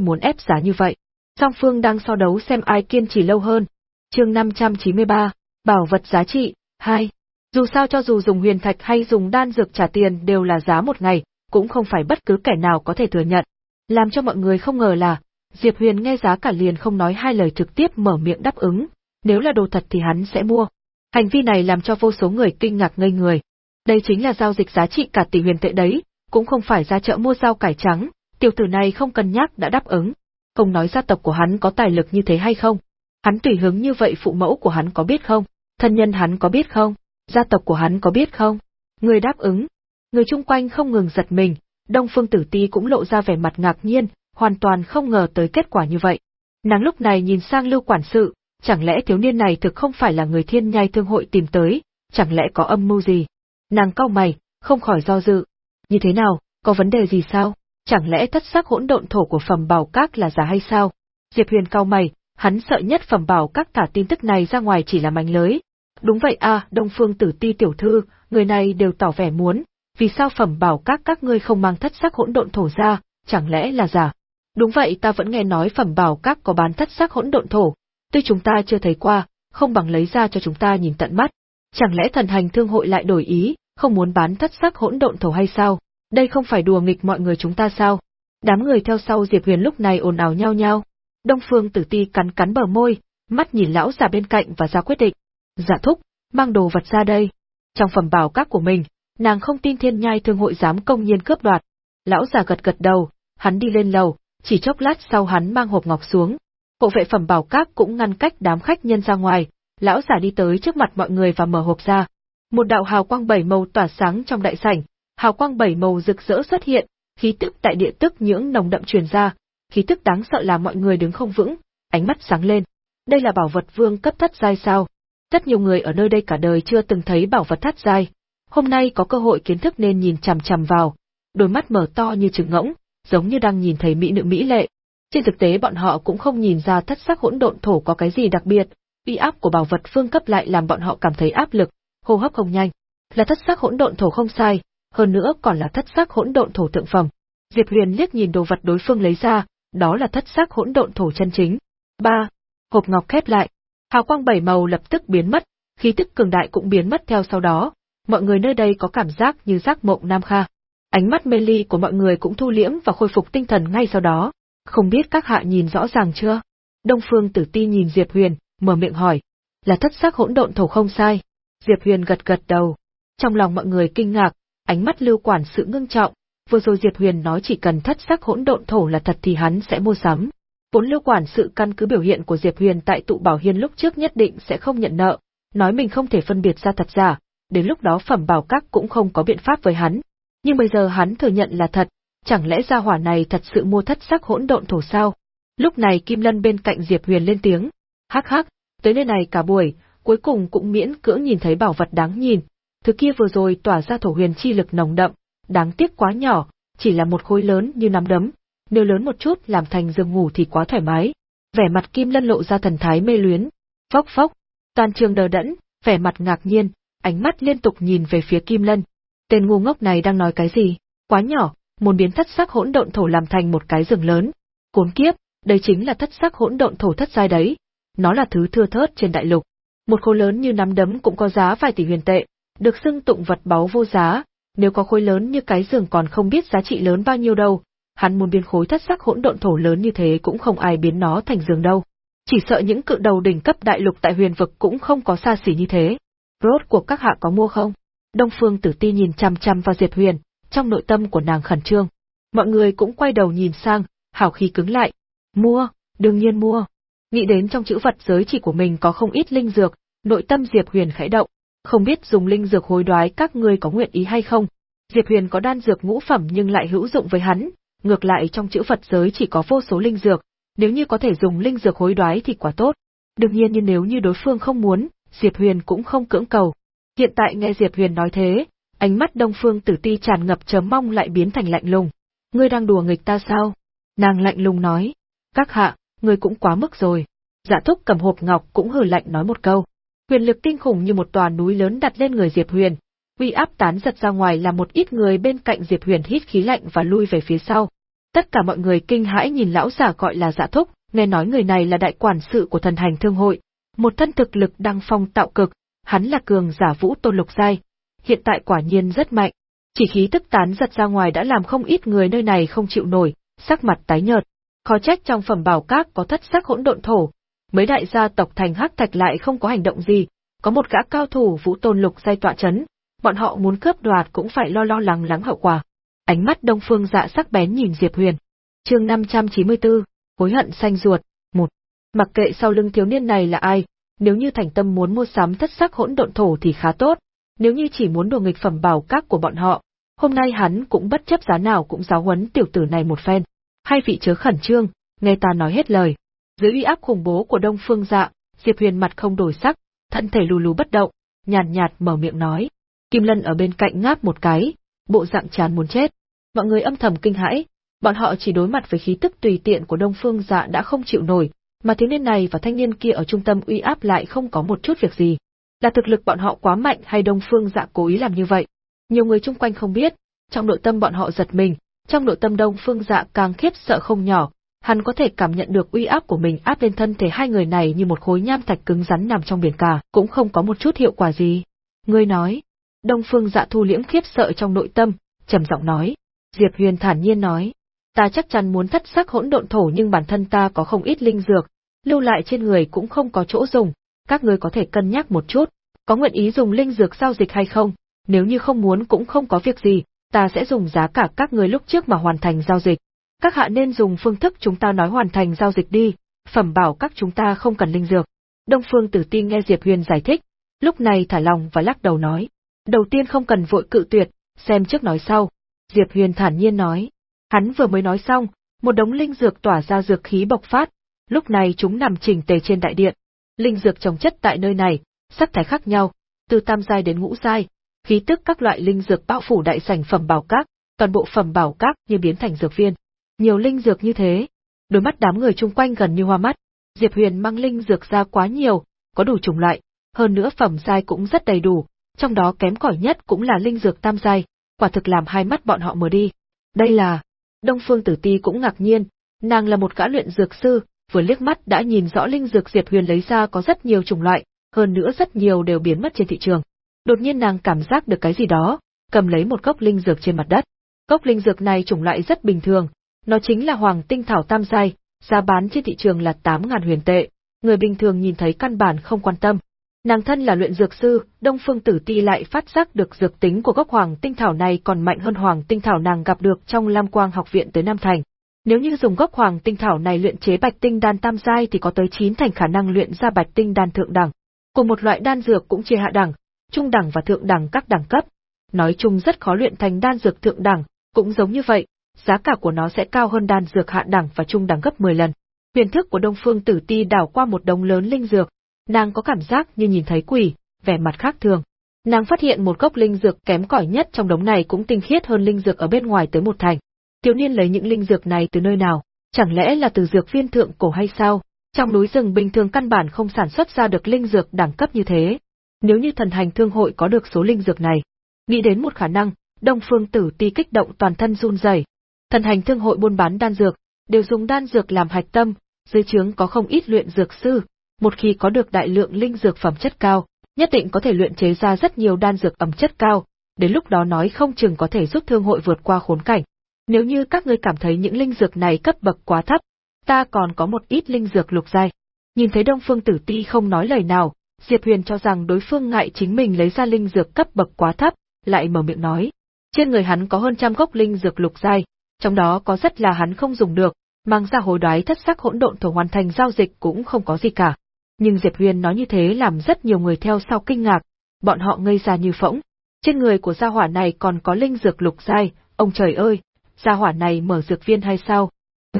muốn ép giá như vậy. Song phương đang so đấu xem ai kiên trì lâu hơn. Chương 593, Bảo vật giá trị, 2. Dù sao cho dù dùng huyền thạch hay dùng đan dược trả tiền đều là giá một ngày, cũng không phải bất cứ kẻ nào có thể thừa nhận. Làm cho mọi người không ngờ là, Diệp Huyền nghe giá cả liền không nói hai lời trực tiếp mở miệng đáp ứng, nếu là đồ thật thì hắn sẽ mua. Hành vi này làm cho vô số người kinh ngạc ngây người. Đây chính là giao dịch giá trị cả tỷ huyền tệ đấy, cũng không phải ra chợ mua rau cải trắng, tiểu tử này không cân nhắc đã đáp ứng. Không nói gia tộc của hắn có tài lực như thế hay không. Hắn tùy hứng như vậy phụ mẫu của hắn có biết không? Thân nhân hắn có biết không? Gia tộc của hắn có biết không? Người đáp ứng. Người chung quanh không ngừng giật mình, Đông Phương Tử Ti cũng lộ ra vẻ mặt ngạc nhiên, hoàn toàn không ngờ tới kết quả như vậy. Nàng lúc này nhìn sang Lưu quản sự, chẳng lẽ thiếu niên này thực không phải là người thiên nhai thương hội tìm tới, chẳng lẽ có âm mưu gì? Nàng cau mày, không khỏi do dự. Như thế nào, có vấn đề gì sao? Chẳng lẽ thất sắc hỗn độn thổ của phẩm bảo các là giả hay sao? Diệp Huyền cau mày, hắn sợ nhất phẩm bảo các thả tin tức này ra ngoài chỉ là mảnh lưới. Đúng vậy à, Đông Phương Tử Ti tiểu thư, người này đều tỏ vẻ muốn, vì sao phẩm bảo các các ngươi không mang thất sắc hỗn độn thổ ra, chẳng lẽ là giả? Đúng vậy ta vẫn nghe nói phẩm bảo các có bán thất sắc hỗn độn thổ, tuy chúng ta chưa thấy qua, không bằng lấy ra cho chúng ta nhìn tận mắt. Chẳng lẽ thần hành thương hội lại đổi ý, không muốn bán thất sắc hỗn độn thổ hay sao? Đây không phải đùa nghịch mọi người chúng ta sao? Đám người theo sau Diệp Huyền lúc này ồn ào nhau nhau. Đông Phương Tử Ti cắn cắn bờ môi, mắt nhìn lão già bên cạnh và ra quyết định. Dạ thúc, mang đồ vật ra đây. Trong phẩm bảo các của mình, nàng không tin thiên nhai thương hội dám công nhiên cướp đoạt. Lão già gật gật đầu, hắn đi lên lầu, chỉ chốc lát sau hắn mang hộp ngọc xuống. Hộ vệ phẩm bảo các cũng ngăn cách đám khách nhân ra ngoài, lão giả đi tới trước mặt mọi người và mở hộp ra. Một đạo hào quang bảy màu tỏa sáng trong đại sảnh, hào quang bảy màu rực rỡ xuất hiện, khí tức tại địa tức những nồng đậm truyền ra, khí tức đáng sợ là mọi người đứng không vững, ánh mắt sáng lên. Đây là bảo vật vương cấp thất giai sao? Rất nhiều người ở nơi đây cả đời chưa từng thấy bảo vật thất giai, hôm nay có cơ hội kiến thức nên nhìn chằm chằm vào, đôi mắt mở to như trứng ngỗng, giống như đang nhìn thấy mỹ nữ mỹ lệ. Trên thực tế bọn họ cũng không nhìn ra thất sắc hỗn độn thổ có cái gì đặc biệt, uy áp của bảo vật phương cấp lại làm bọn họ cảm thấy áp lực, hô hấp không nhanh. Là thất sắc hỗn độn thổ không sai, hơn nữa còn là thất sắc hỗn độn thổ thượng phẩm. Diệp Huyền liếc nhìn đồ vật đối phương lấy ra, đó là thất sắc hỗn độn thổ chân chính. 3. Hộp ngọc khép lại. Hào quang bảy màu lập tức biến mất, khí tức cường đại cũng biến mất theo sau đó. Mọi người nơi đây có cảm giác như giác mộng Nam Kha. Ánh mắt mê ly của mọi người cũng thu liễm và khôi phục tinh thần ngay sau đó. Không biết các hạ nhìn rõ ràng chưa? Đông Phương Tử Ti nhìn Diệp Huyền, mở miệng hỏi. Là thất sắc hỗn độn thổ không sai. Diệp Huyền gật gật đầu. Trong lòng mọi người kinh ngạc, ánh mắt lưu quản sự ngưng trọng, vừa rồi Diệp Huyền nói chỉ cần thất sắc hỗn độn thổ là thật thì hắn sẽ mua sắm. Vốn lưu quản sự căn cứ biểu hiện của Diệp Huyền tại tụ bảo hiên lúc trước nhất định sẽ không nhận nợ, nói mình không thể phân biệt ra thật giả, đến lúc đó phẩm bảo các cũng không có biện pháp với hắn. Nhưng bây giờ hắn thừa nhận là thật, chẳng lẽ gia hỏa này thật sự mua thất sắc hỗn độn thổ sao? Lúc này Kim Lân bên cạnh Diệp Huyền lên tiếng, hắc hắc, tới nơi này cả buổi, cuối cùng cũng miễn cưỡng nhìn thấy bảo vật đáng nhìn. Thứ kia vừa rồi tỏa ra thổ huyền chi lực nồng đậm, đáng tiếc quá nhỏ, chỉ là một khối lớn như nắm đấm, nếu lớn một chút làm thành giường ngủ thì quá thoải mái. Vẻ mặt Kim Lân lộ ra thần thái mê luyến, phốc phốc, toàn trường đờ đẫn, vẻ mặt ngạc nhiên, ánh mắt liên tục nhìn về phía Kim Lân. Tên ngu ngốc này đang nói cái gì? Quá nhỏ, muốn biến thất sắc hỗn độn thổ làm thành một cái giường lớn. Cuốn kiếp, đây chính là thất sắc hỗn độn thổ thất giai đấy. Nó là thứ thưa thớt trên đại lục. Một khối lớn như nắm đấm cũng có giá vài tỷ huyền tệ, được xưng tụng vật báu vô giá, nếu có khối lớn như cái giường còn không biết giá trị lớn bao nhiêu đâu. hắn muốn biến khối thất sắc hỗn độn thổ lớn như thế cũng không ai biến nó thành giường đâu. Chỉ sợ những cự đầu đỉnh cấp đại lục tại huyền vực cũng không có xa xỉ như thế. Rốt cuộc các hạ có mua không? Đông Phương Tử Ti nhìn chăm chăm vào Diệp Huyền, trong nội tâm của nàng khẩn trương. Mọi người cũng quay đầu nhìn sang, hào khí cứng lại. Mua, đương nhiên mua. Nghĩ đến trong chữ vật giới chỉ của mình có không ít linh dược, nội tâm Diệp Huyền khẽ động. Không biết dùng linh dược hối đoái các ngươi có nguyện ý hay không. Diệp Huyền có đan dược ngũ phẩm nhưng lại hữu dụng với hắn, ngược lại trong chữ vật giới chỉ có vô số linh dược, nếu như có thể dùng linh dược hối đoái thì quả tốt. Đương nhiên nhưng nếu như đối phương không muốn, Diệp Huyền cũng không cưỡng cầu. Hiện tại nghe Diệp Huyền nói thế, ánh mắt Đông Phương Tử Ti tràn ngập chờ mong lại biến thành lạnh lùng. Ngươi đang đùa nghịch ta sao? Nàng lạnh lùng nói. Các hạ, ngươi cũng quá mức rồi. Dạ thúc cầm hộp ngọc cũng hừ lạnh nói một câu. Huyền lực kinh khủng như một tòa núi lớn đặt lên người Diệp Huyền, uy áp tán giật ra ngoài là một ít người bên cạnh Diệp Huyền hít khí lạnh và lui về phía sau. Tất cả mọi người kinh hãi nhìn lão giả gọi là Dạ Thúc, nghe nói người này là đại quản sự của thần hành thương hội, một thân thực lực đăng phong tạo cực, hắn là cường giả vũ tôn lục giai, hiện tại quả nhiên rất mạnh. Chỉ khí tức tán giật ra ngoài đã làm không ít người nơi này không chịu nổi, sắc mặt tái nhợt. Khó trách trong phẩm bảo các có thất sắc hỗn độn thổ, mấy đại gia tộc thành hắc thạch lại không có hành động gì, có một gã cao thủ vũ tôn lục giai tọa chấn, bọn họ muốn cướp đoạt cũng phải lo lo lắng lắng hậu quả. Ánh mắt Đông Phương Dạ sắc bén nhìn Diệp Huyền. Chương 594, hối hận xanh ruột, một. Mặc kệ sau lưng thiếu niên này là ai, nếu như thành tâm muốn mua sắm thất sắc hỗn độn thổ thì khá tốt, nếu như chỉ muốn đồ nghịch phẩm bảo các của bọn họ, hôm nay hắn cũng bất chấp giá nào cũng giáo huấn tiểu tử này một phen. Hai vị chớ khẩn trương, nghe ta nói hết lời. Dưới uy áp khủng bố của Đông Phương Dạ, Diệp Huyền mặt không đổi sắc, thân thể lù lù bất động, nhàn nhạt, nhạt mở miệng nói. Kim Lân ở bên cạnh ngáp một cái, bộ dạng chán muốn chết. Mọi người âm thầm kinh hãi, bọn họ chỉ đối mặt với khí tức tùy tiện của Đông Phương Dạ đã không chịu nổi, mà thiếu niên này và thanh niên kia ở trung tâm uy áp lại không có một chút việc gì. Là thực lực bọn họ quá mạnh hay Đông Phương Dạ cố ý làm như vậy? Nhiều người chung quanh không biết, trong nội tâm bọn họ giật mình, trong nội tâm Đông Phương Dạ càng khiếp sợ không nhỏ, hắn có thể cảm nhận được uy áp của mình áp lên thân thể hai người này như một khối nham thạch cứng rắn nằm trong biển cả, cũng không có một chút hiệu quả gì. Ngươi nói, Đông Phương Dạ thu liễm khiếp sợ trong nội tâm, trầm giọng nói. Diệp Huyền thản nhiên nói, ta chắc chắn muốn thất sắc hỗn độn thổ nhưng bản thân ta có không ít linh dược, lưu lại trên người cũng không có chỗ dùng, các ngươi có thể cân nhắc một chút, có nguyện ý dùng linh dược giao dịch hay không, nếu như không muốn cũng không có việc gì, ta sẽ dùng giá cả các người lúc trước mà hoàn thành giao dịch. Các hạ nên dùng phương thức chúng ta nói hoàn thành giao dịch đi, phẩm bảo các chúng ta không cần linh dược. Đông Phương Tử Ti nghe Diệp Huyền giải thích, lúc này thả lòng và lắc đầu nói, đầu tiên không cần vội cự tuyệt, xem trước nói sau. Diệp Huyền thản nhiên nói, hắn vừa mới nói xong, một đống linh dược tỏa ra dược khí bộc phát, lúc này chúng nằm chỉnh tề trên đại điện. Linh dược trồng chất tại nơi này, sắc thái khác nhau, từ tam giai đến ngũ giai, khí tức các loại linh dược bao phủ đại sảnh phẩm bảo các, toàn bộ phẩm bảo các như biến thành dược viên. Nhiều linh dược như thế, đôi mắt đám người chung quanh gần như hoa mắt. Diệp Huyền mang linh dược ra quá nhiều, có đủ chủng loại, hơn nữa phẩm giai cũng rất đầy đủ, trong đó kém cỏi nhất cũng là linh dược tam giai, quả thực làm hai mắt bọn họ mở đi. Đây là Đông Phương Tử Ti cũng ngạc nhiên, nàng là một gã luyện dược sư, vừa liếc mắt đã nhìn rõ linh dược Diệp Huyền lấy ra có rất nhiều chủng loại, hơn nữa rất nhiều đều biến mất trên thị trường. Đột nhiên nàng cảm giác được cái gì đó, cầm lấy một gốc linh dược trên mặt đất. Gốc linh dược này chủng loại rất bình thường, nó chính là hoàng tinh thảo tam giai, giá bán trên thị trường là 8.000 huyền tệ, người bình thường nhìn thấy căn bản không quan tâm. Nàng thân là luyện dược sư, Đông Phương Tử Ti lại phát giác được dược tính của gốc hoàng tinh thảo này còn mạnh hơn hoàng tinh thảo nàng gặp được trong Lam Quang học viện tới Nam Thành. Nếu như dùng gốc hoàng tinh thảo này luyện chế bạch tinh đan tam giai thì có tới 9 thành khả năng luyện ra bạch tinh đan thượng đẳng. Cùng một loại đan dược cũng chia hạ đẳng, trung đẳng và thượng đẳng các đẳng cấp. Nói chung rất khó luyện thành đan dược thượng đẳng, cũng giống như vậy, giá cả của nó sẽ cao hơn đan dược hạ đẳng và trung đẳng gấp 10 lần. Huyền thức của Đông Phương Tử Ti đảo qua một đống lớn linh dược, nàng có cảm giác như nhìn thấy quỷ, vẻ mặt khác thường. Nàng phát hiện một gốc linh dược kém cỏi nhất trong đống này cũng tinh khiết hơn linh dược ở bên ngoài tới một thành. Tiểu niên lấy những linh dược này từ nơi nào? Chẳng lẽ là từ dược viên thượng cổ hay sao? Trong núi rừng bình thường căn bản không sản xuất ra được linh dược đẳng cấp như thế. Nếu như thần hành thương hội có được số linh dược này, nghĩ đến một khả năng, Đông Phương Tử Ti kích động toàn thân run rẩy. Thần hành thương hội buôn bán đan dược, đều dùng đan dược làm hạch tâm, dưới trướng có không ít luyện dược sư, một khi có được đại lượng linh dược phẩm chất cao, nhất định có thể luyện chế ra rất nhiều đan dược ẩm chất cao, đến lúc đó nói không chừng có thể giúp thương hội vượt qua khốn cảnh. Nếu như các ngươi cảm thấy những linh dược này cấp bậc quá thấp, ta còn có một ít linh dược lục giai. Nhìn thấy Đông Phương Tử Ti không nói lời nào, Diệp Huyền cho rằng đối phương ngại chính mình lấy ra linh dược cấp bậc quá thấp, lại mở miệng nói. Trên người hắn có hơn trăm gốc linh dược lục giai, trong đó có rất là hắn không dùng được, mang ra hồi đoái thất sắc hỗn độn thổ hoàn thành giao dịch cũng không có gì cả. Nhưng Diệp Huyền nói như thế làm rất nhiều người theo sau kinh ngạc, bọn họ ngây ra như phỗng. Trên người của gia hỏa này còn có linh dược lục giai, ông trời ơi, gia hỏa này mở dược viên hay sao?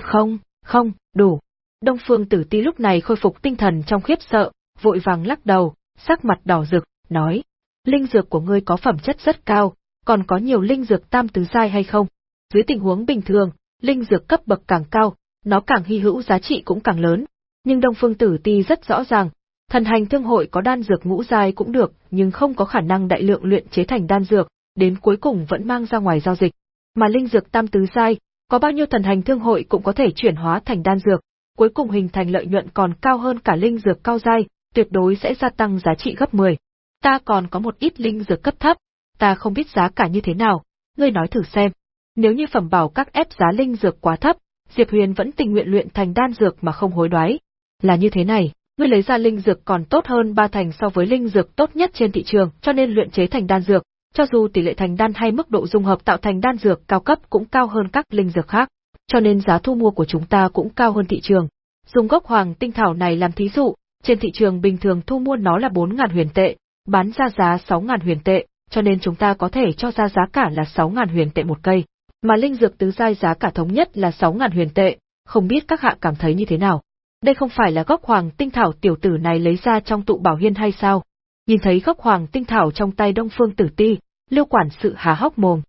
Không, không, đủ. Đông Phương Tử Ti lúc này khôi phục tinh thần trong khiếp sợ, vội vàng lắc đầu, sắc mặt đỏ rực, nói: "Linh dược của ngươi có phẩm chất rất cao, còn có nhiều linh dược tam tứ giai hay không?" Dưới tình huống bình thường, linh dược cấp bậc càng cao, nó càng hy hữu giá trị cũng càng lớn. Nhưng Đông Phương Tử Ti rất rõ ràng, thần hành thương hội có đan dược ngũ giai cũng được, nhưng không có khả năng đại lượng luyện chế thành đan dược, đến cuối cùng vẫn mang ra ngoài giao dịch. Mà linh dược tam tứ giai, có bao nhiêu thần hành thương hội cũng có thể chuyển hóa thành đan dược, cuối cùng hình thành lợi nhuận còn cao hơn cả linh dược cao giai, tuyệt đối sẽ gia tăng giá trị gấp 10. Ta còn có một ít linh dược cấp thấp, ta không biết giá cả như thế nào, ngươi nói thử xem. Nếu như phẩm bảo các ép giá linh dược quá thấp, Diệp Huyền vẫn tình nguyện luyện thành đan dược mà không hối đoái. Là như thế này, ngươi lấy ra linh dược còn tốt hơn ba thành so với linh dược tốt nhất trên thị trường, cho nên luyện chế thành đan dược, cho dù tỷ lệ thành đan hay mức độ dung hợp tạo thành đan dược cao cấp cũng cao hơn các linh dược khác, cho nên giá thu mua của chúng ta cũng cao hơn thị trường. Dùng gốc hoàng tinh thảo này làm thí dụ, trên thị trường bình thường thu mua nó là 4.000 huyền tệ, bán ra giá 6.000 huyền tệ, cho nên chúng ta có thể cho ra giá cả là 6.000 huyền tệ một cây. Mà linh dược tứ giai giá cả thống nhất là 6.000 huyền tệ, không biết các hạ cảm thấy như thế nào. Đây không phải là gốc hoàng tinh thảo tiểu tử này lấy ra trong tụ bảo hiên hay sao? Nhìn thấy gốc hoàng tinh thảo trong tay Đông Phương Tử Ti, Lưu quản sự há hốc mồm.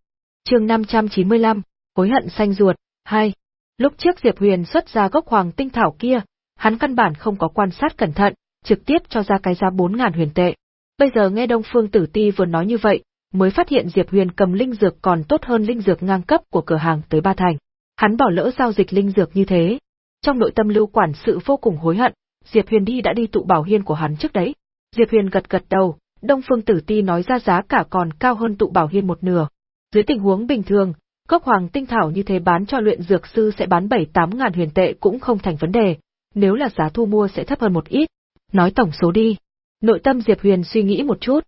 Chương 595, hối hận xanh ruột, 2. Lúc trước Diệp Huyền xuất ra gốc hoàng tinh thảo kia, hắn căn bản không có quan sát cẩn thận, trực tiếp cho ra cái giá 4000 huyền tệ. Bây giờ nghe Đông Phương Tử Ti vừa nói như vậy, mới phát hiện Diệp Huyền cầm linh dược còn tốt hơn linh dược ngang cấp của cửa hàng tới ba thành. Hắn bỏ lỡ giao dịch linh dược như thế. Trong nội tâm Lưu quản sự vô cùng hối hận, Diệp Huyền đi đã đi tụ bảo hiên của hắn trước đấy. Diệp Huyền gật gật đầu, Đông Phương Tử Ti nói ra giá cả còn cao hơn tụ bảo hiên một nửa. Dưới tình huống bình thường, cốc hoàng tinh thảo như thế bán cho luyện dược sư sẽ bán 7-8 ngàn huyền tệ cũng không thành vấn đề, nếu là giá thu mua sẽ thấp hơn một ít. Nói tổng số đi. Nội tâm Diệp Huyền suy nghĩ một chút.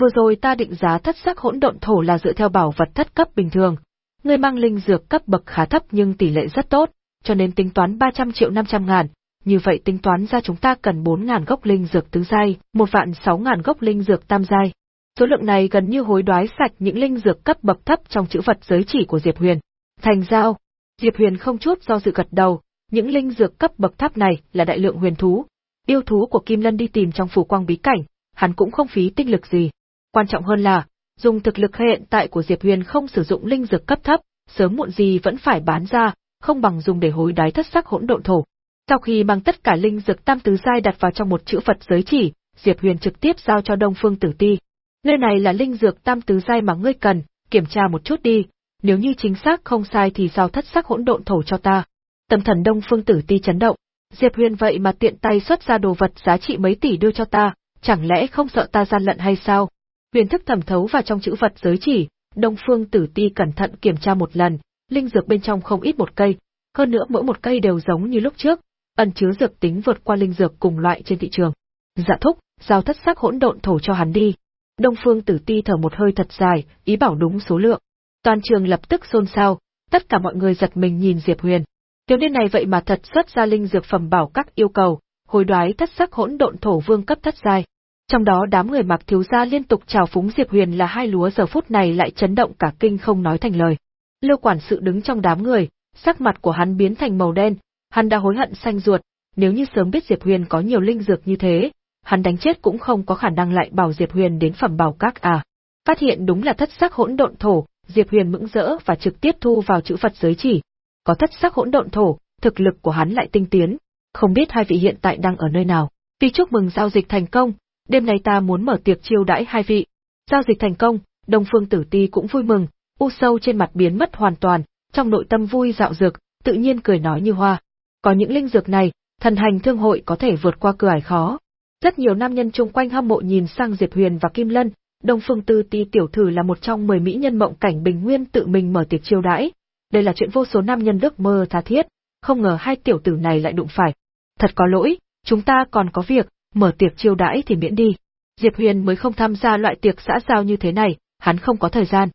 Vừa rồi ta định giá thất sắc hỗn độn thổ là dựa theo bảo vật thất cấp bình thường. Ngươi mang linh dược cấp bậc khá thấp nhưng tỷ lệ rất tốt, cho nên tính toán 300 triệu 500 ngàn, như vậy tính toán ra chúng ta cần 4.000 gốc linh dược tứ giai, một vạn 6.000 gốc linh dược tam giai. Số lượng này gần như hối đoái sạch những linh dược cấp bậc thấp trong chữ vật giới chỉ của Diệp Huyền. Thành giao, Diệp Huyền không chút do dự gật đầu, những linh dược cấp bậc thấp này là đại lượng huyền thú, yêu thú của Kim Lân đi tìm trong phủ quang bí cảnh, hắn cũng không phí tinh lực gì. Quan trọng hơn là, dùng thực lực hiện tại của Diệp Huyền không sử dụng linh dược cấp thấp, sớm muộn gì vẫn phải bán ra, không bằng dùng để hối đoái thất sắc hỗn độn thổ. Sau khi mang tất cả linh dược tam tứ giai đặt vào trong một chữ Phật giới chỉ, Diệp Huyền trực tiếp giao cho Đông Phương Tử Ti. Nơi này là linh dược tam tứ giai mà ngươi cần, kiểm tra một chút đi, nếu như chính xác không sai thì giao thất sắc hỗn độn thổ cho ta. Tâm thần Đông Phương Tử Ti chấn động, Diệp Huyền vậy mà tiện tay xuất ra đồ vật giá trị mấy tỷ đưa cho ta, chẳng lẽ không sợ ta gian lận hay sao? Huyền thức thẩm thấu vào trong chữ vật giới chỉ, Đông Phương Tử Ti cẩn thận kiểm tra một lần, linh dược bên trong không ít một cây, hơn nữa mỗi một cây đều giống như lúc trước, ẩn chứa dược tính vượt qua linh dược cùng loại trên thị trường. Dạ thúc, giao thất sắc hỗn độn thổ cho hắn đi. Đông Phương Tử Ti thở một hơi thật dài, ý bảo đúng số lượng. Toàn trường lập tức xôn xao, tất cả mọi người giật mình nhìn Diệp Huyền. Tiểu niên này vậy mà thật xuất ra linh dược phẩm bảo các yêu cầu, hồi đoái thất sắc hỗn độn thổ vương cấp thất giai. Trong đó đám người mặc thiếu gia liên tục chào phúng Diệp Huyền là hai lúa giờ phút này lại chấn động cả kinh không nói thành lời. Lưu quản sự đứng trong đám người, sắc mặt của hắn biến thành màu đen, Hắn đã hối hận xanh ruột, nếu như sớm biết Diệp Huyền có nhiều linh dược như thế, hắn đánh chết cũng không có khả năng lại bảo Diệp Huyền đến phẩm bảo các à. Phát hiện đúng là thất sắc hỗn độn thổ, Diệp Huyền mững rỡ và trực tiếp thu vào chữ Phật giới chỉ. Có thất sắc hỗn độn thổ, thực lực của hắn lại tinh tiến, không biết hai vị hiện tại đang ở nơi nào. Vì chúc mừng giao dịch thành công, đêm nay ta muốn mở tiệc chiêu đãi hai vị. Giao dịch thành công, Đông Phương Tử Ti cũng vui mừng, u sâu trên mặt biến mất hoàn toàn, trong nội tâm vui dạo dược, tự nhiên cười nói như hoa. Có những linh dược này, thần hành thương hội có thể vượt qua cửa ải khó. Rất nhiều nam nhân chung quanh hâm mộ nhìn sang Diệp Huyền và Kim Lân, Đông Phương Tư Ti tiểu thử là một trong 10 mỹ nhân mộng cảnh bình nguyên tự mình mở tiệc chiêu đãi. Đây là chuyện vô số nam nhân ước mơ tha thiết, không ngờ hai tiểu tử này lại đụng phải. Thật có lỗi, chúng ta còn có việc, mở tiệc chiêu đãi thì miễn đi. Diệp Huyền mới không tham gia loại tiệc xã giao như thế này, hắn không có thời gian.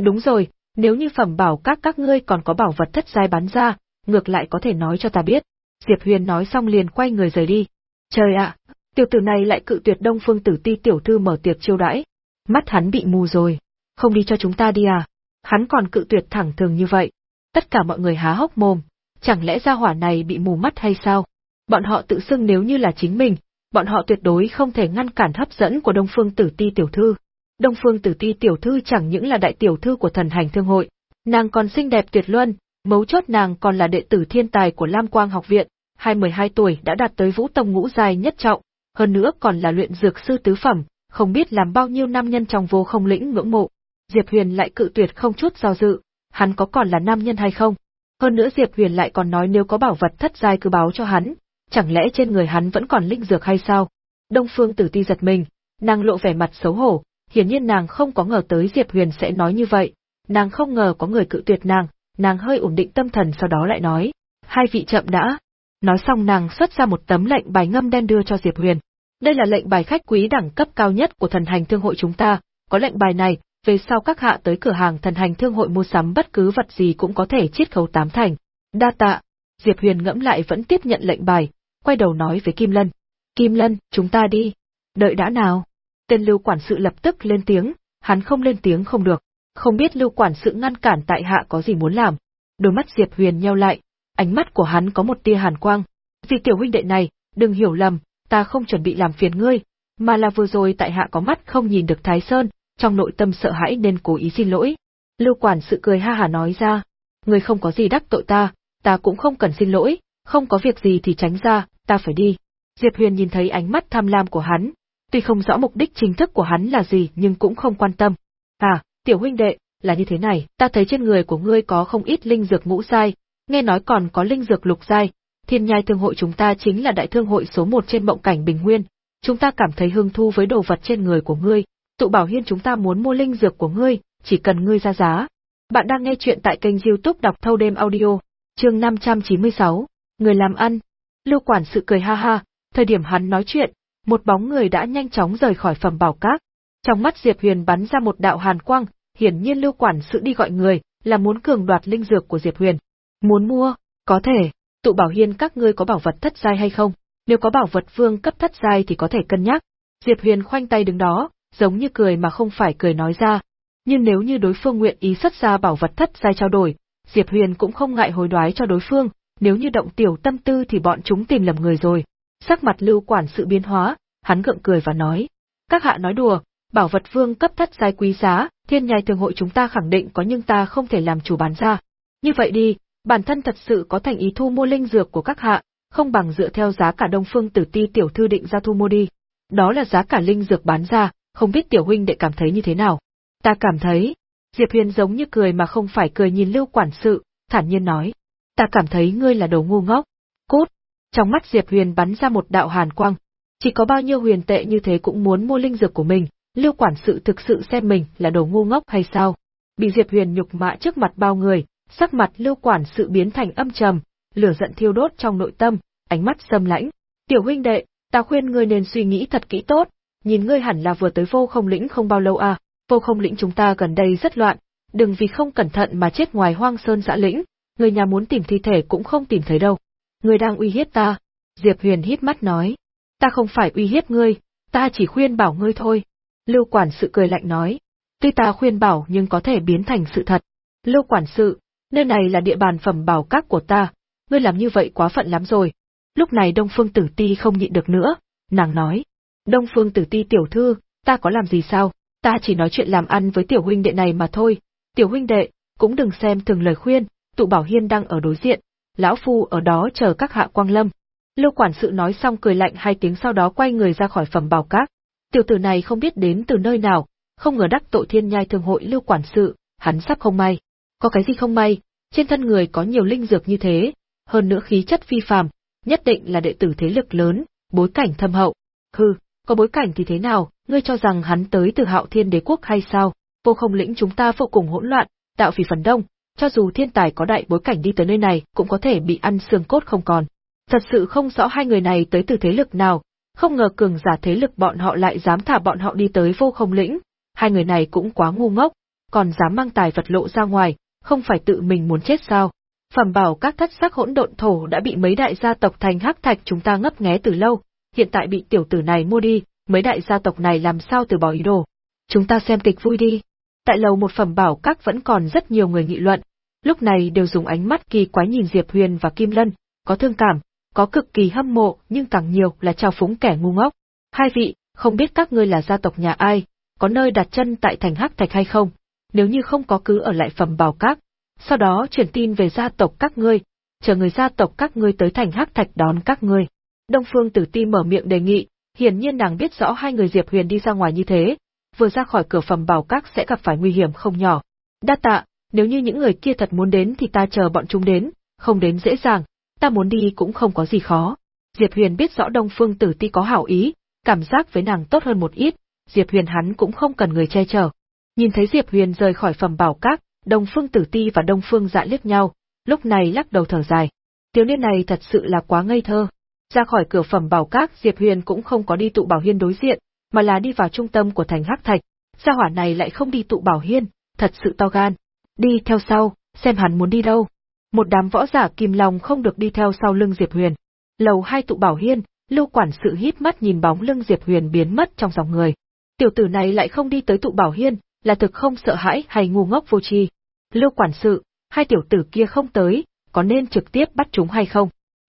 Đúng rồi, nếu như phẩm bảo các các ngươi còn có bảo vật thất giai bán ra, ngược lại có thể nói cho ta biết. Diệp Huyền nói xong liền quay người rời đi. Trời ạ, tiểu tử này lại cự tuyệt Đông Phương Tử Ti tiểu thư mở tiệc chiêu đãi. Mắt hắn bị mù rồi, không đi cho chúng ta đi à? Hắn còn cự tuyệt thẳng thường như vậy. Tất cả mọi người há hốc mồm, chẳng lẽ gia hỏa này bị mù mắt hay sao? Bọn họ tự xưng nếu như là chính mình, bọn họ tuyệt đối không thể ngăn cản hấp dẫn của Đông Phương Tử Ti tiểu thư. Đông Phương Tử Ti tiểu thư chẳng những là đại tiểu thư của thần hành thương hội, nàng còn xinh đẹp tuyệt luân, mấu chốt nàng còn là đệ tử thiên tài của Lam Quang học viện, hai 12 tuổi đã đạt tới vũ tông ngũ giai nhất trọng, hơn nữa còn là luyện dược sư tứ phẩm, không biết làm bao nhiêu nam nhân trong vô không lĩnh ngưỡng mộ. Diệp Huyền lại cự tuyệt không chút do dự, hắn có còn là nam nhân hay không? Hơn nữa Diệp Huyền lại còn nói nếu có bảo vật thất giai cứ báo cho hắn, chẳng lẽ trên người hắn vẫn còn linh dược hay sao? Đông Phương Tử Ti giật mình, nàng lộ vẻ mặt xấu hổ, hiển nhiên nàng không có ngờ tới Diệp Huyền sẽ nói như vậy, nàng không ngờ có người cự tuyệt nàng, nàng hơi ổn định tâm thần sau đó lại nói, hai vị chậm đã. Nói xong nàng xuất ra một tấm lệnh bài ngâm đen đưa cho Diệp Huyền. Đây là lệnh bài khách quý đẳng cấp cao nhất của thần hành thương hội chúng ta, có lệnh bài này, về sau các hạ tới cửa hàng thần hành thương hội mua sắm bất cứ vật gì cũng có thể chiết khấu tám thành. Đa tạ. Diệp Huyền ngẫm lại vẫn tiếp nhận lệnh bài, quay đầu nói với Kim Lân. Kim Lân, chúng ta đi. Đợi đã nào. Tên lưu quản sự lập tức lên tiếng, hắn không lên tiếng không được. Không biết lưu quản sự ngăn cản tại hạ có gì muốn làm. Đôi mắt Diệp Huyền nheo lại, ánh mắt của hắn có một tia hàn quang. Vì tiểu huynh đệ này, đừng hiểu lầm, ta không chuẩn bị làm phiền ngươi, mà là vừa rồi tại hạ có mắt không nhìn được Thái Sơn, trong nội tâm sợ hãi nên cố ý xin lỗi. Lưu quản sự cười ha hà nói ra, ngươi không có gì đắc tội ta, ta cũng không cần xin lỗi, không có việc gì thì tránh ra, ta phải đi. Diệp Huyền nhìn thấy ánh mắt tham lam của hắn, tuy không rõ mục đích chính thức của hắn là gì nhưng cũng không quan tâm. À, tiểu huynh đệ, là như thế này, ta thấy trên người của ngươi có không ít linh dược ngũ giai, nghe nói còn có linh dược lục giai, thiên nhai thương hội chúng ta chính là đại thương hội số một trên mộng cảnh bình nguyên, chúng ta cảm thấy hứng thu với đồ vật trên người của ngươi, tụ bảo hiên chúng ta muốn mua linh dược của ngươi, chỉ cần ngươi ra giá. Bạn đang nghe chuyện tại kênh youtube đọc thâu đêm audio, chương 596, người làm ăn. Lưu quản sự cười ha ha, thời điểm hắn nói chuyện, một bóng người đã nhanh chóng rời khỏi phẩm bảo các. Trong mắt Diệp Huyền bắn ra một đạo hàn quang, hiển nhiên lưu quản sự đi gọi người, là muốn cường đoạt linh dược của Diệp Huyền. Muốn mua, có thể, tụ bảo hiên các ngươi có bảo vật thất giai hay không? Nếu có bảo vật vương cấp thất giai thì có thể cân nhắc. Diệp Huyền khoanh tay đứng đó, giống như cười mà không phải cười nói ra. Nhưng nếu như đối phương nguyện ý xuất ra bảo vật thất giai trao đổi, Diệp Huyền cũng không ngại hối đoái cho đối phương, nếu như động tiểu tâm tư thì bọn chúng tìm lầm người rồi. Sắc mặt lưu quản sự biến hóa, hắn gượng cười và nói. Các hạ nói đùa, bảo vật vương cấp thất giai quý giá, thiên nhai thường hội chúng ta khẳng định có nhưng ta không thể làm chủ bán ra. Như vậy đi, bản thân thật sự có thành ý thu mua linh dược của các hạ, không bằng dựa theo giá cả đông phương tử ti tiểu thư định ra thu mua đi. Đó là giá cả linh dược bán ra, không biết tiểu huynh đệ cảm thấy như thế nào. Ta cảm thấy, Diệp Huyền giống như cười mà không phải cười nhìn lưu quản sự, thản nhiên nói. Ta cảm thấy ngươi là đồ ngu ngốc. Cút! Trong mắt Diệp Huyền bắn ra một đạo hàn quang. Chỉ có bao nhiêu huyền tệ như thế cũng muốn mua linh dược của mình, lưu quản sự thực sự xem mình là đồ ngu ngốc hay sao? Bị Diệp Huyền nhục mạ trước mặt bao người, sắc mặt lưu quản sự biến thành âm trầm, lửa giận thiêu đốt trong nội tâm, ánh mắt sâm lãnh. Tiểu huynh đệ, ta khuyên ngươi nên suy nghĩ thật kỹ tốt, nhìn ngươi hẳn là vừa tới vô không lĩnh không bao lâu à, vô không lĩnh chúng ta gần đây rất loạn, đừng vì không cẩn thận mà chết ngoài hoang sơn dã lĩnh, người nhà muốn tìm thi thể cũng không tìm thấy đâu. Ngươi đang uy hiếp ta. Diệp Huyền hít mắt nói. Ta không phải uy hiếp ngươi, ta chỉ khuyên bảo ngươi thôi. Lưu quản sự cười lạnh nói. Tuy ta khuyên bảo nhưng có thể biến thành sự thật. Lưu quản sự, nơi này là địa bàn phẩm bảo các của ta, ngươi làm như vậy quá phận lắm rồi. Lúc này Đông Phương Tử Ti không nhịn được nữa, nàng nói. Đông Phương Tử Ti tiểu thư, ta có làm gì sao, ta chỉ nói chuyện làm ăn với tiểu huynh đệ này mà thôi. Tiểu huynh đệ, cũng đừng xem thường lời khuyên, tụ bảo hiên đang ở đối diện, lão phu ở đó chờ các hạ quang lâm. Lưu quản sự nói xong cười lạnh hai tiếng sau đó quay người ra khỏi phẩm bảo các. Tiểu tử này không biết đến từ nơi nào, không ngờ đắc tội thiên nhai thường hội lưu quản sự, hắn sắp không may. Có cái gì không may, trên thân người có nhiều linh dược như thế, hơn nữa khí chất phi phàm, nhất định là đệ tử thế lực lớn, bối cảnh thâm hậu. Hừ, có bối cảnh thì thế nào, ngươi cho rằng hắn tới từ hạo thiên đế quốc hay sao? Vô không lĩnh chúng ta vô cùng hỗn loạn, tạo vì phần đông, cho dù thiên tài có đại bối cảnh đi tới nơi này cũng có thể bị ăn xương cốt không còn. Thật sự không rõ hai người này tới từ thế lực nào, không ngờ cường giả thế lực bọn họ lại dám thả bọn họ đi tới vô không lĩnh, hai người này cũng quá ngu ngốc, còn dám mang tài vật lộ ra ngoài, không phải tự mình muốn chết sao. Phẩm bảo các thất sắc hỗn độn thổ đã bị mấy đại gia tộc thành hắc thạch chúng ta ngấp nghé từ lâu, hiện tại bị tiểu tử này mua đi, mấy đại gia tộc này làm sao từ bỏ ý đồ. Chúng ta xem kịch vui đi. Tại lầu một phẩm bảo các vẫn còn rất nhiều người nghị luận, lúc này đều dùng ánh mắt kỳ quái nhìn Diệp Huyền và Kim Lân, có thương cảm, có cực kỳ hâm mộ nhưng càng nhiều là trao phúng kẻ ngu ngốc. Hai vị, không biết các ngươi là gia tộc nhà ai, có nơi đặt chân tại thành Hắc Thạch hay không? Nếu như không có cứ ở lại phẩm bảo các, sau đó truyền tin về gia tộc các ngươi, chờ người gia tộc các ngươi tới thành Hắc Thạch đón các ngươi. Đông Phương Tử Ti mở miệng đề nghị, hiển nhiên nàng biết rõ hai người Diệp Huyền đi ra ngoài như thế, vừa ra khỏi cửa phẩm bảo các sẽ gặp phải nguy hiểm không nhỏ. Đa tạ, nếu như những người kia thật muốn đến thì ta chờ bọn chúng đến, không đến dễ dàng, ta muốn đi cũng không có gì khó. Diệp Huyền biết rõ Đông Phương Tử Ti có hảo ý, cảm giác với nàng tốt hơn một ít, Diệp Huyền hắn cũng không cần người che chở. Nhìn thấy Diệp Huyền rời khỏi phẩm bảo các, Đông Phương Tử Ti và Đông Phương Dạ liếc nhau, lúc này lắc đầu thở dài. Thiếu niên này thật sự là quá ngây thơ. Ra khỏi cửa phẩm bảo các, Diệp Huyền cũng không có đi tụ bảo hiên đối diện, mà là đi vào trung tâm của thành Hắc Thạch. Gia hỏa này lại không đi tụ bảo hiên, thật sự to gan. Đi theo sau, xem hắn muốn đi đâu. Một đám võ giả kim lòng không được đi theo sau lưng Diệp Huyền. Lầu hai tụ bảo hiên, Lưu quản sự hít mắt nhìn bóng lưng Diệp Huyền biến mất trong dòng người. Tiểu tử này lại không đi tới tụ bảo hiên, là thực không sợ hãi hay ngu ngốc vô tri. Lưu quản sự, hai tiểu tử kia không tới, có nên trực tiếp bắt chúng hay không?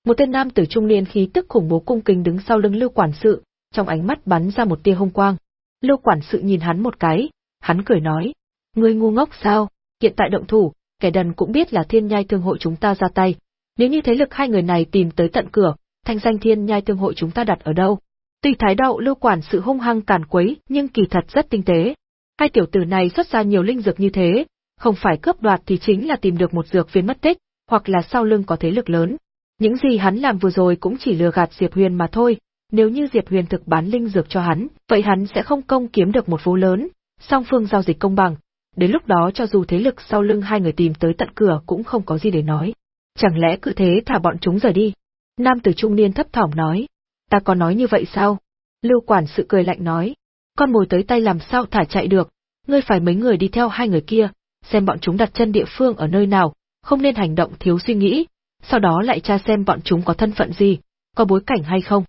Một tên nam tử trung niên khí tức khủng bố cung kính đứng sau lưng Lưu quản sự, trong ánh mắt bắn ra một tia hung quang. Lưu quản sự nhìn hắn một cái, hắn cười nói, ngươi ngu ngốc sao, hiện tại động thủ, kẻ đần cũng biết là thiên nhai thương hội chúng ta ra tay. Nếu như thế lực hai người này tìm tới tận cửa, thanh danh thiên nhai thương hội chúng ta đặt ở đâu? Tuy thái độ lưu quản sự hung hăng càn quấy, nhưng kỳ thật rất tinh tế. Hai tiểu tử này xuất ra nhiều linh dược như thế, không phải cướp đoạt thì chính là tìm được một dược viên mất tích, hoặc là sau lưng có thế lực lớn. Những gì hắn làm vừa rồi cũng chỉ lừa gạt Diệp Huyền mà thôi, nếu như Diệp Huyền thực bán linh dược cho hắn, vậy hắn sẽ không công kiếm được một phú lớn, song phương giao dịch công bằng. Đến lúc đó cho dù thế lực sau lưng hai người tìm tới tận cửa cũng không có gì để nói. Chẳng lẽ cứ thế thả bọn chúng rời đi? Nam tử trung niên thấp thỏm nói. Ta có nói như vậy sao? Lưu quản sự cười lạnh nói. Con mồi tới tay làm sao thả chạy được, ngươi phải mấy người đi theo hai người kia, xem bọn chúng đặt chân địa phương ở nơi nào, không nên hành động thiếu suy nghĩ, sau đó lại tra xem bọn chúng có thân phận gì, có bối cảnh hay không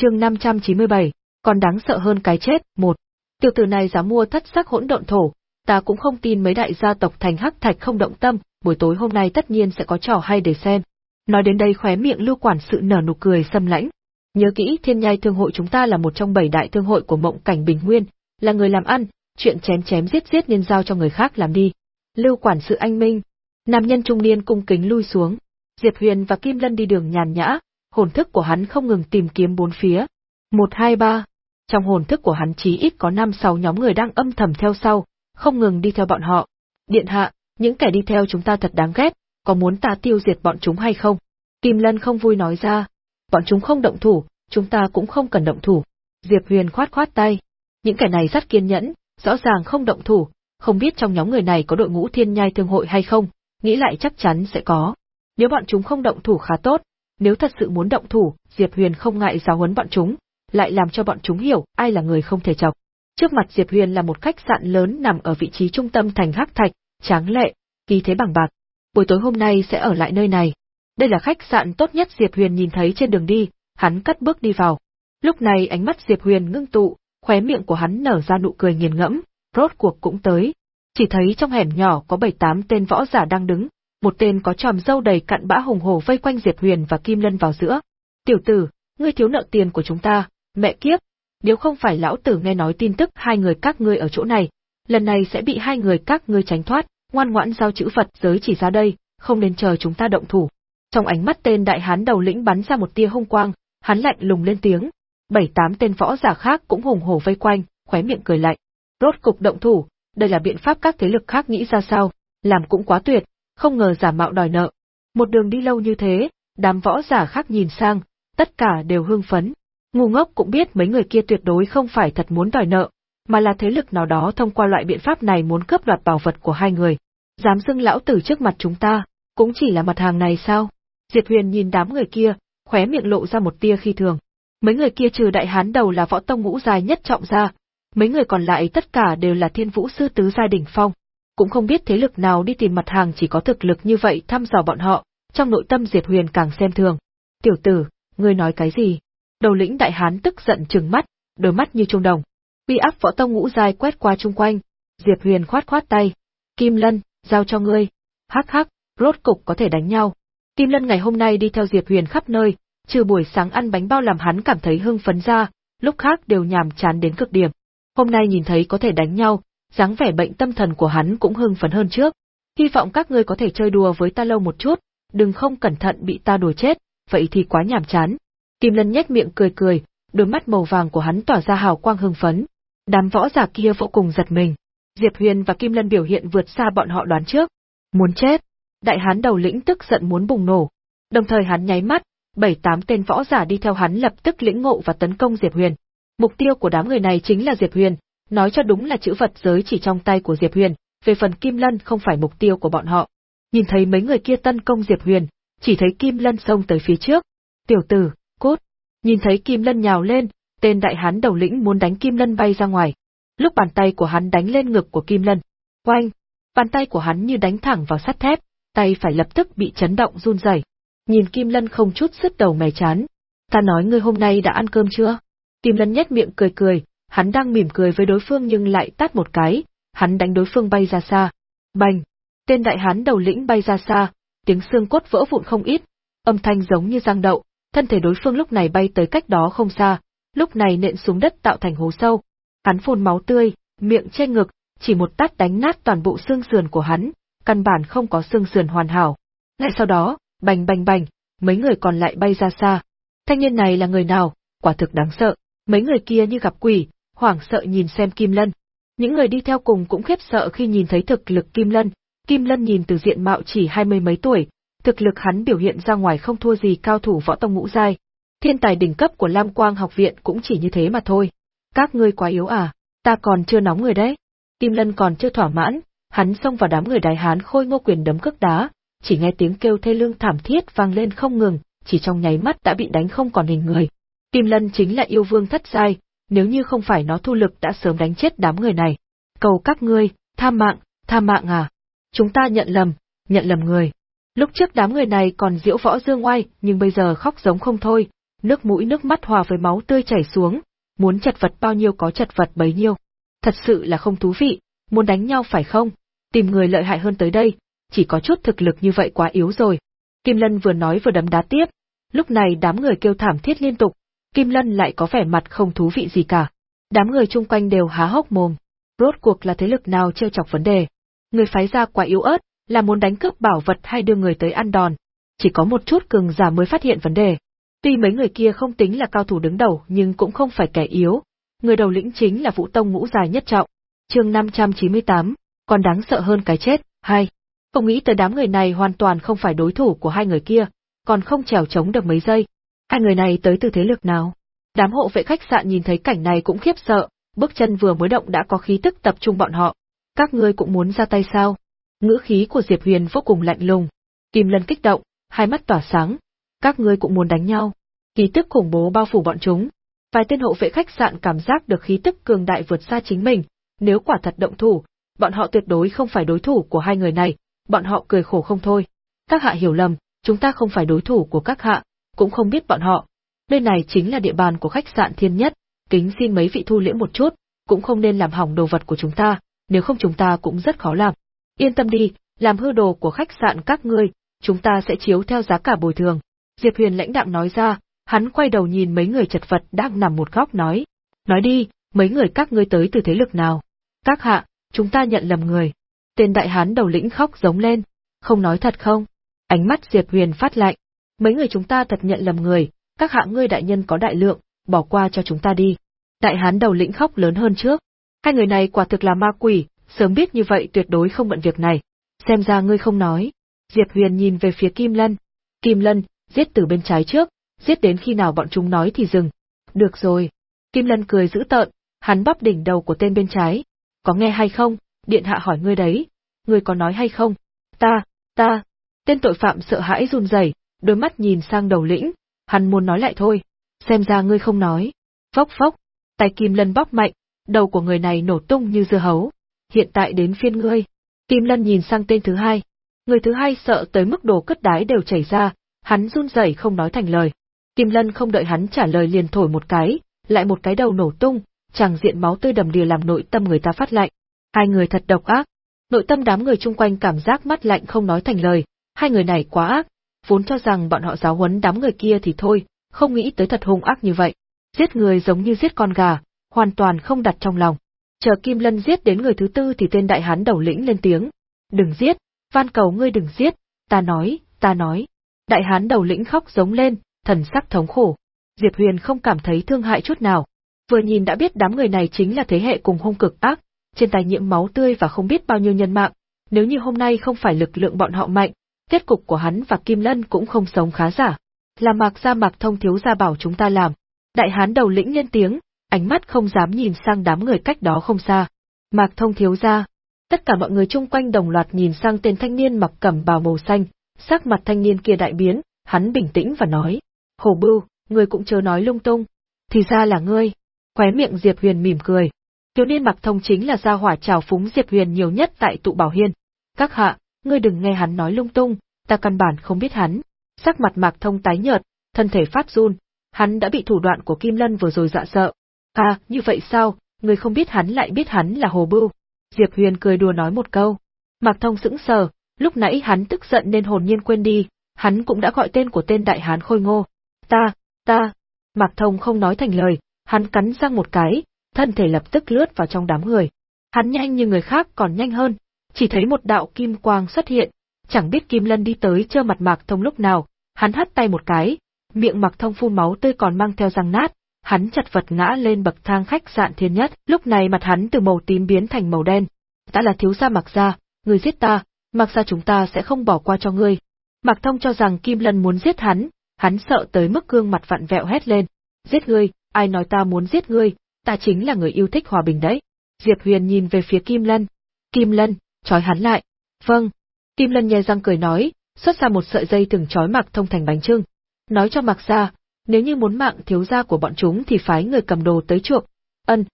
chương 597, còn đáng sợ hơn cái chết, một. Tiểu tử này dám mua thất sắc hỗn độn thổ, ta cũng không tin mấy đại gia tộc thành hắc thạch không động tâm, buổi tối hôm nay tất nhiên sẽ có trò hay để xem. Nói đến đây khóe miệng lưu quản sự nở nụ cười xâm lãnh. Nhớ kỹ thiên nhai thương hội chúng ta là một trong bảy đại thương hội của mộng cảnh bình nguyên, là người làm ăn, chuyện chém chém giết giết nên giao cho người khác làm đi. Lưu quản sự anh minh, nam nhân trung niên cung kính lui xuống. Diệp Huyền và Kim Lân đi đường nhàn nhã, hồn thức của hắn không ngừng tìm kiếm bốn phía. Một hai ba, trong hồn thức của hắn chí ít có năm sáu nhóm người đang âm thầm theo sau, không ngừng đi theo bọn họ. Điện hạ, những kẻ đi theo chúng ta thật đáng ghét, có muốn ta tiêu diệt bọn chúng hay không? Kim Lân không vui nói ra, bọn chúng không động thủ, chúng ta cũng không cần động thủ. Diệp Huyền khoát khoát tay, những kẻ này rất kiên nhẫn, rõ ràng không động thủ, không biết trong nhóm người này có đội ngũ thiên nhai thương hội hay không, nghĩ lại chắc chắn sẽ có. Nếu bọn chúng không động thủ khá tốt, nếu thật sự muốn động thủ, Diệp Huyền không ngại giáo huấn bọn chúng, lại làm cho bọn chúng hiểu ai là người không thể chọc. Trước mặt Diệp Huyền là một khách sạn lớn nằm ở vị trí trung tâm thành Hắc Thạch, tráng lệ, khí thế bằng bạc. Buổi tối hôm nay sẽ ở lại nơi này. Đây là khách sạn tốt nhất Diệp Huyền nhìn thấy trên đường đi, hắn cất bước đi vào. Lúc này ánh mắt Diệp Huyền ngưng tụ, khóe miệng của hắn nở ra nụ cười nghiền ngẫm, rốt cuộc cũng tới. Chỉ thấy trong hẻm nhỏ có bảy tám tên võ giả đang đứng, một tên có tròm râu đầy cặn bã hùng hổ vây quanh Diệp Huyền và Kim Lân vào giữa. Tiểu tử, ngươi thiếu nợ tiền của chúng ta, mẹ kiếp, nếu không phải lão tử nghe nói tin tức hai người các ngươi ở chỗ này, lần này sẽ bị hai người các ngươi tránh thoát, ngoan ngoãn giao chữ Phật giới chỉ ra đây, không nên chờ chúng ta động thủ. Trong ánh mắt tên đại hán đầu lĩnh bắn ra một tia hung quang, hắn lạnh lùng lên tiếng. Bảy tám tên võ giả khác cũng hùng hổ vây quanh, khóe miệng cười lạnh. Rốt cục động thủ, đây là biện pháp các thế lực khác nghĩ ra sao, làm cũng quá tuyệt, không ngờ giả mạo đòi nợ. Một đường đi lâu như thế, đám võ giả khác nhìn sang, tất cả đều hưng phấn. Ngu ngốc cũng biết mấy người kia tuyệt đối không phải thật muốn đòi nợ, mà là thế lực nào đó thông qua loại biện pháp này muốn cướp đoạt bảo vật của hai người. Dám dưng lão tử trước mặt chúng ta, cũng chỉ là mặt hàng này sao? Diệp Huyền nhìn đám người kia, khóe miệng lộ ra một tia khi thường. Mấy người kia trừ đại hán đầu là võ tông ngũ dài nhất trọng ra, mấy người còn lại tất cả đều là thiên vũ sư tứ gia đỉnh phong. Cũng không biết thế lực nào đi tìm mặt hàng chỉ có thực lực như vậy thăm dò bọn họ, trong nội tâm Diệp Huyền càng xem thường. Tiểu tử, ngươi nói cái gì? Đầu lĩnh đại hán tức giận trừng mắt, đôi mắt như trung đồng. Uy áp võ tông ngũ dài quét qua chung quanh, Diệp Huyền khoát khoát tay. Kim Lân, giao cho ngươi. Hắc hắc, rốt cục có thể đánh nhau. Kim Lân ngày hôm nay đi theo Diệp Huyền khắp nơi, trừ buổi sáng ăn bánh bao làm hắn cảm thấy hưng phấn ra, lúc khác đều nhàm chán đến cực điểm. Hôm nay nhìn thấy có thể đánh nhau, dáng vẻ bệnh tâm thần của hắn cũng hưng phấn hơn trước. Hy vọng các ngươi có thể chơi đùa với ta lâu một chút, đừng không cẩn thận bị ta đùa chết, vậy thì quá nhàm chán. Kim Lân nhếch miệng cười cười, đôi mắt màu vàng của hắn tỏa ra hào quang hưng phấn. Đám võ giả kia vô cùng giật mình. Diệp Huyền và Kim Lân biểu hiện vượt xa bọn họ đoán trước. Muốn chết. Đại hán đầu lĩnh tức giận muốn bùng nổ. Đồng thời hắn nháy mắt, bảy tám tên võ giả đi theo hắn lập tức lĩnh ngộ và tấn công Diệp Huyền. Mục tiêu của đám người này chính là Diệp Huyền, nói cho đúng là chữ vật giới chỉ trong tay của Diệp Huyền, về phần Kim Lân không phải mục tiêu của bọn họ. Nhìn thấy mấy người kia tấn công Diệp Huyền, chỉ thấy Kim Lân xông tới phía trước. Tiểu tử, cốt. Nhìn thấy Kim Lân nhào lên, tên đại hán đầu lĩnh muốn đánh Kim Lân bay ra ngoài. Lúc bàn tay của hắn đánh lên ngực của Kim Lân, oanh, bàn tay của hắn như đánh thẳng vào sắt thép, tay phải lập tức bị chấn động run rẩy. Nhìn Kim Lân không chút sứt đầu mè chán. Ta nói ngươi hôm nay đã ăn cơm chưa? Kim Lân nhếch miệng cười cười, hắn đang mỉm cười với đối phương nhưng lại tát một cái, hắn đánh đối phương bay ra xa. Bành! Tên đại hán đầu lĩnh bay ra xa, tiếng xương cốt vỡ vụn không ít, âm thanh giống như giang đậu, thân thể đối phương lúc này bay tới cách đó không xa, lúc này nện xuống đất tạo thành hố sâu. Hắn phun máu tươi, miệng che ngực, chỉ một tát đánh nát toàn bộ xương sườn của hắn, căn bản không có xương sườn hoàn hảo. Ngay sau đó, bành bành bành, mấy người còn lại bay ra xa. Thanh niên này là người nào, quả thực đáng sợ. Mấy người kia như gặp quỷ, hoảng sợ nhìn xem Kim Lân. Những người đi theo cùng cũng khiếp sợ khi nhìn thấy thực lực Kim Lân. Kim Lân nhìn từ diện mạo chỉ hai mươi mấy tuổi, thực lực hắn biểu hiện ra ngoài không thua gì cao thủ võ tông ngũ giai. Thiên tài đỉnh cấp của Lam Quang học viện cũng chỉ như thế mà thôi. Các ngươi quá yếu à, ta còn chưa nóng người đấy. Kim Lân còn chưa thỏa mãn, hắn xông vào đám người đại hán khôi ngô quyền đấm cước đá, chỉ nghe tiếng kêu thê lương thảm thiết vang lên không ngừng, chỉ trong nháy mắt đã bị đánh không còn hình người. Kim Lân chính là yêu vương thất giai, nếu như không phải nó thu lực đã sớm đánh chết đám người này. Cầu các ngươi, tha mạng, tha mạng à. Chúng ta nhận lầm, nhận lầm người. Lúc trước đám người này còn diễu võ dương oai, nhưng bây giờ khóc giống không thôi, nước mũi nước mắt hòa với máu tươi chảy xuống, muốn chật vật bao nhiêu có chật vật bấy nhiêu. Thật sự là không thú vị, muốn đánh nhau phải không? Tìm người lợi hại hơn tới đây, chỉ có chút thực lực như vậy quá yếu rồi. Kim Lân vừa nói vừa đấm đá tiếp, lúc này đám người kêu thảm thiết liên tục, Kim Lân lại có vẻ mặt không thú vị gì cả. Đám người chung quanh đều há hốc mồm. Rốt cuộc là thế lực nào trêu chọc vấn đề? Người phái ra quá yếu ớt, là muốn đánh cướp bảo vật hay đưa người tới ăn đòn. Chỉ có một chút cường giả mới phát hiện vấn đề. Tuy mấy người kia không tính là cao thủ đứng đầu nhưng cũng không phải kẻ yếu. Người đầu lĩnh chính là Vũ Tông ngũ dài nhất trọng. chương 598, còn đáng sợ hơn cái chết, hai. Không nghĩ tới đám người này hoàn toàn không phải đối thủ của hai người kia, còn không trèo chống được mấy giây. Hai người này tới từ thế lực nào? Đám hộ vệ khách sạn nhìn thấy cảnh này cũng khiếp sợ, bước chân vừa mới động đã có khí tức tập trung bọn họ. Các ngươi cũng muốn ra tay sao? Ngữ khí của Diệp Huyền vô cùng lạnh lùng. Kim Lân kích động, hai mắt tỏa sáng. Các ngươi cũng muốn đánh nhau. Khí tức khủng bố bao phủ bọn chúng. Vài tên hộ vệ khách sạn cảm giác được khí tức cường đại vượt xa chính mình. Nếu quả thật động thủ, bọn họ tuyệt đối không phải đối thủ của hai người này. Bọn họ cười khổ không thôi. Các hạ hiểu lầm, chúng ta không phải đối thủ của các hạ, cũng không biết bọn họ. Nơi này chính là địa bàn của khách sạn thiên nhất, kính xin mấy vị thu liễm một chút, cũng không nên làm hỏng đồ vật của chúng ta, nếu không chúng ta cũng rất khó làm. Yên tâm đi, làm hư đồ của khách sạn các ngươi, chúng ta sẽ chiếu theo giá cả bồi thường. Diệp Huyền lãnh đạm nói ra, hắn quay đầu nhìn mấy người chật vật đang nằm một góc nói. Nói đi, mấy người các ngươi tới từ thế lực nào? Các hạ, chúng ta nhận lầm người. Tên đại hán đầu lĩnh khóc giống lên, không nói thật không? Ánh mắt Diệp Huyền phát lạnh. Mấy người chúng ta thật nhận lầm người, các hạ ngươi đại nhân có đại lượng, bỏ qua cho chúng ta đi. Đại hán đầu lĩnh khóc lớn hơn trước. Hai người này quả thực là ma quỷ, sớm biết như vậy tuyệt đối không bận việc này. Xem ra ngươi không nói. Diệp Huyền nhìn về phía Kim Lân. Kim Lân, giết từ bên trái trước, giết đến khi nào bọn chúng nói thì dừng. Được rồi. Kim Lân cười dữ tợn, hắn bắp đỉnh đầu của tên bên trái. Có nghe hay không, điện hạ hỏi ngươi đấy. ngươi có nói hay không? Ta, ta. Tên tội phạm sợ hãi run rẩy, đôi mắt nhìn sang đầu lĩnh, hắn muốn nói lại thôi. Xem ra ngươi không nói. Phốc phốc, tay Kim Lân bóp mạnh, đầu của người này nổ tung như dưa hấu. Hiện tại đến phiên ngươi. Kim Lân nhìn sang tên thứ hai. Người thứ hai sợ tới mức đồ cất đái đều chảy ra, hắn run rẩy không nói thành lời. Kim Lân không đợi hắn trả lời liền thổi một cái, lại một cái đầu nổ tung, chẳng diện máu tươi đầm đìa làm nội tâm người ta phát lạnh. Hai người thật độc ác. Nội tâm đám người chung quanh cảm giác mắt lạnh không nói thành lời, hai người này quá ác, vốn cho rằng bọn họ giáo huấn đám người kia thì thôi, không nghĩ tới thật hung ác như vậy. Giết người giống như giết con gà, hoàn toàn không đặt trong lòng. Chờ Kim Lân giết đến người thứ tư thì tên đại hán đầu lĩnh lên tiếng. Đừng giết, van cầu ngươi đừng giết, ta nói, ta nói. Đại hán đầu lĩnh khóc giống lên, thần sắc thống khổ. Diệp Huyền không cảm thấy thương hại chút nào. Vừa nhìn đã biết đám người này chính là thế hệ cùng hung cực ác, trên tay nhiễm máu tươi và không biết bao nhiêu nhân mạng. Nếu như hôm nay không phải lực lượng bọn họ mạnh, kết cục của hắn và Kim Lân cũng không sống khá giả. Là mạc gia mạc thông thiếu gia bảo chúng ta làm. Đại hán đầu lĩnh lên tiếng, ánh mắt không dám nhìn sang đám người cách đó không xa. Mạc thông thiếu gia. Tất cả mọi người chung quanh đồng loạt nhìn sang tên thanh niên mặc cẩm bào màu xanh, sắc mặt thanh niên kia đại biến, hắn bình tĩnh và nói. Hồ bưu, ngươi cũng chớ nói lung tung. Thì ra là ngươi. Khóe miệng Diệp Huyền mỉm cười. Thiếu niên mặc thông chính là gia hỏa trào phúng Diệp Huyền nhiều nhất tại tụ bảo hiên. Các hạ, ngươi đừng nghe hắn nói lung tung, ta căn bản không biết hắn. Sắc mặt mạc thông tái nhợt, thân thể phát run, hắn đã bị thủ đoạn của Kim Lân vừa rồi dọa sợ. À, như vậy sao, ngươi không biết hắn lại biết hắn là Hồ Bưu. Diệp Huyền cười đùa nói một câu. Mạc thông sững sờ, lúc nãy hắn tức giận nên hồn nhiên quên đi, hắn cũng đã gọi tên của tên đại hán khôi ngô. Ta, ta. Mạc thông không nói thành lời, hắn cắn răng một cái, thân thể lập tức lướt vào trong đám người. Hắn nhanh như người khác còn nhanh hơn, chỉ thấy một đạo kim quang xuất hiện, chẳng biết Kim Lân đi tới chưa mặt Mạc Thông lúc nào, hắn hất tay một cái, miệng Mạc Thông phun máu tươi còn mang theo răng nát, hắn chặt vật ngã lên bậc thang khách sạn thiên nhất, lúc này mặt hắn từ màu tím biến thành màu đen. Ta là thiếu gia Mạc gia, người giết ta, Mạc gia chúng ta sẽ không bỏ qua cho ngươi. Mạc Thông cho rằng Kim Lân muốn giết hắn, hắn sợ tới mức gương mặt vặn vẹo hét lên, giết ngươi, ai nói ta muốn giết ngươi, ta chính là người yêu thích hòa bình đấy. Diệp Huyền nhìn về phía Kim Lân. Kim Lân, trói hắn lại. Vâng. Kim Lân nhè răng cười nói, xuất ra một sợi dây từng trói Mạc Thông thành bánh trưng. Nói cho Mạc gia, nếu như muốn mạng thiếu gia của bọn chúng thì phái người cầm đồ tới chuộc. Ân,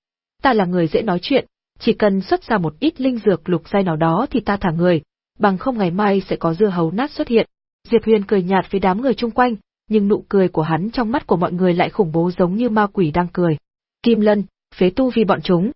ta là người dễ nói chuyện, chỉ cần xuất ra một ít linh dược lục giai nào đó thì ta thả người, bằng không ngày mai sẽ có dưa hấu nát xuất hiện. Diệp Huyền cười nhạt với đám người chung quanh, nhưng nụ cười của hắn trong mắt của mọi người lại khủng bố giống như ma quỷ đang cười. Kim Lân, phế tu vì bọn chúng.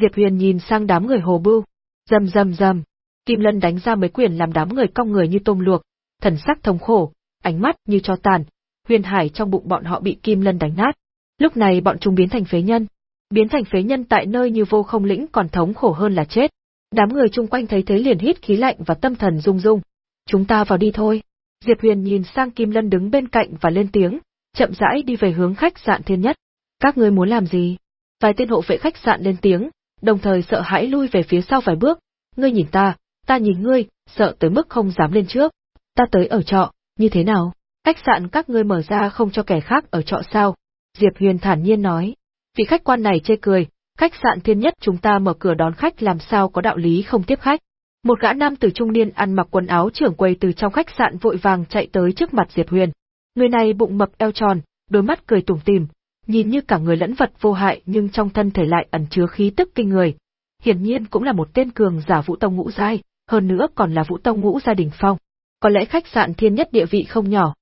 Diệp Huyền nhìn sang đám người hồ bưu. Dầm dầm dầm. Kim Lân đánh ra mấy quyền làm đám người cong người như tôm luộc, thần sắc thống khổ, ánh mắt như cho tàn. Huyền hải trong bụng bọn họ bị Kim Lân đánh nát. Lúc này bọn chúng biến thành phế nhân. Biến thành phế nhân tại nơi như vô không lĩnh còn thống khổ hơn là chết. Đám người chung quanh thấy thế liền hít khí lạnh và tâm thần rung rung. Chúng ta vào đi thôi. Diệp Huyền nhìn sang Kim Lân đứng bên cạnh và lên tiếng, chậm rãi đi về hướng khách sạn thiên nhất. Các ngươi muốn làm gì? Vài tên hộ vệ khách sạn lên tiếng, đồng thời sợ hãi lui về phía sau vài bước. Ngươi nhìn ta, ta nhìn ngươi, sợ tới mức không dám lên trước. Ta tới ở trọ, như thế nào? Khách sạn các ngươi mở ra không cho kẻ khác ở trọ sao? Diệp Huyền thản nhiên nói. Vị khách quan này chê cười, khách sạn thiên nhất chúng ta mở cửa đón khách làm sao có đạo lý không tiếp khách. Một gã nam tử trung niên ăn mặc quần áo trưởng quầy từ trong khách sạn vội vàng chạy tới trước mặt Diệp Huyền. Người này bụng mập eo tròn, đôi mắt cười tủm tỉm, nhìn như cả người lẫn vật vô hại nhưng trong thân thể lại ẩn chứa khí tức kinh người. Hiển nhiên cũng là một tên cường giả Vũ Tông ngũ giai, hơn nữa còn là Vũ Tông ngũ gia đình phong. Có lẽ khách sạn thiên nhất địa vị không nhỏ.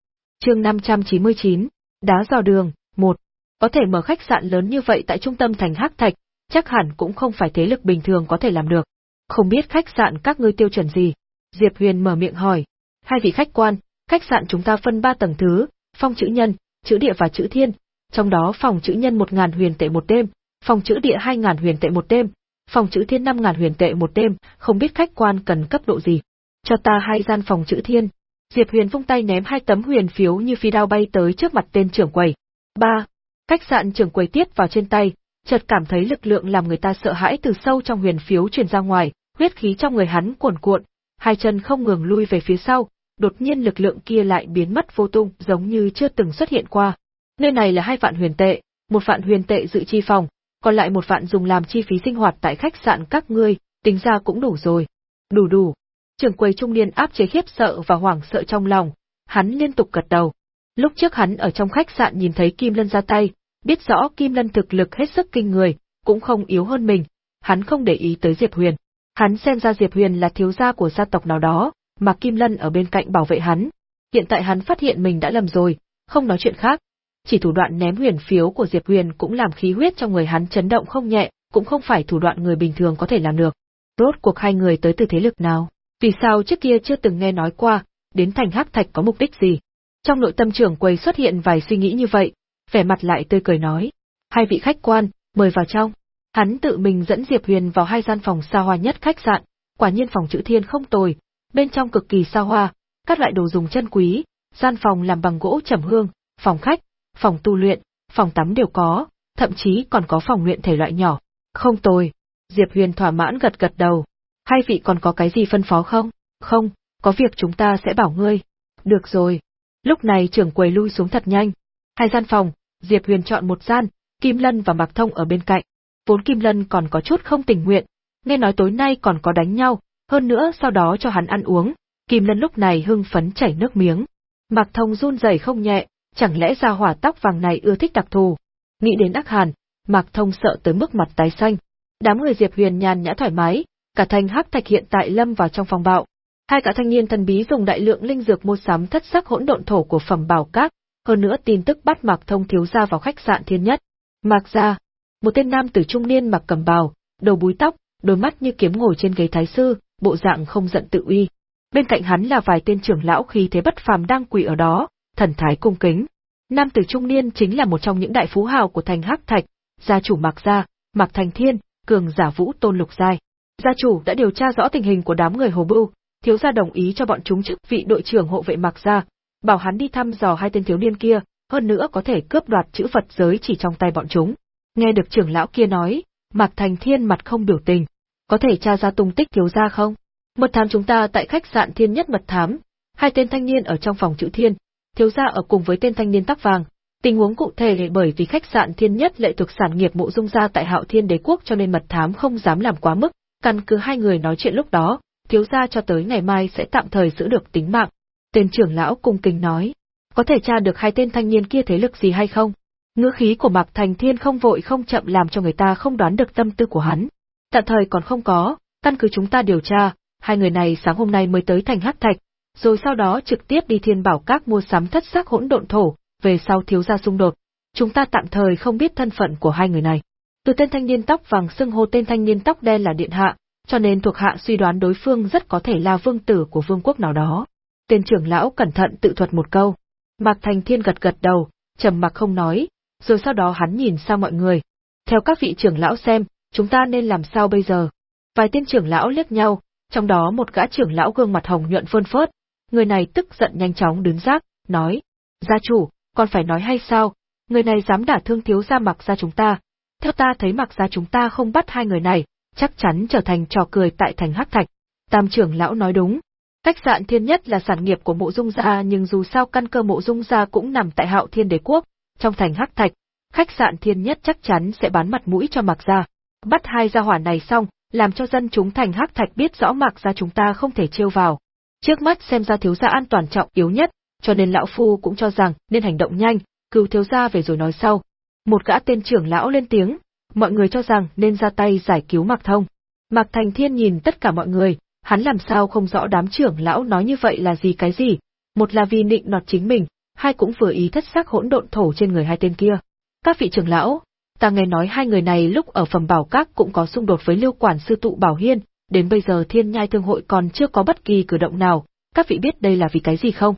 Chương 599, đá dò đường, 1. Có thể mở khách sạn lớn như vậy tại trung tâm thành Hắc Thạch, chắc hẳn cũng không phải thế lực bình thường có thể làm được. Không biết khách sạn các ngươi tiêu chuẩn gì? Diệp Huyền mở miệng hỏi. Hai vị khách quan, khách sạn chúng ta phân ba tầng thứ, phong chữ nhân, chữ địa và chữ thiên, trong đó phòng chữ nhân một ngàn huyền tệ một đêm, phòng chữ địa hai ngàn huyền tệ một đêm, phòng chữ thiên năm ngàn huyền tệ một đêm, không biết khách quan cần cấp độ gì. Cho ta hai gian phòng chữ thiên. Diệp Huyền vung tay ném hai tấm huyền phiếu như phi đao bay tới trước mặt tên trưởng quầy. Ba, Khách sạn trưởng quầy tiếp vào trên tay, chợt cảm thấy lực lượng làm người ta sợ hãi từ sâu trong huyền phiếu truyền ra ngoài, huyết khí trong người hắn cuồn cuộn, hai chân không ngừng lui về phía sau, đột nhiên lực lượng kia lại biến mất vô tung, giống như chưa từng xuất hiện qua. Nơi này là hai vạn huyền tệ, một vạn huyền tệ dự chi phòng, còn lại một vạn dùng làm chi phí sinh hoạt tại khách sạn các ngươi, tính ra cũng đủ rồi. Đủ đủ. Trưởng quầy trung niên áp chế khiếp sợ và hoảng sợ trong lòng, hắn liên tục gật đầu. Lúc trước hắn ở trong khách sạn nhìn thấy Kim Lân ra tay, biết rõ Kim Lân thực lực hết sức kinh người, cũng không yếu hơn mình, hắn không để ý tới Diệp Huyền. Hắn xem ra Diệp Huyền là thiếu gia của gia tộc nào đó, mà Kim Lân ở bên cạnh bảo vệ hắn. Hiện tại hắn phát hiện mình đã lầm rồi, không nói chuyện khác. Chỉ thủ đoạn ném huyền phiếu của Diệp Huyền cũng làm khí huyết trong người hắn chấn động không nhẹ, cũng không phải thủ đoạn người bình thường có thể làm được. Rốt cuộc hai người tới từ thế lực nào? Vì sao trước kia chưa từng nghe nói qua, đến thành hắc thạch có mục đích gì? Trong nội tâm trưởng quầy xuất hiện vài suy nghĩ như vậy, vẻ mặt lại tươi cười nói. Hai vị khách quan, mời vào trong. Hắn tự mình dẫn Diệp Huyền vào hai gian phòng xa hoa nhất khách sạn, quả nhiên phòng chữ thiên không tồi, bên trong cực kỳ xa hoa, các loại đồ dùng chân quý, gian phòng làm bằng gỗ trầm hương, phòng khách, phòng tu luyện, phòng tắm đều có, thậm chí còn có phòng luyện thể loại nhỏ. Không tồi. Diệp Huyền thỏa mãn gật gật đầu. Hai vị còn có cái gì phân phó không? Không, có việc chúng ta sẽ bảo ngươi. Được rồi. Lúc này trưởng quầy lui xuống thật nhanh. Hai gian phòng, Diệp Huyền chọn một gian, Kim Lân và Mạc Thông ở bên cạnh. Vốn Kim Lân còn có chút không tình nguyện, nghe nói tối nay còn có đánh nhau, hơn nữa sau đó cho hắn ăn uống, Kim Lân lúc này hưng phấn chảy nước miếng. Mạc Thông run rẩy không nhẹ, chẳng lẽ ra hỏa tóc vàng này ưa thích đặc thù. Nghĩ đến ác hàn, Mạc Thông sợ tới mức mặt tái xanh. Đám người Diệp Huyền nhàn nhã thoải mái, cả thanh hắc thạch hiện tại lâm vào trong phòng bạo. Hai cả thanh niên thần bí dùng đại lượng linh dược mua sắm thất sắc hỗn độn thổ của phẩm bảo các, hơn nữa tin tức bắt Mạc Thông thiếu gia vào khách sạn thiên nhất. Mạc gia, một tên nam tử trung niên mặc cầm bào, đầu búi tóc, đôi mắt như kiếm ngồi trên ghế thái sư, bộ dạng không giận tự uy. Bên cạnh hắn là vài tên trưởng lão khí thế bất phàm đang quỳ ở đó, thần thái cung kính. Nam tử trung niên chính là một trong những đại phú hào của thành Hắc Thạch, gia chủ Mạc Gia, Mạc Thành Thiên, cường giả vũ tôn lục giai. Gia chủ đã điều tra rõ tình hình của đám người Hồ Bưu, thiếu gia đồng ý cho bọn chúng chức vị đội trưởng hộ vệ Mạc Gia, bảo hắn đi thăm dò hai tên thiếu niên kia, hơn nữa có thể cướp đoạt chữ Phật giới chỉ trong tay bọn chúng. Nghe được trưởng lão kia nói, Mạc Thành Thiên mặt không biểu tình, có thể tra ra tung tích thiếu gia không? Mật thám chúng ta tại khách sạn Thiên Nhất mật thám, hai tên thanh niên ở trong phòng chữ Thiên, thiếu gia ở cùng với tên thanh niên tóc vàng. Tình huống cụ thể là bởi vì khách sạn Thiên Nhất lệ thuộc sản nghiệp mộ dung gia tại Hạo Thiên Đế quốc cho nên mật thám không dám làm quá mức, căn cứ hai người nói chuyện lúc đó, thiếu gia cho tới ngày mai sẽ tạm thời giữ được tính mạng. Tên trưởng lão cung kính nói, có thể tra được hai tên thanh niên kia thế lực gì hay không? Ngữ khí của Mạc Thành Thiên không vội không chậm làm cho người ta không đoán được tâm tư của hắn. Tạm thời còn không có, căn cứ chúng ta điều tra, hai người này sáng hôm nay mới tới thành Hắc Thạch, rồi sau đó trực tiếp đi Thiên Bảo Các mua sắm thất sắc hỗn độn thổ, về sau thiếu gia xung đột. Chúng ta tạm thời không biết thân phận của hai người này. Từ tên thanh niên tóc vàng xưng hô tên thanh niên tóc đen là điện hạ, cho nên thuộc hạ suy đoán đối phương rất có thể là vương tử của vương quốc nào đó. Tên trưởng lão cẩn thận tự thuật một câu. Mạc Thành Thiên gật gật đầu, trầm mặc không nói, rồi sau đó hắn nhìn sang mọi người. Theo các vị trưởng lão xem, chúng ta nên làm sao bây giờ? Vài tên trưởng lão liếc nhau, trong đó một gã trưởng lão gương mặt hồng nhuận phơn phớt, người này tức giận nhanh chóng đứng giác, nói, gia chủ, còn phải nói hay sao, người này dám đả thương thiếu gia mặc gia chúng ta, theo ta thấy mặc gia chúng ta không bắt hai người này, chắc chắn trở thành trò cười tại thành hắc thạch. Tam trưởng lão nói đúng. Khách sạn thiên nhất là sản nghiệp của mộ dung gia nhưng dù sao căn cơ mộ dung gia cũng nằm tại hạo thiên đế quốc, trong thành hắc thạch, khách sạn thiên nhất chắc chắn sẽ bán mặt mũi cho mặc gia. Bắt hai gia hỏa này xong, làm cho dân chúng thành hắc thạch biết rõ mặc gia chúng ta không thể trêu vào. Trước mắt xem ra thiếu gia an toàn trọng yếu nhất, cho nên lão phu cũng cho rằng nên hành động nhanh, cứu thiếu gia về rồi nói sau. Một gã tên trưởng lão lên tiếng, mọi người cho rằng nên ra tay giải cứu Mạc Thông. Mạc Thành Thiên nhìn tất cả mọi người, hắn làm sao không rõ đám trưởng lão nói như vậy là gì cái gì, một là vì nịnh nọt chính mình, hai cũng vừa ý thất sắc hỗn độn thổ trên người hai tên kia. Các vị trưởng lão, ta nghe nói hai người này lúc ở phẩm bảo các cũng có xung đột với lưu quản sư tụ Bảo Hiên, đến bây giờ thiên nhai thương hội còn chưa có bất kỳ cử động nào, các vị biết đây là vì cái gì không?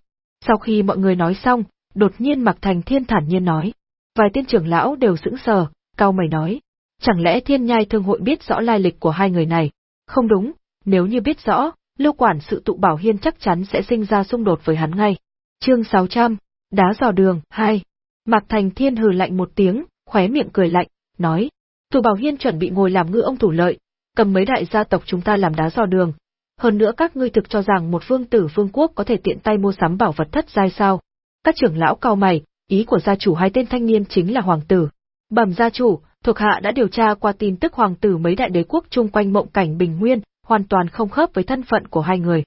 Sau khi mọi người nói xong, đột nhiên Mạc Thành Thiên thản nhiên nói. Vài tên trưởng lão đều sững sờ, cao mày nói. Chẳng lẽ thiên nhai thương hội biết rõ lai lịch của hai người này? Không đúng, nếu như biết rõ, lưu quản sự tụ bảo hiên chắc chắn sẽ sinh ra xung đột với hắn ngay. Chương 600, Đá dò đường, 2. Mạc Thành Thiên hừ lạnh một tiếng, khóe miệng cười lạnh, nói. Tụ bảo hiên chuẩn bị ngồi làm ngư ông thủ lợi, cầm mấy đại gia tộc chúng ta làm đá dò đường. Hơn nữa các ngươi thực cho rằng một vương tử vương quốc có thể tiện tay mua sắm bảo vật thất giai sao. Các trưởng lão cao mày, ý của gia chủ hai tên thanh niên chính là hoàng tử. Bẩm gia chủ, thuộc hạ đã điều tra qua tin tức hoàng tử mấy đại đế quốc chung quanh mộng cảnh bình nguyên, hoàn toàn không khớp với thân phận của hai người.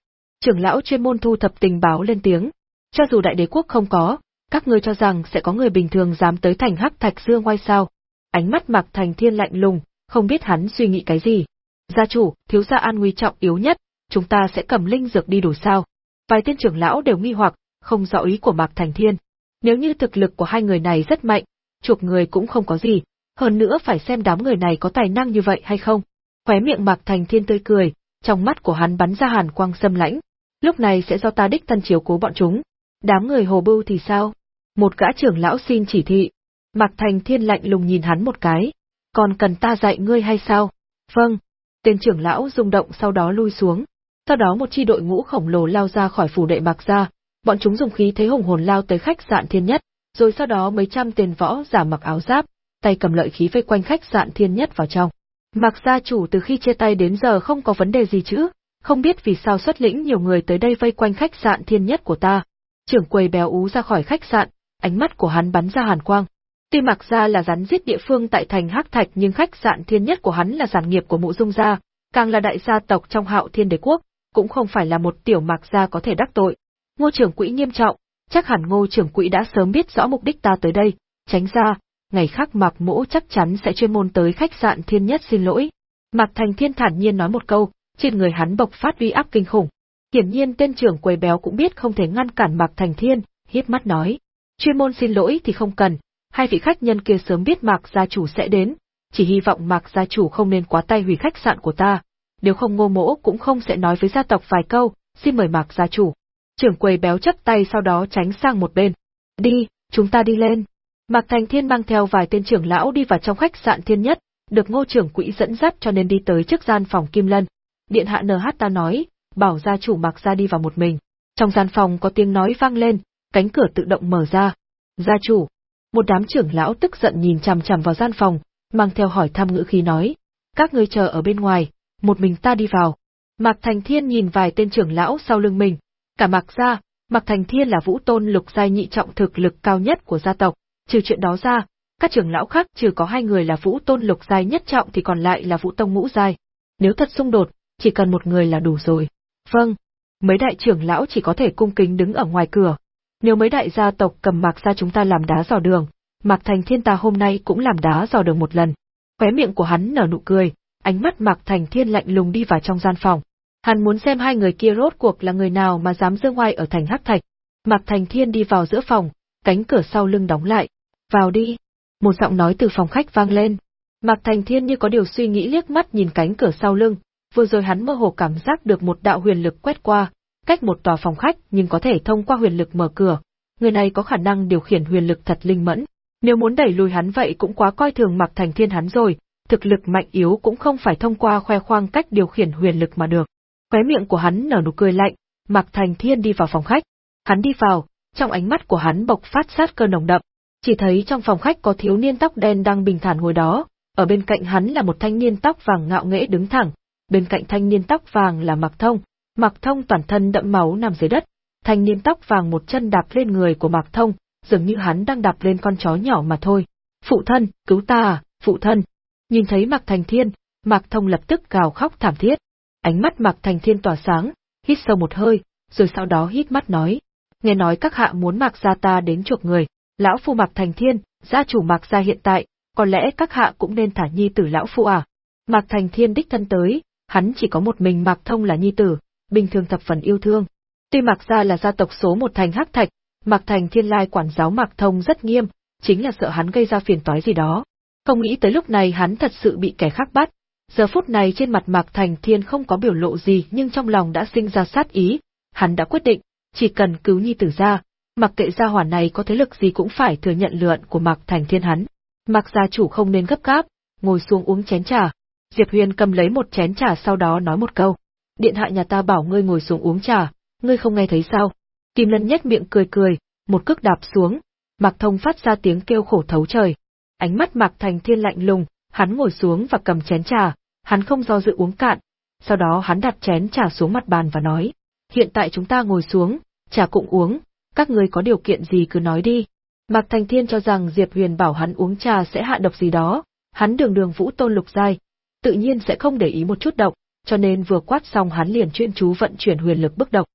Trưởng lão chuyên môn thu thập tình báo lên tiếng, cho dù đại đế quốc không có, các ngươi cho rằng sẽ có người bình thường dám tới thành hắc thạch dương ngoài sao? Ánh mắt Mạc Thành Thiên lạnh lùng, không biết hắn suy nghĩ cái gì. Gia chủ, thiếu gia an nguy trọng yếu nhất, chúng ta sẽ cầm linh dược đi đủ sao? Vài tên trưởng lão đều nghi hoặc, không rõ ý của Mạc Thành Thiên. Nếu như thực lực của hai người này rất mạnh, chuộc người cũng không có gì, hơn nữa phải xem đám người này có tài năng như vậy hay không. Khóe miệng Mạc Thành Thiên tươi cười, trong mắt của hắn bắn ra hàn quang xâm lãnh. Lúc này sẽ do ta đích thân chiếu cố bọn chúng. Đám người hồ bưu thì sao? Một gã trưởng lão xin chỉ thị. Mạc Thành Thiên lạnh lùng nhìn hắn một cái. Còn cần ta dạy ngươi hay sao? Vâng. Tên trưởng lão rung động sau đó lui xuống. Sau đó một chi đội ngũ khổng lồ lao ra khỏi phủ đệ mặc ra. bọn chúng dùng khí thế hùng hồn lao tới khách sạn thiên nhất, rồi sau đó mấy trăm tên võ giả mặc áo giáp, tay cầm lợi khí vây quanh khách sạn thiên nhất vào trong. Mặc gia chủ từ khi chia tay đến giờ không có vấn đề gì chứ, không biết vì sao xuất lĩnh nhiều người tới đây vây quanh khách sạn thiên nhất của ta. Trưởng quầy béo ú ra khỏi khách sạn, ánh mắt của hắn bắn ra hàn quang. Tuy mặc gia là rắn giết địa phương tại thành Hắc Thạch nhưng khách sạn thiên nhất của hắn là sản nghiệp của Mộ Dung gia, càng là đại gia tộc trong Hạo Thiên Đế quốc, cũng không phải là một tiểu Mạc gia có thể đắc tội. Ngô trưởng quỹ nghiêm trọng, chắc hẳn Ngô trưởng quỹ đã sớm biết rõ mục đích ta tới đây, tránh ra, ngày khác Mạc Mỗ chắc chắn sẽ chuyên môn tới khách sạn Thiên Nhất xin lỗi. Mạc Thành Thiên thản nhiên nói một câu, trên người hắn bộc phát uy áp kinh khủng. Hiển nhiên tên trưởng quầy béo cũng biết không thể ngăn cản Mạc Thành Thiên, hiếp mắt nói. Chuyên môn xin lỗi thì không cần, hai vị khách nhân kia sớm biết Mạc gia chủ sẽ đến, chỉ hy vọng Mạc gia chủ không nên quá tay hủy khách sạn của ta. Nếu không ngô mỗ cũng không sẽ nói với gia tộc vài câu, xin mời Mạc gia chủ. Trưởng quầy béo chấp tay sau đó tránh sang một bên. Đi, chúng ta đi lên. Mạc Thành Thiên mang theo vài tên trưởng lão đi vào trong khách sạn thiên nhất, được ngô trưởng quỹ dẫn dắt cho nên đi tới trước gian phòng Kim Lân. Điện hạ NH ta nói, bảo gia chủ Mạc ra đi vào một mình. Trong gian phòng có tiếng nói vang lên, cánh cửa tự động mở ra. Gia chủ, một đám trưởng lão tức giận nhìn chằm chằm vào gian phòng, mang theo hỏi thăm ngữ khí nói, các ngươi chờ ở bên ngoài, một mình ta đi vào. Mạc Thành Thiên nhìn vài tên trưởng lão sau lưng mình, cả Mạc gia, Mạc Thành Thiên là vũ tôn lục giai nhị trọng thực lực cao nhất của gia tộc, trừ chuyện đó ra, các trưởng lão khác trừ có hai người là vũ tôn lục giai nhất trọng thì còn lại là vũ tông ngũ giai. Nếu thật xung đột, chỉ cần một người là đủ rồi. Vâng, mấy đại trưởng lão chỉ có thể cung kính đứng ở ngoài cửa. Nếu mấy đại gia tộc cầm mạc ra chúng ta làm đá dò đường, Mạc Thành Thiên ta hôm nay cũng làm đá dò đường một lần. Khóe miệng của hắn nở nụ cười, ánh mắt Mạc Thành Thiên lạnh lùng đi vào trong gian phòng. Hắn muốn xem hai người kia rốt cuộc là người nào mà dám dương ngoài ở thành Hắc Thạch. Mạc Thành Thiên đi vào giữa phòng, cánh cửa sau lưng đóng lại. Vào đi. Một giọng nói từ phòng khách vang lên. Mạc Thành Thiên như có điều suy nghĩ liếc mắt nhìn cánh cửa sau lưng, vừa rồi hắn mơ hồ cảm giác được một đạo huyền lực quét qua, cách một tòa phòng khách nhưng có thể thông qua huyền lực mở cửa. Người này có khả năng điều khiển huyền lực thật linh mẫn. Nếu muốn đẩy lùi hắn vậy cũng quá coi thường Mạc Thành Thiên hắn rồi, thực lực mạnh yếu cũng không phải thông qua khoe khoang cách điều khiển huyền lực mà được. Khóe miệng của hắn nở nụ cười lạnh, Mạc Thành Thiên đi vào phòng khách. Hắn đi vào, trong ánh mắt của hắn bộc phát sát cơ nồng đậm. Chỉ thấy trong phòng khách có thiếu niên tóc đen đang bình thản ngồi đó, ở bên cạnh hắn là một thanh niên tóc vàng ngạo nghễ đứng thẳng, bên cạnh thanh niên tóc vàng là Mạc Thông, Mạc Thông toàn thân đẫm máu nằm dưới đất, thanh niên tóc vàng một chân đạp lên người của Mạc Thông, dường như hắn đang đạp lên con chó nhỏ mà thôi. Phụ thân, cứu ta à, phụ thân. Nhìn thấy Mạc Thành Thiên, Mạc Thông lập tức gào khóc thảm thiết. Ánh mắt Mạc Thành Thiên tỏa sáng, hít sâu một hơi, rồi sau đó hít mắt nói, nghe nói các hạ muốn Mạc gia ta đến chuộc người, lão phu Mạc Thành Thiên, gia chủ Mạc gia hiện tại, có lẽ các hạ cũng nên thả nhi tử lão phu à. Mạc Thành Thiên đích thân tới, hắn chỉ có một mình Mạc Thông là nhi tử, bình thường thập phần yêu thương. Tuy Mạc gia là gia tộc số một thành hắc thạch, Mạc Thành Thiên lai quản giáo Mạc Thông rất nghiêm, chính là sợ hắn gây ra phiền toái gì đó. Không nghĩ tới lúc này hắn thật sự bị kẻ khác bắt. Giờ phút này trên mặt Mạc Thành Thiên không có biểu lộ gì nhưng trong lòng đã sinh ra sát ý, hắn đã quyết định, chỉ cần cứu nhi tử ra, mặc kệ gia hỏa này có thế lực gì cũng phải thừa nhận lượn của Mạc Thành Thiên hắn. Mạc gia chủ không nên gấp gáp, ngồi xuống uống chén trà. Diệp Huyền cầm lấy một chén trà sau đó nói một câu. Điện hạ nhà ta bảo ngươi ngồi xuống uống trà, ngươi không nghe thấy sao? Kim Lân nhếch miệng cười cười, một cước đạp xuống, Mạc Thông phát ra tiếng kêu khổ thấu trời. Ánh mắt Mạc Thành Thiên lạnh lùng, hắn ngồi xuống và cầm chén trà, hắn không do dự uống cạn. Sau đó hắn đặt chén trà xuống mặt bàn và nói, hiện tại chúng ta ngồi xuống, trà cũng uống, các người có điều kiện gì cứ nói đi. Mạc Thành Thiên cho rằng Diệp Huyền bảo hắn uống trà sẽ hạ độc gì đó, hắn đường đường vũ tôn lục giai, tự nhiên sẽ không để ý một chút độc, cho nên vừa quát xong hắn liền chuyên chú vận chuyển huyền lực bức độc.